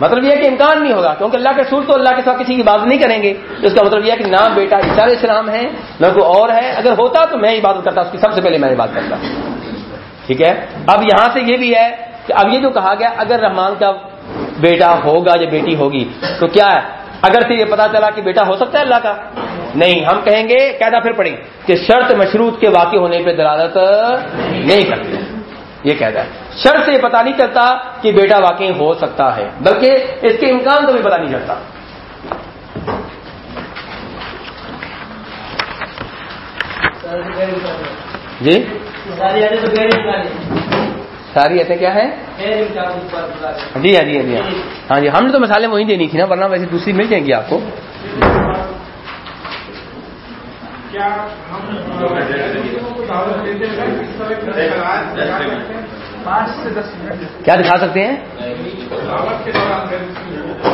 مطلب یہ ہے کہ امکان نہیں ہوگا کیونکہ اللہ کے سور تو اللہ کے ساتھ کسی کی عبادت نہیں کریں گے۔ اس کا مطلب یہ ہے کہ نام بیٹا علیہ السلام ہے نہ کوئی اور ہے۔ اگر ہوتا تو میں عبادت کرتا اس کی سب سے پہلے میں عبادت کرتا۔ ٹھیک ہے؟ اب یہاں سے یہ بھی ہے کہ اب یہ جو کہا گیا اگر رحمان کا بیٹا ہوگا یا بیٹی ہوگی تو کیا ہے؟ اگر سے یہ پتا چلا کہ بیٹا ہو سکتا ہے اللہ کا۔ نہیں ہم کہیں گے قیدا پھر پڑیں کہ شرط مشروط کے واقع ہونے پہ دلالت نہیں کرتے۔ یہ کہتا ہے۔ شرط سے یہ پتا نہیں چلتا کہ بیٹا واقعی ہو سکتا ہے بلکہ اس کے امکان کو بھی پتا نہیں چلتا۔ جی؟ ساری ایسے کیا ہے جی ہاں جی ہاں جی ہاں جی۔ ہم نے تو مثالیں وہی دینی تھی نا ورنہ ویسے دوسری مل جائیں گی آپ کو۔ کیا دکھا سکتے ہیں؟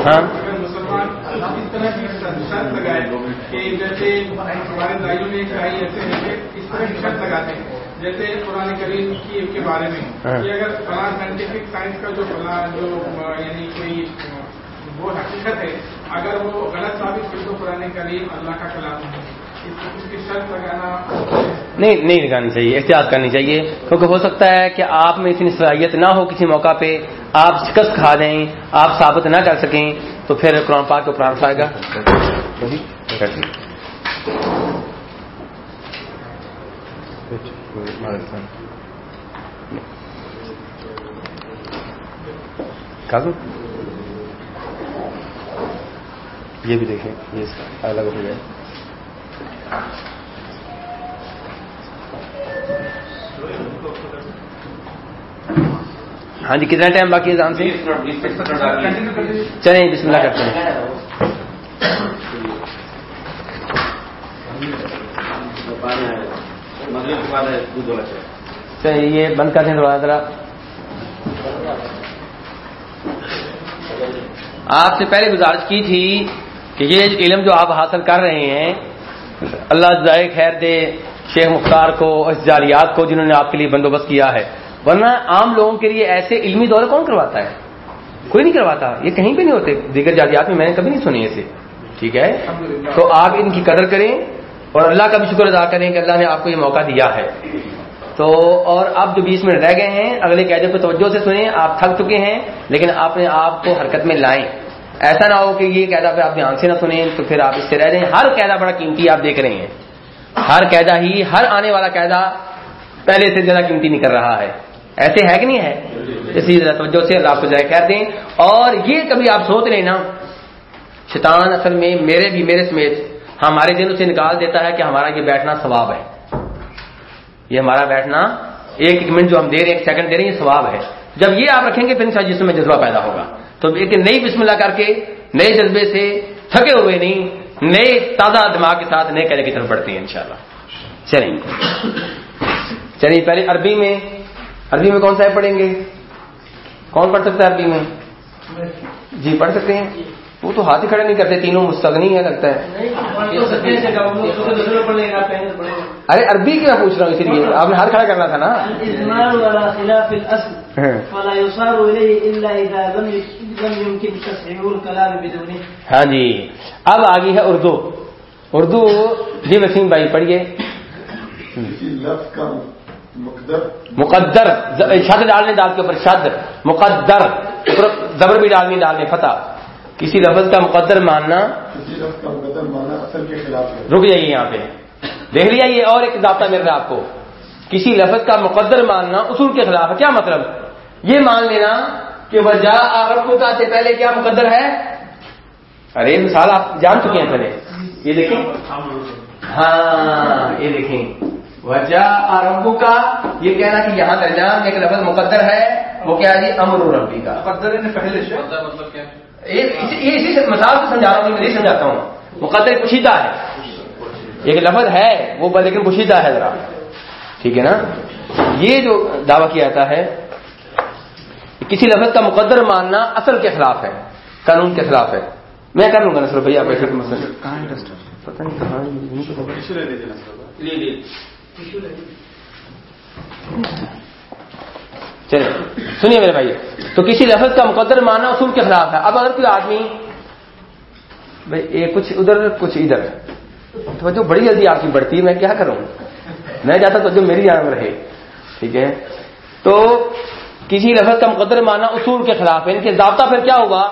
ہاں۔ مسلمان اس طرح کی شرط لگائے کہ جیسے ہمارے دائیوں میں ایسے ہیں کہ اس طرح کی شرط لگاتے ہیں۔ جیسے قرآن کریم کی کے بارے میں کہ اگر فلاں سائنٹیفک سائنس کا جو فلاں جو یعنی کوئی وہ حقیقت ہے اگر وہ غلط ثابت ہوئی تو قرآن کریم اللہ کا کلام ہے۔ نہیں نہیں لگانی چاہیے، احتیاط کرنی چاہیے، کیونکہ ہو سکتا ہے کہ آپ میں اتنی صلاحیت نہ ہو کسی موقع پہ، آپ شکست کھا دیں، آپ ثابت نہ کر سکیں، تو پھر قرآن پاک کو پرانس آئے گا۔ یہ بھی دیکھیں، یہ الگ ہو جائے۔ ہاں جی کتنا ٹائم باقی ہے سے؟ چلیں بسم اللہ کرتے ہیں۔ چلیے یہ بند کر دیں تھوڑا ذرا۔ آپ سے پہلے گزارش کی تھی کہ یہ علم جو آپ حاصل کر رہے ہیں اللہ جائے خیر دے شیخ مختار کو اس جالیات کو جنہوں نے آپ کے لیے بندوبست کیا ہے۔ ورنہ عام لوگوں کے لیے ایسے علمی دورے کون کرواتا ہے؟ کوئی نہیں کرواتا۔ یہ کہیں پہ نہیں ہوتے۔ دیگر جاتیات میں میں نے کبھی نہیں سنی ایسے۔ ٹھیک ہے؟ تو آپ ان کی قدر کریں اور اللہ کا بھی شکر ادا کریں کہ اللہ نے آپ کو یہ موقع دیا ہے۔ تو اور اب جو بیس منٹ رہ گئے ہیں، اگلے قیدے کو توجہ سے سنیں۔ آپ تھک چکے ہیں، لیکن آپ نے آپ کو حرکت میں لائیں۔ ایسا نہ ہو کہ یہ قیدا پہ آپ دھیان سے نہ سنیں، تو پھر آپ اس سے رہ جائیں ہر قیدا بڑا قیمتی آپ دیکھ رہے ہیں۔ ہر قیدا ہی، ہر آنے والا قیدا پہلے سے زیادہ قیمتی نہیں کر رہا ہے۔ ایسے ہے کہ نہیں ہے؟ اسی توجہ سے اللہ کو جائے کہہ دیں۔ اور یہ کبھی آپ سوچ رہے نا، شیطان اصل میں میرے بھی میرے سمیت ہمارے دنوں سے نکال دیتا ہے کہ ہمارا یہ بیٹھنا ثواب ہے۔ یہ ہمارا بیٹھنا، ایک ایک منٹ جو ہم دے رہے ہیں، ایک سیکنڈ دے رہے ہیں، یہ ثواب ہے۔ جب یہ آپ رکھیں گے پھر انشاءاللہ جسم میں جذبہ پیدا ہوگا۔ تو ایک نئی بسم اللہ کر کے، نئے جذبے سے تھکے ہوئے نہیں، نئے تازہ دماغ کے ساتھ نئے کہنے کی طرف بڑھتے ہیں انشاءاللہ۔ چلیں۔ چلیے پہلے عربی میں عربی میں کون سا پڑھیں گے؟ کون پڑھ سکتا ہے عربی میں؟ جی پڑھ سکتے ہیں؟ وہ تو ہاتھ ہی کھڑے نہیں کرتے تینوں مستغنی ہے لگتا ہے۔ ارے عربی کی میں پوچھ رہا ہوں؟ اسی لیے آپ نے ہاتھ کھڑا کرنا تھا نا۔ ہاں۔ جی۔ اب آگی ہے اردو۔ اردو جی وسیم بھائی پڑھیے۔ کسی لفظ کا مقدر؟ مقدر شد ڈالنے ڈال کے اوپر شد۔ مقدر زبر بھی ڈالنی ڈالنے فتح۔ کسی لفظ کا مقدر ماننا کسی لفظ کا مقدر مانا اصل کے خلاف ہے۔ رک جائیے یہاں پہ۔ دیکھ لیا یہ اور ایک ضابطہ مل رہا ہے آپ کو۔ کسی لفظ کا مقدر ماننا اصول کے خلاف ہے۔ کیا مطلب؟ یہ مان لینا کہ وجہ کو سے پہلے کیا مقدر ہے؟ ارے مثال آپ جان چکے ہیں پہلے۔ یہ دیکھیں۔ ہاں یہ دیکھیں۔ وجہ عربو کا یہ کہنا کہ یہاں درمیان ایک لفظ مقدر ہے۔ وہ کیا ہے جی امر ربی کا۔ مقدر نے پہلے سے۔ مطلب کیا؟ یہ اسی سے مثال کو سمجھا رہا ہوں میں نہیں سمجھاتا ہوں۔ مقدر پوشیدہ ہے۔ ایک لفظ ہے وہ لیکن پوشیدہ ہے ذرا۔ ٹھیک ہے نا؟ یہ جو دعویٰ کیا جاتا ہے کسی لفظ کا مقدر ماننا اصل کے خلاف ہے قانون کے خلاف ہے۔ میں کر لوں گا نسل بھیا پیسے پتہ نہیں کہاں چلے، سنیے میرے بھائی، تو کسی لفظ کا مقدر ماننا اصول کے خلاف ہے۔ اب اگر کوئی آدمی، بھائی، یہ کچھ ادھر کچھ ادھر۔ تو جو بڑی جلدی آپ کی بڑھتی ہے، میں کیا کروں؟ میں چاہتا تو جو میری جان رہے۔ ٹھیک ہے۔ تو کسی لفظ کا مقدر ماننا اصول کے خلاف ہے۔ ان کے ضابطہ پھر کیا ہوگا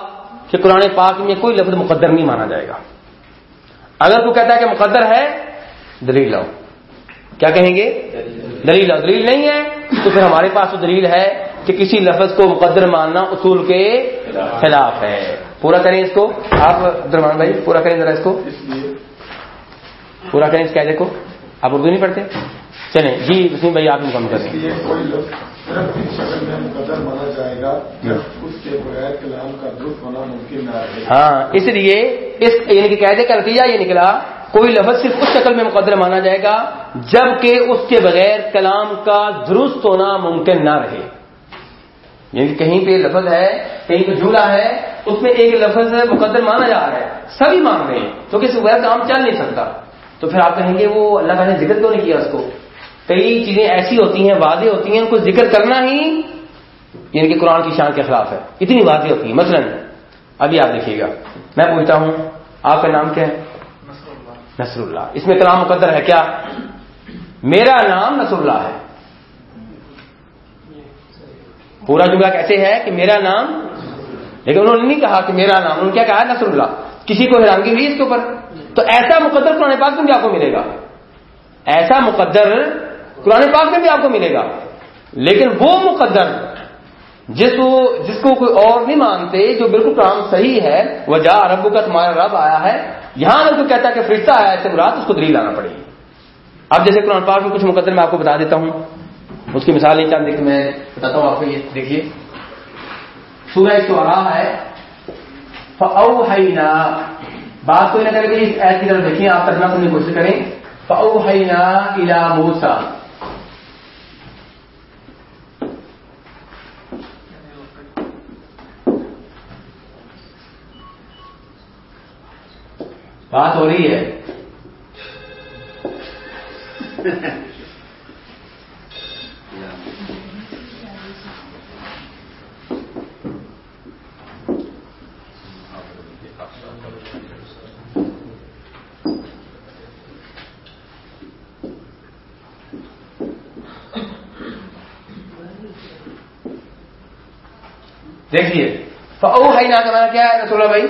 کہ قرآن پاک میں کوئی لفظ مقدر نہیں مانا جائے گا۔ اگر تو کہتا ہے کہ مقدر ہے، دلیل لاؤ۔ کیا کہیں گے؟ دلیل لاؤ۔ دلیل نہیں ہے تو پھر ہمارے پاس تو دلیل ہے کہ کسی لفظ کو مقدر ماننا اصول کے خلاف ہے۔ پورا کریں اس کو؟ آپ درمان بھائی، پورا کریں ذرا اس کو۔ پورا کریں اس قاعدے کو۔ آپ اردو نہیں پڑھتے؟ چلیں جی وسیم بھائی، آپ مکمل کریں کوئی لفظ صرف اس شکل میں مقدر مانا جائے گا اس کے بغیر کلام کا درست ہونا ممکن نہ ہاں اس لیے اس یعنی کہ قاعدے کا نتیجہ یہ نکلا کوئی لفظ صرف اس شکل میں مقدر مانا جائے گا جبکہ اس کے بغیر کلام کا درست ہونا ممکن نہ رہے۔ یعنی کہ کہیں پہ لفظ ہے کہیں پہ جھولا ہے اس میں ایک لفظ مقدر مانا جا رہا ہے۔ سبھی مان رہے ہیں تو کسی بغیر کام چل نہیں سکتا۔ تو پھر آپ کہیں گے وہ اللہ تعالیٰ نے ذکر کیوں نہیں کیا اس کو؟ کئی چیزیں ایسی ہوتی ہیں واضح ہوتی ہیں ان کو ذکر کرنا ہی یعنی کہ قرآن کی شان کے خلاف ہے۔ اتنی واضح ہوتی ہیں۔ مثلا ابھی آپ دیکھیے گا۔ میں پوچھتا ہوں آپ کا نام کیا ہے؟ نصر اللہ اس میں کلام مقدر ہے کیا؟ میرا نام نصر اللہ ہے۔ پورا جملہ کیسے ہے کہ میرا نام؟ لیکن انہوں نے نہیں کہا کہ میرا نام انہوں نے کیا کہا نصر اللہ کسی کو حیرانگی ہوئی اس کے اوپر؟ تو ایسا مقدر قرآن پاک بھی آپ کو ملے گا۔ ایسا مقدر قرآن پاک میں بھی آپ کو ملے گا۔ لیکن وہ مقدر جس کو جس کو کوئی اور نہیں مانتے، جو بالکل کام صحیح ہے وہ جا رب کا تمہارا رب آیا ہے یہاں اگر کوئی کہتا ہے کہ فرشتہ آیا ایسے مراد اس کو دلیل لانا پڑے گی۔ اب جیسے قرآن پاک میں کچھ مقدر میں آپ کو بتا دیتا ہوں۔ اس کی مثال نہیں چاہتے کہ میں بتاتا ہوں آپ کو یہ دیکھیے۔ سورہ سورا ہے۔ فاؤ بات کوئی نہ کرے کہ اس ایس کی طرف دیکھیے آپ ترجمہ کرنے کی کوشش کریں۔ فاؤ الا موسا بات ہو رہی ہے۔ دیکھیے۔ فاؤ ہائی نا کیا ہے رسول بھائی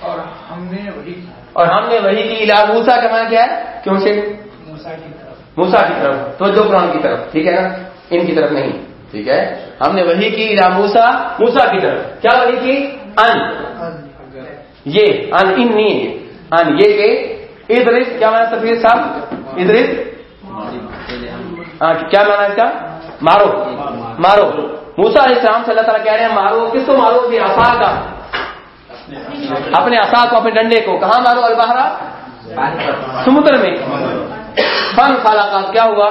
اور ہم نے وہی اور ہم نے وہی کی علا موسا کا مانا کیا ہے؟ کیوں سے موسا کی طرف۔ تو جو قرآن کی طرف ٹھیک ہے نا؟ ان کی طرف نہیں ٹھیک ہے؟ ہم نے وہی کی علا موسا موسا کی طرف۔ کیا وہی کی؟ ان۔ یہ ان ان نہیں ان یہ کہ ادرس کیا مانا سفیر صاحب؟ ادرس کیا مانا اس کا؟ مارو۔ مارو۔ موسا علیہ السلام سے اللہ تعالیٰ کہہ رہے ہیں مارو کس کو مارو؟ بھی آسا کا۔ اپنے آسا کو، اپنے ڈنڈے کو۔ کہاں مارو البہرا سمندر میں۔ فن خالا کا کیا ہوا؟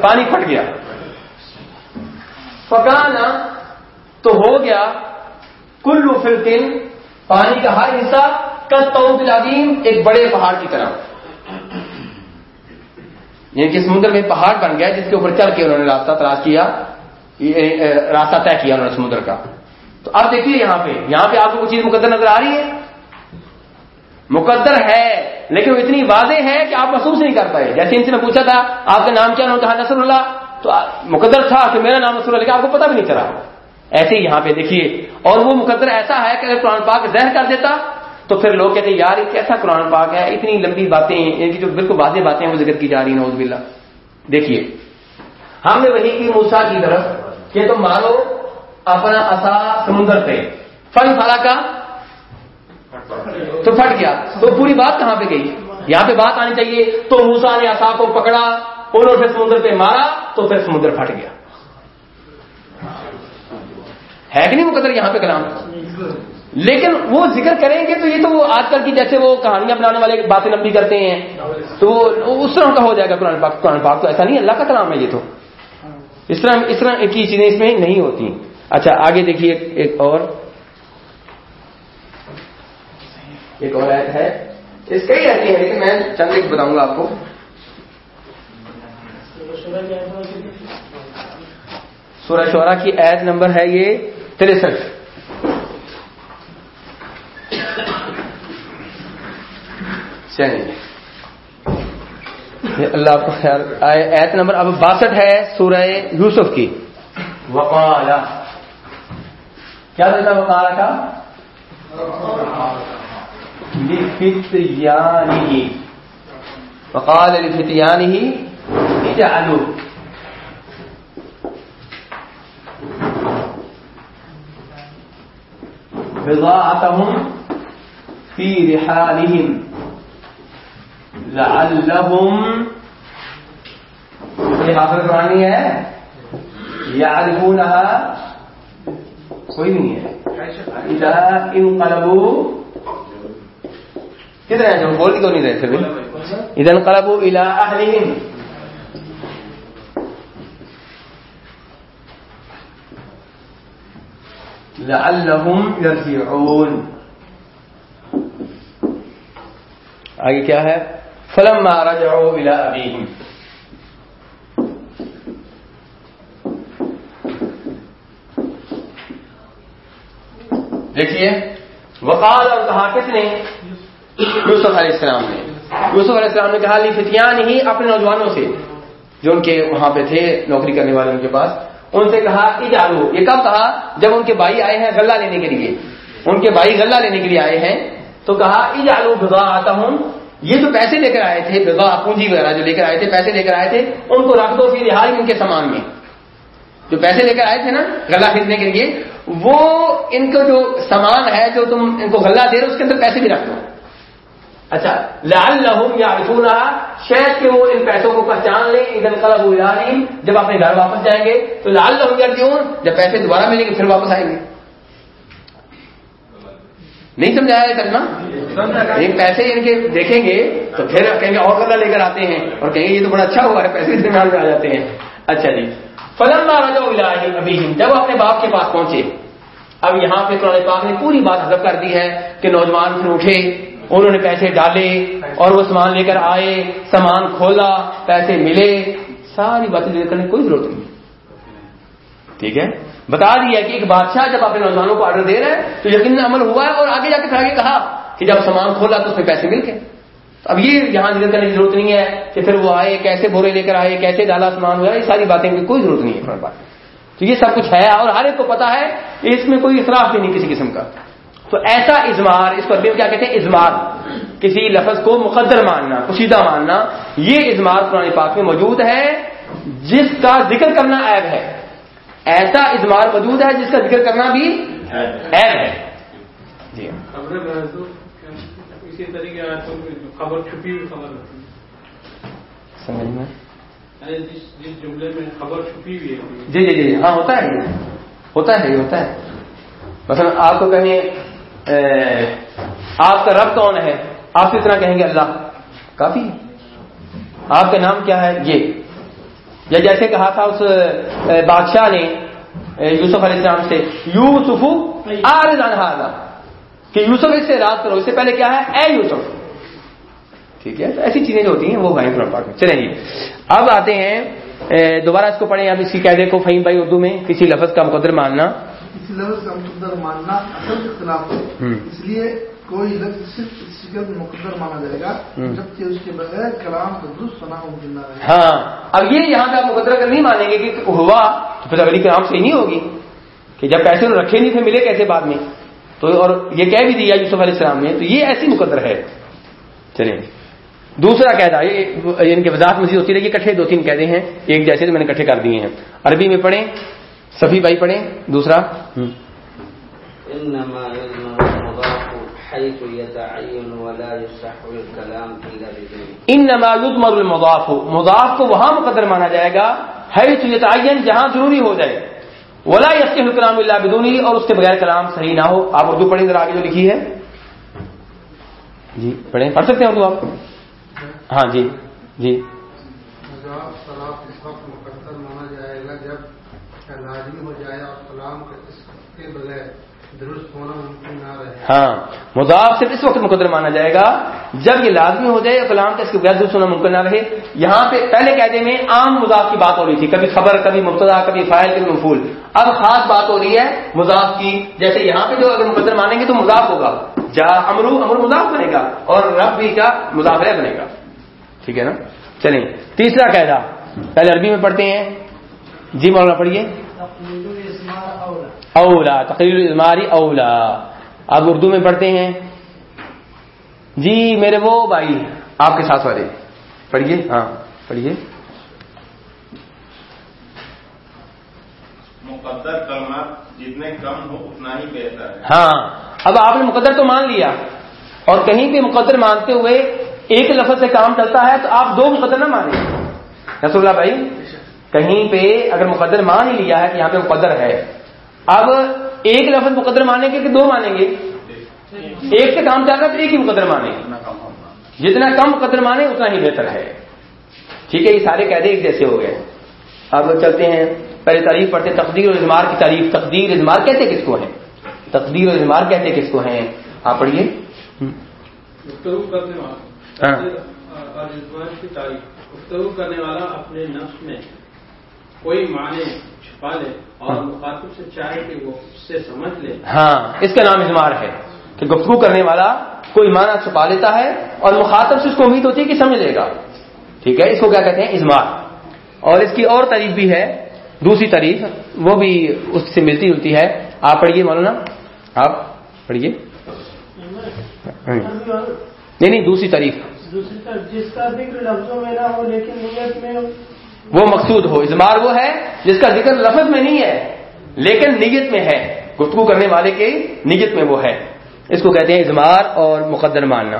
پانی پھٹ گیا۔ پکانا تو ہو گیا۔ کلو فلکن، پانی کا ہر حصہ۔ کسیم ایک بڑے پہاڑ کی طرح۔ یعنی کہ سمندر میں پہاڑ بن گیا، جس کے اوپر چل کے انہوں نے راستہ تلاش کیا۔ راستہ طے کیا انہوں نے سمندر کا۔ تو اب دیکھیے یہاں پہ یہاں پہ آپ کو چیز مقدر نظر آ رہی ہے؟ مقدر ہے، لیکن وہ اتنی واضح ہے کہ آپ محسوس نہیں کر پائے۔ جیسے ان سے میں پوچھا تھا، آپ کا نام کیا؟ انہوں نے کہا نصر اللہ تو مقدر تھا کہ میرا نام نصر اللہ لیکن آپ کو پتا بھی نہیں چلا۔ ایسے ہی یہاں پہ دیکھیے۔ اور وہ مقدر ایسا ہے کہ اگر قرآن پاک زہر کر دیتا، تو پھر لوگ کہتے ہیں، یار، یہ کیسا قرآن پاک ہے؟ اتنی لمبی باتیں، ان کی جو بالکل واضح باتیں ہیں وہ ذکر کی جا رہی ہیں نوز بلّہ دیکھیے۔ ہم نے وہی کی موسا کی طرف، کہ تم مارو اپنا اصا سمندر پہ۔ فن فلا کا تو پھٹ گیا۔ تو پوری بات کہاں پہ گئی؟ یہاں پہ بات آنی چاہیے۔ تو موسا نے اصا کو پکڑا، انہوں نے سمندر پہ مارا، تو پھر سمندر پھٹ گیا۔ ہے کہ نہیں مقدر یہاں پہ کلام؟ لیکن وہ ذکر کریں گے تو یہ تو وہ آج کل کی جیسے وہ کہانیاں بنانے والے باتیں لمبی کرتے ہیں۔ تو اس طرح کا ہو جائے گا۔ قرآن پاک قرآن پاک تو ایسا نہیں اللہ کا کلام ہے یہ تو۔ اس طرح اس طرح کی چیزیں اس میں نہیں ہوتی۔ اچھا آگے دیکھیے ایک اور۔ ایک اور ایت ہے۔ اس کئی ایسی ہیں، لیکن میں چند ایک بتاؤں گا آپ کو۔ سورہ شعرا کی ایت نمبر ہے یہ تریسٹھ۔ چلیے اللہ آپ کو خیال ایت نمبر اب باسٹھ ہے سورہ یوسف کی۔ وقالا۔ کیا دیتا وقالا کا لفتیانی وقال لفتیانی اجعلوا۔ بضاعتهم في رحالهم لعلهم یہ حاصل کرانی ہے۔ یعرفونها کوئی نہیں ہے۔ اذا انقلبوا کدھر ہیں جو بول کیوں نہیں رہے تھے اذا انقلبوا الى اهلهم۔ لعلهم يرجعون۔ آگے کیا ہے؟ فلم رجعوا الى ابيهم دیکھیے، وقال اور کہا کس نے؟ یوسف علیہ السلام نے۔ یوسف علیہ السلام نے کہا لی فتیان ہی اپنے نوجوانوں سے، جو ان کے وہاں پہ تھے نوکری کرنے والے ان کے پاس، ان سے کہا اجالو یہ کب کہا؟ جب ان کے بھائی آئے ہیں غلہ لینے کے لیے۔ ان کے بھائی غلہ لینے کے لیے آئے ہیں، تو کہا اجالو بگا آتا ہوں یہ جو پیسے لے کر آئے تھے بگا پونجی وغیرہ جو لے کر آئے تھے، پیسے لے کر آئے تھے، ان کو رکھ دو پھر رہائی ان کے سامان میں۔ جو پیسے لے کر آئے تھے نا غلہ خریدنے کے لیے، وہ ان کا جو سامان ہے، جو تم ان کو غلہ دے رہے اس کے اندر پیسے بھی رکھ دو۔ اچھا لال لہم یا شاید کہ وہ ان پیسوں کو پہچان لیں ادھر قلب جب اپنے گھر واپس جائیں گے، تو لال لہم یا جب پیسے دوبارہ ملیں گے، پھر واپس آئیں گے۔ نہیں سمجھایا کرنا ایک پیسے ان کے دیکھیں گے، تو پھر کہیں گے اور غلہ لے کر آتے ہیں۔ اور کہیں گے یہ تو بڑا اچھا ہوا ہے پیسے استعمال میں آ جاتے ہیں۔ اچھا جی۔ فلم مارا ابھی جب اپنے باپ کے پاس پہنچے، اب یہاں پہ قرآن پاک نے پوری بات حضب کر دی ہے کہ نوجوان پھر اٹھے، انہوں نے پیسے ڈالے اور وہ سامان لے کر آئے، سامان کھولا، پیسے ملے، ساری باتیں کرنے کی کوئی ضرورت نہیں۔ ٹھیک ہے؟ بتا دیا کہ ایک بادشاہ جب اپنے نوجوانوں کو آرڈر دے رہا ہے تو یقین عمل ہوا ہے اور آگے جا کے پھر آگے کہا کہ جب سامان کھولا تو اس میں پیسے مل گئے۔ اب یہ یہاں ذکر کرنے کی ضرورت نہیں ہے کہ پھر وہ آئے کیسے بورے لے کر آئے کیسے ڈالا سامان ہوا یہ ساری باتیں کی کوئی ضرورت نہیں ہے بات تو یہ سب کچھ ہے اور ہر ایک کو پتا ہے اس میں کوئی اصراف بھی نہیں کسی قسم کا۔ تو ایسا اظمار اس کو عربی میں کیا کہتے ہیں؟ اظمار کسی لفظ کو مقدر ماننا کشیدہ ماننا یہ اظمار قرآن پاک میں موجود ہے جس کا ذکر کرنا عیب ہے۔ ایسا اظمار موجود ہے جس کا ذکر کرنا بھی عیب ہے۔ جی۔ اسی طریقے خبر چھپی ہوئی خبر سمجھ میں؟ جس جملے میں خبر چھپی ہوئی ہے۔ جی جی جی ہاں ہوتا ہے ہوتا ہے ہوتا ہے۔ مثلا آپ کو کہیں آپ کا رب کون ہے؟ آپ کس طرح کہیں گے اللہ؟ کافی۔ آپ کا نام کیا ہے؟ یہ۔ یا جیسے کہا تھا اس بادشاہ نے یوسف علیہ السلام سے یوسف انہارا کہ یوسف اس سے رات کرو اس سے پہلے کیا ہے؟ اے یوسف۔ ٹھیک ہے؟ تو ایسی چیزیں جو ہوتی ہیں وہ بھائی قرآن پاک میں چلیں جی۔ اب آتے ہیں دوبارہ اس کو پڑھیں۔ اب اس کی قیدے کو فہیم بھائی اردو میں کسی لفظ کا مقدر ماننا۔ کسی لفظ کا مقدر ماننا اصل کے خلاف ہے اس لیے کوئی لفظ صرف اس شکل مقدر مانا جائے گا جبکہ اس کے بغیر کلام کا درست ہونا ممکن نہ ہاں۔ اب یہ یہاں آپ مقدر اگر نہیں مانیں گے کہ ہوا تو پھر اگلی کلام صحیح نہیں ہوگی۔ کہ جب پیسے رکھے نہیں تھے ملے کیسے بعد میں؟ تو اور یہ کہہ بھی دیا یوسف علیہ السلام نے تو یہ ایسی مقدر ہے۔ چلیں۔ دوسرا قیدا یہ ان کے وضاحت مزید ہوتی رہی کٹھے دو تین قیدے ہیں ایک جیسے تو میں نے کٹھے کر دیے ہیں۔ عربی میں پڑھیں سبھی بھائی پڑھیں دوسرا۔ ان نمایوز مر المضاف مضاف کو وہاں مقدر مانا جائے گا ہے یتعین جہاں ضروری ہو جائے۔ ولا یسم الکلام اللہ بدونی اور اس کے بغیر کلام صحیح نہ ہو۔ آپ اردو پڑھیں، ذرا آگے جو لکھی ہے۔ جی پڑھیں۔ پڑھ سکتے ہیں اردو آپ؟ ہاں جی جی۔ مقدر، مانا جائے گا۔ جب لازمی ہو جائے اور کلام کے بغیر درست ہونا ممکن نہ رہے۔ ہاں مضاف صرف اس وقت مقدر مانا جائے گا جب یہ لازمی ہو جائے کلام کا اس کے بغیر درست ہونا ممکن نہ رہے۔ یہاں پہ پہلے قیدے میں عام مضاف کی بات ہو رہی تھی کبھی خبر کبھی مبتدا کبھی فائل کبھی مفول اب خاص بات ہو رہی ہے مضاف کی جیسے یہاں پہ جو اگر مقدر مانیں گے تو مضاف ہوگا۔ جا امرو امر مضاف بنے گا اور رب بھی کا مضافر بنے گا۔ ٹھیک ہے نا؟ چلیں تیسرا قاعدہ۔ پہلے عربی میں پڑھتے ہیں۔ جی مولانا پڑھیے۔ اولا تقریر الماری اولا۔ اب اردو میں پڑھتے ہیں؟ جی میرے وہ بھائی۔ آپ کے ساتھ والے۔ پڑھیے۔ ہاں پڑھیے۔ مقدر کلمات جتنے کم ہو اتنا ہی بہتر ہے۔ ہاں اب آپ نے مقدر تو مان لیا۔ اور کہیں پہ مقدر مانتے ہوئے ایک لفظ سے کام چلتا ہے تو آپ دو مقدر نہ مانیں۔ رسول اللہ بھائی کہیں پہ اگر مقدر مان ہی لیا ہے کہ یہاں پہ مقدر ہے۔ اب ایک لفظ مقدر مانیں گے کہ دو مانیں گے؟ ایک سے کام چل رہا ہے تو ایک ہی مقدر مانیں۔ گے جتنا کم مقدر مانے اتنا ہی بہتر ہے۔ ٹھیک ہے یہ سارے قیدے ایک جیسے ہو گئے۔ اب چلتے ہیں۔ پہلے تعریف پڑھتے تقدیر اور اظمار کی تعریف۔ تقدیر اظمار کہتے کس کو ہیں؟ تقدیر اور اظمار کہتے کس کو ہیں؟ آپ پڑھیے۔ گفتگو کرنے والا۔ اور کی تعریف۔ کرنے والا اپنے نفس میں کوئی معنی چھپا لے اور مخاطب سے چاہے کہ وہ اس سے سمجھ لے۔ ہاں اس کا نام اظمار ہے کہ گفتگو کرنے والا کوئی معنی چھپا لیتا ہے اور مخاطب سے اس کو امید ہوتی ہے کہ سمجھ لے گا۔ ٹھیک ہے اس کو کیا کہتے ہیں؟ اظمار اور اس کی اور تعریف بھی ہے۔ دوسری تعریف وہ بھی اس سے ملتی جلتی ہے۔ آپ پڑھیے مولانا۔ آپ پڑھیے۔ نہیں نہیں دوسری تعریف۔ جس کا ذکر لفظوں میں نہ ہو لیکن نیت میں وہ مقصود ہو۔ اظمار وہ ہے جس کا ذکر لفظ میں نہیں ہے، لیکن نیت میں ہے۔ گفتگو کرنے والے کے نیت میں وہ ہے۔ اس کو کہتے ہیں اظمار اور مقدر ماننا۔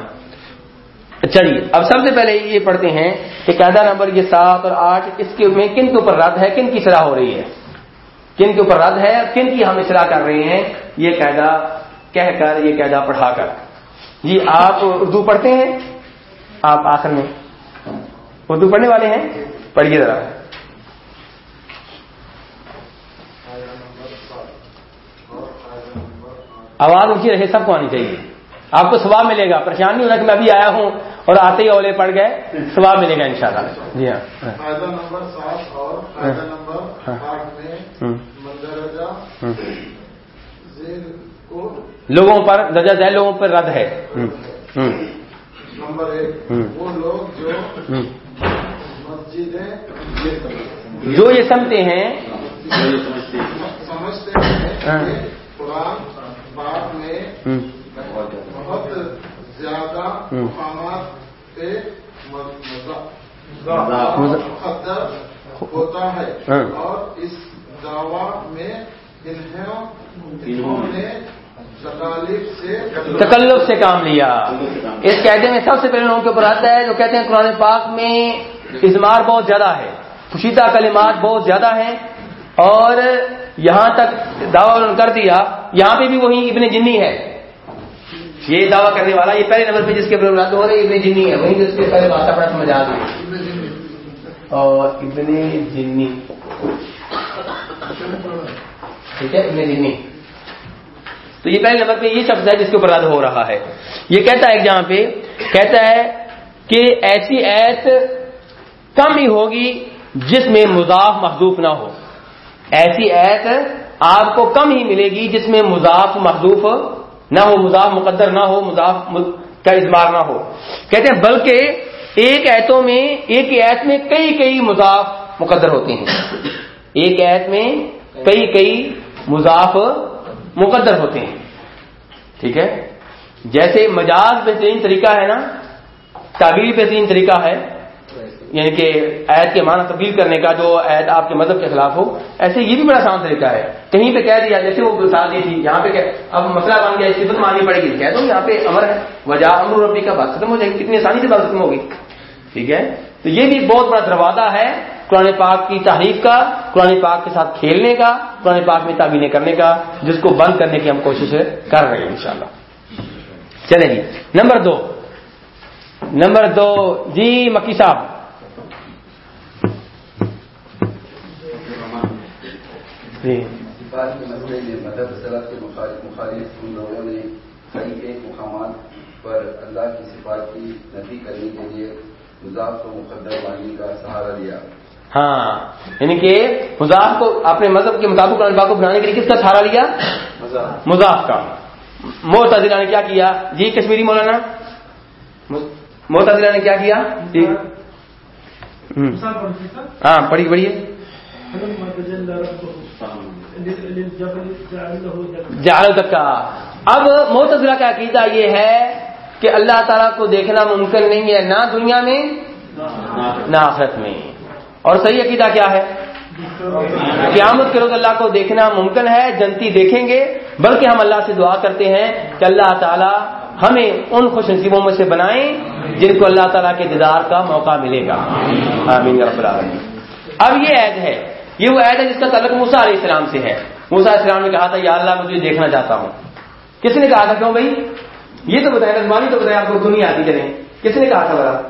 چلیے اب سب سے پہلے یہ پڑھتے ہیں کہ قاعدہ نمبر یہ سات اور آٹھ، اس کے میں کن کے اوپر رد ہے، کن کی صلاح ہو رہی ہے؟ کن کے اوپر رد ہے کن کی ہم اصلاح کر رہے ہیں؟ یہ قاعدہ کہہ کر، یہ قاعدہ پڑھا کر۔ جی آپ اردو پڑھتے ہیں؟ آپ آخر میں اردو پڑھنے والے ہیں؟ پڑھیے ذرا۔ آواز اونچی رہے سب کو آنی چاہیے۔ آپ کو سواب ملے گا۔ پریشان نہیں ہونا کہ میں ابھی آیا ہوں اور آتے ہی اولے پڑ گئے سواب ملے گا انشاءاللہ۔ جی ہاں۔ فائدہ نمبر سات اور فائدہ نمبر آٹھ میں مندرجہ لوگوں پر درجہ ذیل لوگوں پر رد ہے۔ نمبر ایک۔ وہ لوگ جو مسجدیں جو یہ سمجھتے ہیں۔ سمجھتے ہیں۔ قرآن بات میں بہت زیادہ مقامات پہ مقدر ہوتا ہے۔ اور اس دعوی میں انہوں نے تکلف سے کام لیا۔ اس قیدے میں سب سے پہلے لوگوں کے اوپر آتا ہے جو کہتے ہیں قرآن پاک میں اظمار بہت زیادہ ہے۔ خوشیدہ کلمات بہت زیادہ ہیں۔ اور یہاں تک دعوی کر دیا، یہاں پہ بھی وہی ابن جنی ہے۔ یہ دعویٰ کرنے والا، یہ پہلے نمبر پہ جس کے رد ہو رہے ابن جنی ہے۔ وہیں جس کے پہلے بات بڑا سمجھا دیا اور ابن جنی۔ ٹھیک ہے، ابن دینی تو یہ پہلے نمبر پہ یہ شخص ہے جس کے اوپر رد ہو رہا ہے۔ یہ کہتا ہے جہاں پہ، کہتا ہے کہ ایسی ایت کم ہی ہوگی جس میں مضاف محدوف نہ ہو۔ ایسی ایت آپ کو کم ہی ملے گی جس میں مضاف محدوف نہ ہو، مضاف مقدر نہ ہو، مضاف کا اظہار نہ ہو۔ کہتے ہیں، بلکہ ایک ایتوں میں، ایک ایت میں کئی کئی مضاف مقدر ہوتے ہیں۔ ایک ایت میں کئی کئی مضاف مقدر ہوتے ہیں۔ ٹھیک ہے؟ جیسے مجاز بہترین طریقہ ہے نا تعبیر بہترین طریقہ ہے۔ یعنی کہ عید کے معنی تبدیل کرنے کا جو عید آپ کے مذہب کے خلاف ہو، ایسے یہ بھی بڑا آسان طریقہ ہے۔ کہیں پہ کہہ دیا، جیسے وہ مثال دی تھی، یہاں پہ اب مسئلہ بن گیا صفت مانی پڑے گی۔ کہہ دو، یہاں پہ امر ہے۔ وجہ امر ربی کا بات ختم ہو جائے گی۔ کتنی آسانی سے بات ختم ہوگی۔ ٹھیک ہے؟ تو یہ بھی بہت بڑا دروازہ ہے قرآن پاک کی تحریف کا، قرآن پاک کے ساتھ کھیلنے کا، قرآن پاک میں تعبیریں کرنے کا، جس کو بند کرنے کی ہم کوشش کر رہے ہیں، انشاءاللہ۔ چلے جی نمبر دو۔ نمبر دو جی مکی صاحب۔ جی۔ مسئلے میں مدد صلاح کے مخالف ان لوگوں نے ایک مقامات پر اللہ کی صفات کی نفی کرنے کے لیے کو مقدر بانی کا سہارا لیا ہاں یعنی کہ مذاق کو اپنے مذہب کے مطابق قرآن پاک کو بنانے کے لیے کس کا سہارا لیا؟ مذاق کا۔ موتازلہ نے کیا کیا؟ جی کشمیری مولانا۔ موتازلہ نے کیا کیا؟ جی۔ ہاں پڑھی پڑھیے جال اب موتزلہ کا عقیدہ یہ ہے کہ اللہ تعالیٰ کو دیکھنا ممکن نہیں ہے نہ دنیا میں، نہ آخرت میں۔ اور صحیح عقیدہ کیا ہے؟ قیامت کے روز اللہ کو دیکھنا ممکن ہے، جنتی دیکھیں گے۔ بلکہ ہم اللہ سے دعا کرتے ہیں کہ اللہ تعالیٰ ہمیں ان خوش نصیبوں میں سے بنائیں جن کو اللہ تعالیٰ کے دیدار کا موقع ملے گا۔ آمین رب العالمین۔ اب یہ عید ہے۔ یہ وہ عید ہے جس کا تعلق موسا علیہ السلام سے ہے۔ موسا علیہ السلام نے کہا تھا یا اللہ مجھے دیکھنا چاہتا ہوں۔ کس نے کہا تھا کیوں بھائی؟ یہ تو بتایا رضمانی تو بتایا آپ کو دنیا آتی چلیں۔ کس نے کہا تھا بڑا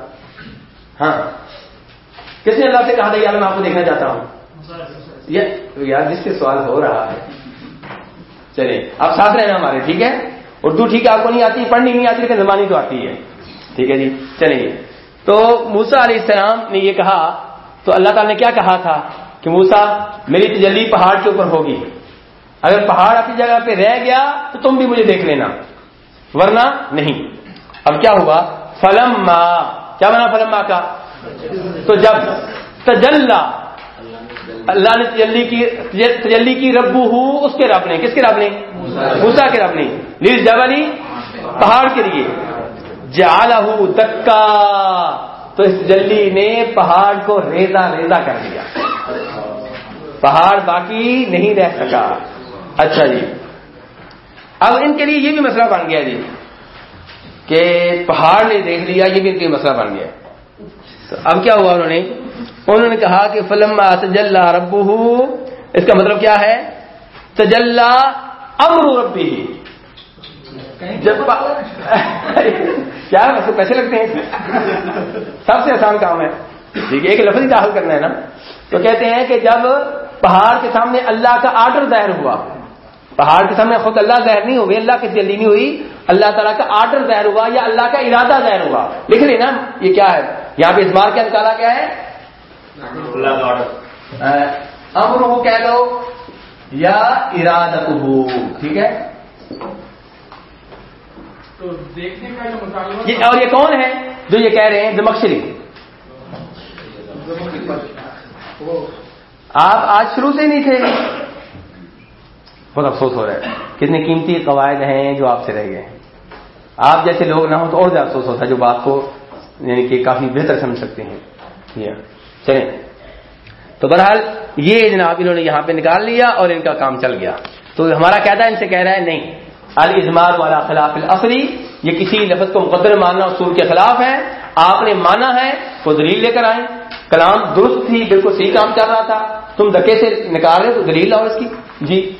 ہاں۔ کس نے اللہ سے کہا تھا یار میں آپ کو دیکھنا چاہتا ہوں؟ یار جس سے سوال ہو رہا ہے۔ چلے آپ ساتھ رہنا ہمارے ٹھیک ہے؟ اردو ٹھیک ہے آپ کو نہیں آتی پڑھنی نہیں آتی لیکن زبانی تو آتی ہے۔ ٹھیک ہے جی چلیے تو موسا علیہ السلام نے یہ کہا تو اللہ تعالی نے کیا کہا تھا؟ کہ موسا میری تجلی پہاڑ کے اوپر ہوگی۔ اگر پہاڑ اپنی جگہ پہ رہ گیا تو تم بھی مجھے دیکھ لینا۔ ورنہ نہیں۔ اب کیا ہوا فلم ماں کیا بنا فلم ماں کا؟ تو جب تجلّہ اللہ نے تجلی کی تجلی کی ربو ہوں اس کے رب نے، کس کے رب نے؟ موسا کے رب نے۔ نیل جبلی پہاڑ کے لیے۔ جالا دکا۔ تو اس جلی نے پہاڑ کو ریزا ریزا کر دیا۔ پہاڑ باقی نہیں رہ سکا۔ اچھا جی۔ اب ان کے لیے یہ بھی مسئلہ بن گیا جی کہ پہاڑ نے دیکھ لیا، یہ بھی ان کے مسئلہ بن گیا۔ تو اب کیا ہوا انہوں نے؟ انہوں نے کہا کہ فلم تجلّہ ربو اس کا مطلب کیا ہے؟ تجلّہ امر ربی جب کیا پیسے لگتے ہیں۔ سب سے آسان کام ہے۔ ٹھیک ہے ایک لفظ ہی داخل کرنا ہے نا۔ تو کہتے ہیں کہ جب پہاڑ کے سامنے اللہ کا آرڈر ظاہر ہوا پہاڑ کے سامنے خود اللہ ظاہر نہیں ہوئی اللہ کی نہیں ہوئی اللہ تعالیٰ کا آرڈر ظاہر ہوا یا اللہ کا ارادہ ظاہر ہوا۔ لکھ لیں نا یہ کیا ہے؟ یہاں پہ اس بار کا نکالا کیا ہے؟ اللہ کا آرڈر امر ہو کہہ دو یا ارادہ ٹھیک ہے؟ تو دیکھنے کا جو مطالبہ اور یہ کون ہے جو یہ کہہ رہے ہیں دمکشری آپ آج شروع سے نہیں تھے۔ بہت افسوس ہو رہا ہے۔ کتنے قیمتی قواعد ہیں جو آپ سے رہ گئے ہیں۔ آپ جیسے لوگ نہ ہو تو اور زیادہ افسوس ہوتا ہے جو بات کو یعنی کہ کافی بہتر سمجھ سکتے ہیں۔ چلیں۔ تو بہرحال یہ جناب انہوں نے یہاں پہ نکال لیا اور ان کا کام چل گیا۔ تو ہمارا کہتا ہے ان سے کہہ رہا ہے نہیں۔ الزمار والا خلاف الفری یہ کسی لفظ کو مقدر ماننا اصول کے خلاف ہے، آپ نے مانا ہے، وہ دلیل لے کر آئے کلام درست تھی، بالکل صحیح کام چل رہا تھا۔ تم دکے سے نکال رہے تو دلیل لاؤ اس کی۔ جی۔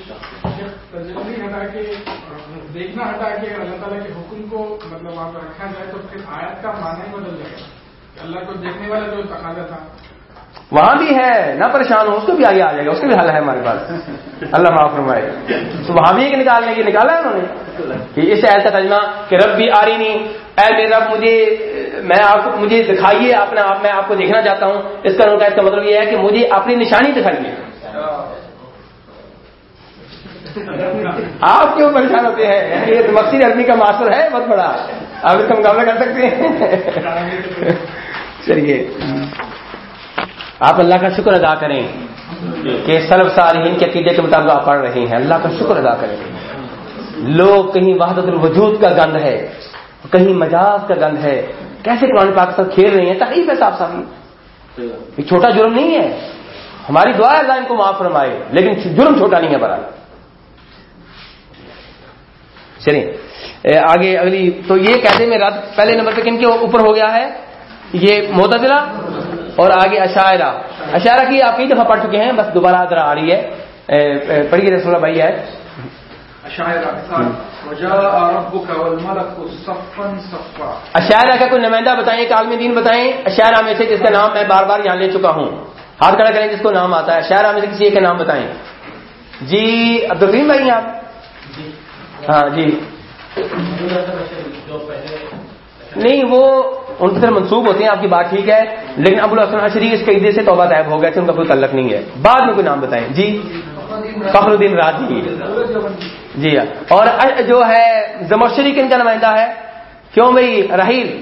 دیکھنا ہٹا کے اللہ تعالیٰ کے حکم کو مطلب وہاں رکھا جائے تو پھر آیت کا معنی بدل جائے گا۔ اللہ کو دیکھنے والا جو تقاضا تھا۔ وہاں بھی ہے نہ پریشان ہو اس کو بھی آگے آ جائے گا اس کا بھی حل ہے ہمارے پاس۔ اللہ معاف فرمائے۔ تو وہاں بھی ایک نکالنے کی نکالا ہے انہوں نے؟ کہ اس ایسا تجمہ کہ رب بھی آ رہی نہیں اے میرا مجھے میں آپ کو مجھے دکھائیے اپنے آپ میں آپ کو دیکھنا چاہتا ہوں۔ اس کا اس کا مطلب یہ ہے کہ مجھے اپنی نشانی دکھائیے۔ آپ کیوں پریشان ہوتے ہیں؟ یہ مقصد عربی کا ماسٹر ہے بہت بڑا۔ آپ اس کا مقابلہ کر سکتے ہیں۔ چلیے۔ آپ اللہ کا شکر ادا کریں کہ سلب صالحین کے عقیدے کے مطابق آپ پڑھ رہے ہیں۔ اللہ کا شکر ادا کریں۔ لوگ کہیں وحدت الوجود کا گند ہے کہیں مجاز کا گند ہے۔ کیسے قرآن پاک ساتھ کھیل رہی ہیں؟ تکلیف ہے صاحب صاحب یہ چھوٹا جرم نہیں ہے۔ ہماری دعا اللہ ان کو معاف فرمائے لیکن جرم چھوٹا نہیں ہے برا۔ چلیے آگے اگلی تو یہ کہتے میں رات پہلے نمبر پہ کن کے اوپر ہو گیا ہے؟ یہ موتلا اور آگے اشاعرہ. اشاعرہ کی آپ کئی دفعہ پڑھ چکے ہیں بس دوبارہ ذرا آ رہی ہے۔ پڑھیے رسول بھائی ہے اشاعرہ کا کوئی نمائندہ بتائیں ایک عالمی دین بتائیں اشاعرہ میں سے جس کا نام میں بار بار یہاں لے چکا ہوں۔ ہاتھ کھڑا کریں جس کو نام آتا ہے۔ اشاعرہ میں سے کسی ایک کا نام بتائیں۔ جی عبدالرحیم بھائی آپ؟ ہاں جی۔ نہیں وہ ان کی طرف ہوتے ہیں، آپ کی بات ٹھیک ہے، لیکن ابو الحسن شریف اس قیدے سے توبہ طائب ہو گئے تھے، ان کا کوئی تعلق نہیں ہے۔ بعد میں کوئی نام بتائیں۔ جی؟ فخر الدین راجی جی ہاں۔ اور جو ہے زمشری کن کا نمائندہ ہے؟ کیوں بھائی؟ رحیل۔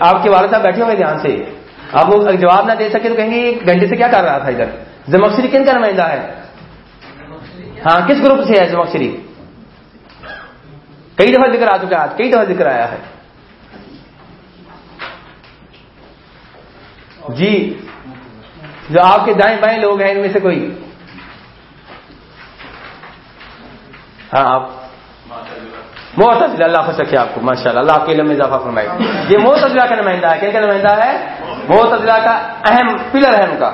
آپ کے والد صاحب بیٹھے ہوں گے دھیان سے۔ آپ وہ جواب نہ دے سکے تو کہیں گے، ایک گھنٹے سے کیا کر رہا تھا ادھر؟ زمشری کن کا نمائندہ ہے؟ ہاں کس گروپ سے ہے زمشری کئی دفعہ ذکر آ چکا ہے، آج کئی دفعہ ذکر آیا ہے۔ جی جو آپ کے دائیں بائیں لوگ ہیں، ان میں سے کوئی؟ ہاں آپ۔ محتضلہ اللہ خوش رکھے آپ کو ماشاء اللہ اللہ آپ کے علم میں اضافہ فرمائے۔ یہ محتضلہ کا نمائندہ ہے۔ کن کا نمائندہ ہے؟ محتضلہ کا اہم، پلر ہے ان کا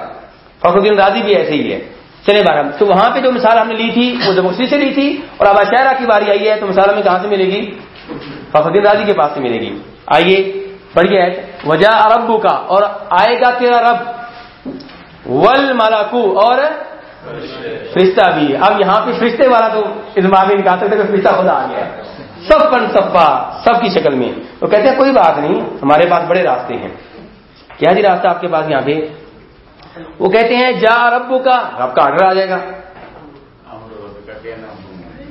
فخر الدین راضی بھی ایسے ہی ہے۔ چلے بارہ تو وہاں پہ جو مثال ہم نے لی تھی، وہ جمشری سے لی تھی، اور اب اشہرا کی باری آئی ہے، تو مثال ہمیں کہاں سے ملے گی؟ فخر الدین راضی کے پاس سے ملے گی۔ آئیے۔ پڑھیے وجہ اربو کا اور آئے گا تیرا رب۔ ول ملاکو اور فرشتہ بھی اب یہاں پہ فرشتے والا تو ادما بھی نکال سکتے فرشتہ خدا آ گیا سب پن سبا سب کی شکل میں۔ وہ کہتے ہیں کوئی بات نہیں، ہمارے پاس بڑے راستے ہیں۔ کیا جی راستہ آپ کے پاس یہاں پہ؟ وہ کہتے ہیں جا ربو کا رب کا آڈر آ جائے گا۔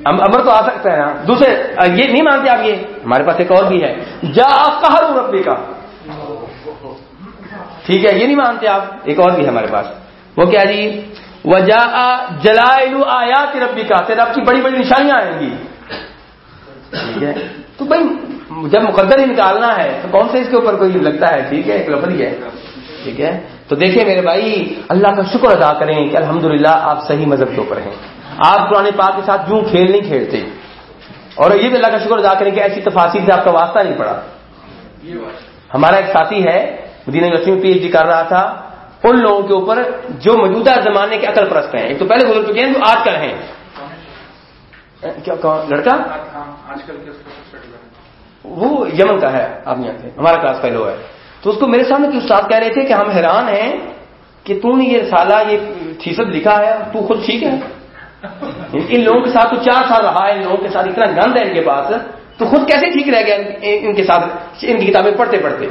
امر تو آ سکتا ہے دوسرے یہ نہیں مانتے آپ یہ۔ ہمارے پاس ایک اور بھی ہے۔ جا آپ کہ ربی کا۔ ٹھیک ہے، یہ نہیں مانتے آپ۔ ایک اور بھی ہے ہمارے پاس۔ وہ کیا جی؟ وجا جلائلو آیات ربی کا۔ تیرے رب کی بڑی بڑی نشانیاں آئیں گی۔ ٹھیک ہے۔ تو بھائی، جب مقدر ہی نکالنا ہے، تو کون سے اس کے اوپر کوئی لگتا ہے؟ ٹھیک ہے، ایک لفظ ہی ہے۔ ٹھیک ہے۔ تو دیکھیں میرے بھائی، اللہ کا شکر ادا کریں کہ الحمدللہ آپ صحیح مذہب کے اوپر ہیں۔ آپ قرآن پاک کے ساتھ یوں کھیل نہیں کھیلتے۔ اور یہ بھی اللہ کا شکر ادا کریں کہ ایسی تفاصیر سے آپ کا واسطہ نہیں پڑا۔ ہمارا ایک ساتھی ہے، مدینہ یونیورسٹی میں پی ایچ ڈی کر رہا تھا۔ ان لوگوں کے اوپر جو موجودہ زمانے کے عقل پرست ہیں۔ ایک تو پہلے گزر چکے ہیں جو آج کل ہیں۔ کیا لڑکا؟ وہ یمن کا ہے آپ یہاں سے ہمارا کلاس فیلو ہے۔ تو اس کو میرے سامنے کی استاد کہہ رہے تھے کہ ہم حیران ہیں کہ تم نے یہ رسالہ، یہ فیصد لکھا ہے، تو خود ٹھیک ہے۔ یعنی ان لوگوں کے ساتھ تو چار سال رہا ہے، ان لوگوں کے ساتھ اتنا گند ہے ان کے پاس، تو خود کیسے ٹھیک رہ گیا ان کے ساتھ، ان کی کتابیں پڑھتے پڑھتے؟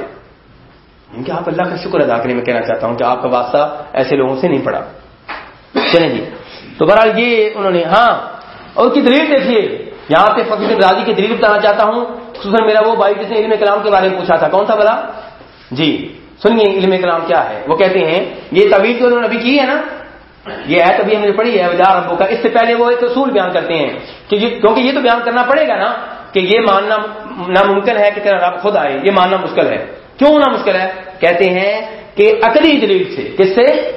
ان کے آپ اللہ کا شکر ادا کرنے میں کہنا چاہتا ہوں کہ آپ کا واسطہ ایسے لوگوں سے نہیں پڑا۔ چلیں جی تو بہرحال یہ انہوں نے ہاں اور کی دلیل دیکھیے۔ یہاں پہ فقیر راضی کی دلیل بتانا چاہتا ہوں۔ خصوصاً میرا وہ بھائی جس نے علم کلام کے بارے میں پوچھا تھا، کون تھا بلا جی سنیے علم کلام کیا ہے۔ وہ کہتے ہیں، یہ طویل جو انہوں نے ابھی کی ہے نا یہ ہے تبھی ہم نے پڑھی ہے وجہ ربو کا اس سے پہلے وہ ایک اصول بیان کرتے ہیں کہ جی، کیونکہ یہ تو بیان کرنا پڑے گا نا کہ یہ ماننا ناممکن ہے کہ تیرا رب خود آئے، یہ ماننا مشکل ہے۔ کیوں ہونا مشکل ہے؟ کہتے ہیں کہ عقلی دلیل سے۔ کس سے؟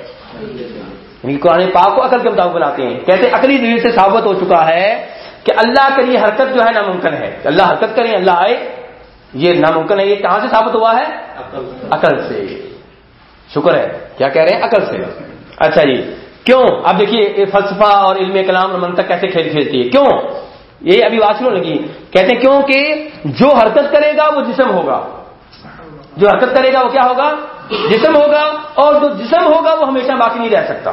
یعنی قرآن پاک کو عقل کے مطابق بناتے ہیں۔ کہتے ہیں عقلی دلیل سے ثابت ہو چکا ہے کہ اللہ کے لیے حرکت جو ہے ناممکن ہے۔ اللہ حرکت کریں، اللہ آئے، یہ ناممکن ہے۔ یہ کہاں سے ثابت ہوا ہے؟ عقل سے۔ شکر ہے۔ کیا کہہ رہے ہیں؟ عقل سے۔ اچھا جی۔ کیوں؟ اب دیکھیے فلسفہ اور علم کلام اور منطق کیسے کھیل کھیلتی ہے؟ کیوں؟ یہ ابھی واچلوں لگی۔ کہتے ہیں کیوں کہ جو حرکت کرے گا وہ جسم ہوگا۔ جو حرکت کرے گا وہ کیا ہوگا؟ جسم ہوگا اور جو جسم ہوگا وہ ہمیشہ باقی نہیں رہ سکتا۔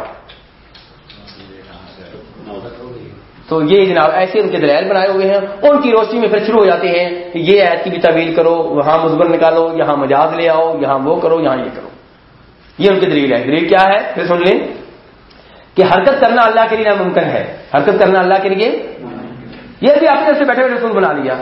تو یہ جناب، ایسے ان کے دلائل بنائے ہوئے ہیں۔ ان کی روشنی میں پھر شروع ہو جاتے ہیں کہ یہ ایت کی بھی طویل کرو، وہاں مثبت نکالو، یہاں مجاز لے آؤ، یہاں وہ کرو، یہاں یہ کرو۔ یہ ان کی دلیل ہے۔ دلیل کیا ہے؟ پھر سن لیں۔ کہ حرکت کرنا اللہ کے لیے ناممکن ہے۔ حرکت کرنا اللہ کے لیے یہ بھی آپ نے بیٹھے بیٹھے رسول بنا لیا۔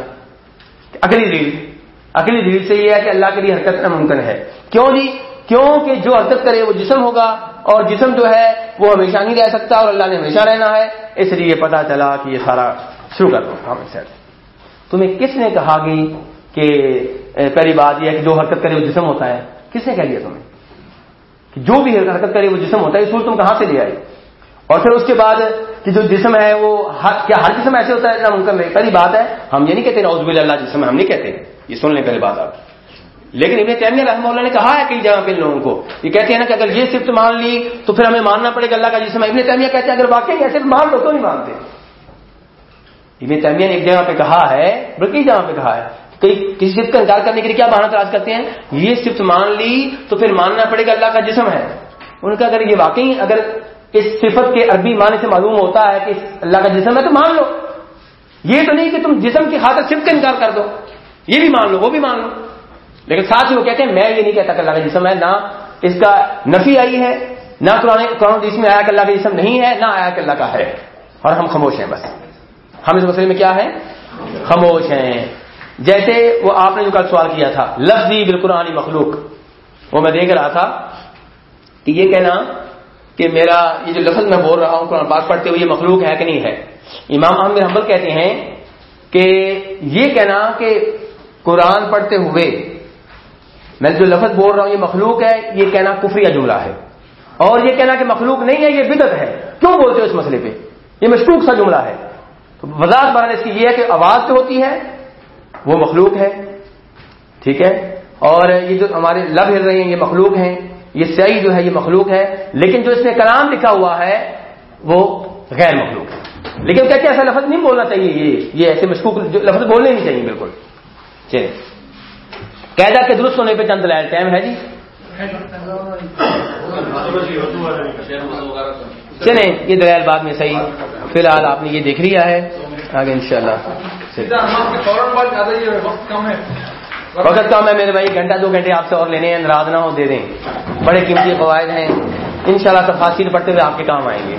اگلی دلیل اگلی دلیل سے یہ ہے کہ اللہ کے لیے حرکت ناممکن ہے۔ کیوں جی کیوں کہ جو حرکت کرے وہ جسم ہوگا اور جسم جو ہے وہ ہمیشہ نہیں رہ سکتا اور اللہ نے ہمیشہ رہنا ہے۔ اس لیے پتا چلا کہ یہ سارا شروع کر دو۔ ہاں، تمہیں کس نے کہا گی کہ پہلی بات یہ ہے کہ جو حرکت کرے وہ جسم ہوتا ہے؟ کس نے کہہ دیا تمہیں؟ کہ جو بھی حرکت کرے وہ جسم ہوتا ہے۔ اس تم کہاں سے لے آئے؟ اور پھر اس کے بعد کہ جو جسم ہے وہ کیا ہر جسم ایسے ہوتا ہے نہ ممکن پہلی بات ہے، ہم یہ نہیں کہتے نوزب اللہ جسم ہے، ہم نہیں کہتے۔ یہ سن لیں پہلی بات آپ۔ لیکن ابن تیمیہ رحمہ اللہ نے کہا ہے کئی جگہ پہ لوگوں کو۔ یہ کہتے ہیں نا کہ اگر یہ صرف مان لی تو پھر ہمیں ماننا پڑے گا اللہ کا جسم ابن تیمیہ کہتے ہیں، اگر واقعی ایسے مان لو تو نہیں مانتے۔ ابن تیمیہ نے ایک جگہ پہ کہا ہے، بلکہ جگہ پہ کہا ہے کسی صرف کا انکار کرنے کے لیے کیا بہانا تلاش کرتے ہیں؟ یہ صرف مان لی تو پھر ماننا پڑے گا اللہ کا جسم ہے۔ ان کا اگر یہ واقعی اگر اس صفت کے عربی معنی سے معلوم ہوتا ہے کہ اللہ کا جسم ہے تو مان لو۔ یہ تو نہیں کہ تم جسم کی خاطر صرف کا انکار کر دو۔ یہ بھی مان لو، وہ بھی مان لو۔ لیکن ساتھ ہی وہ کہتے ہیں، میں یہ نہیں کہتا کہ اللہ کا جسم ہے، نہ اس کا نفی آئی ہے، نہ قرآن قرآن جس میں آیا کہ اللہ کا جسم نہیں ہے، نہ آیا کہ اللہ کا ہے۔ اور ہم خاموش ہیں بس۔ ہم اس مسئلے میں کیا ہے خاموش ہیں۔ جیسے وہ آپ نے جو کل سوال کیا تھا، لفظی بالقرآن مخلوق، وہ میں دیکھ رہا تھا کہ یہ کہنا کہ میرا یہ جو لفظ میں بول رہا ہوں، قرآن پاک پڑھتے ہوئے یہ مخلوق ہے کہ نہیں ہے؟ امام احمد حنبل کہتے ہیں کہ یہ کہنا کہ قرآن پڑھتے ہوئے میں جو لفظ بول رہا ہوں، یہ مخلوق ہے، یہ کہنا کفری جملہ ہے۔ اور یہ کہنا کہ مخلوق نہیں ہے، یہ بدت ہے۔ کیوں بولتے ہو اس مسئلے پہ؟ یہ مشکوک سا جملہ ہے۔ تو وضاحت بارہ اس کی یہ ہے کہ آواز جو ہوتی ہے، وہ مخلوق ہے۔ ٹھیک ہے؟ اور یہ جو ہمارے لب ہل رہے ہیں، یہ مخلوق ہیں۔ یہ سیائی جو ہے، یہ مخلوق ہے، لیکن جو اس میں کلام لکھا ہوا ہے، وہ غیر مخلوق ہے۔ لیکن کیا ایسا لفظ نہیں بولنا چاہیے، یہ یہ ایسے مشکوک لفظ بولنے نہیں چاہیے، بالکل۔ چلے قیدا کے درست ہونے پہ چند دلائل ٹائم ہے جی؟ چلیں، یہ دلائل بعد میں صحیح۔ فی الحال آپ نے یہ دیکھ لیا ہے۔ آگے ان شاء اللہ وقت کم ہے میرے بھائی، گھنٹہ، دو گھنٹے آپ سے اور لینے ہیں، ناراض نہ ہو، دے دیں۔ بڑے قیمتی فوائد ہیں۔ ان شاء اللہ پڑھتے ہوئے آپ کے کام آئیں گے۔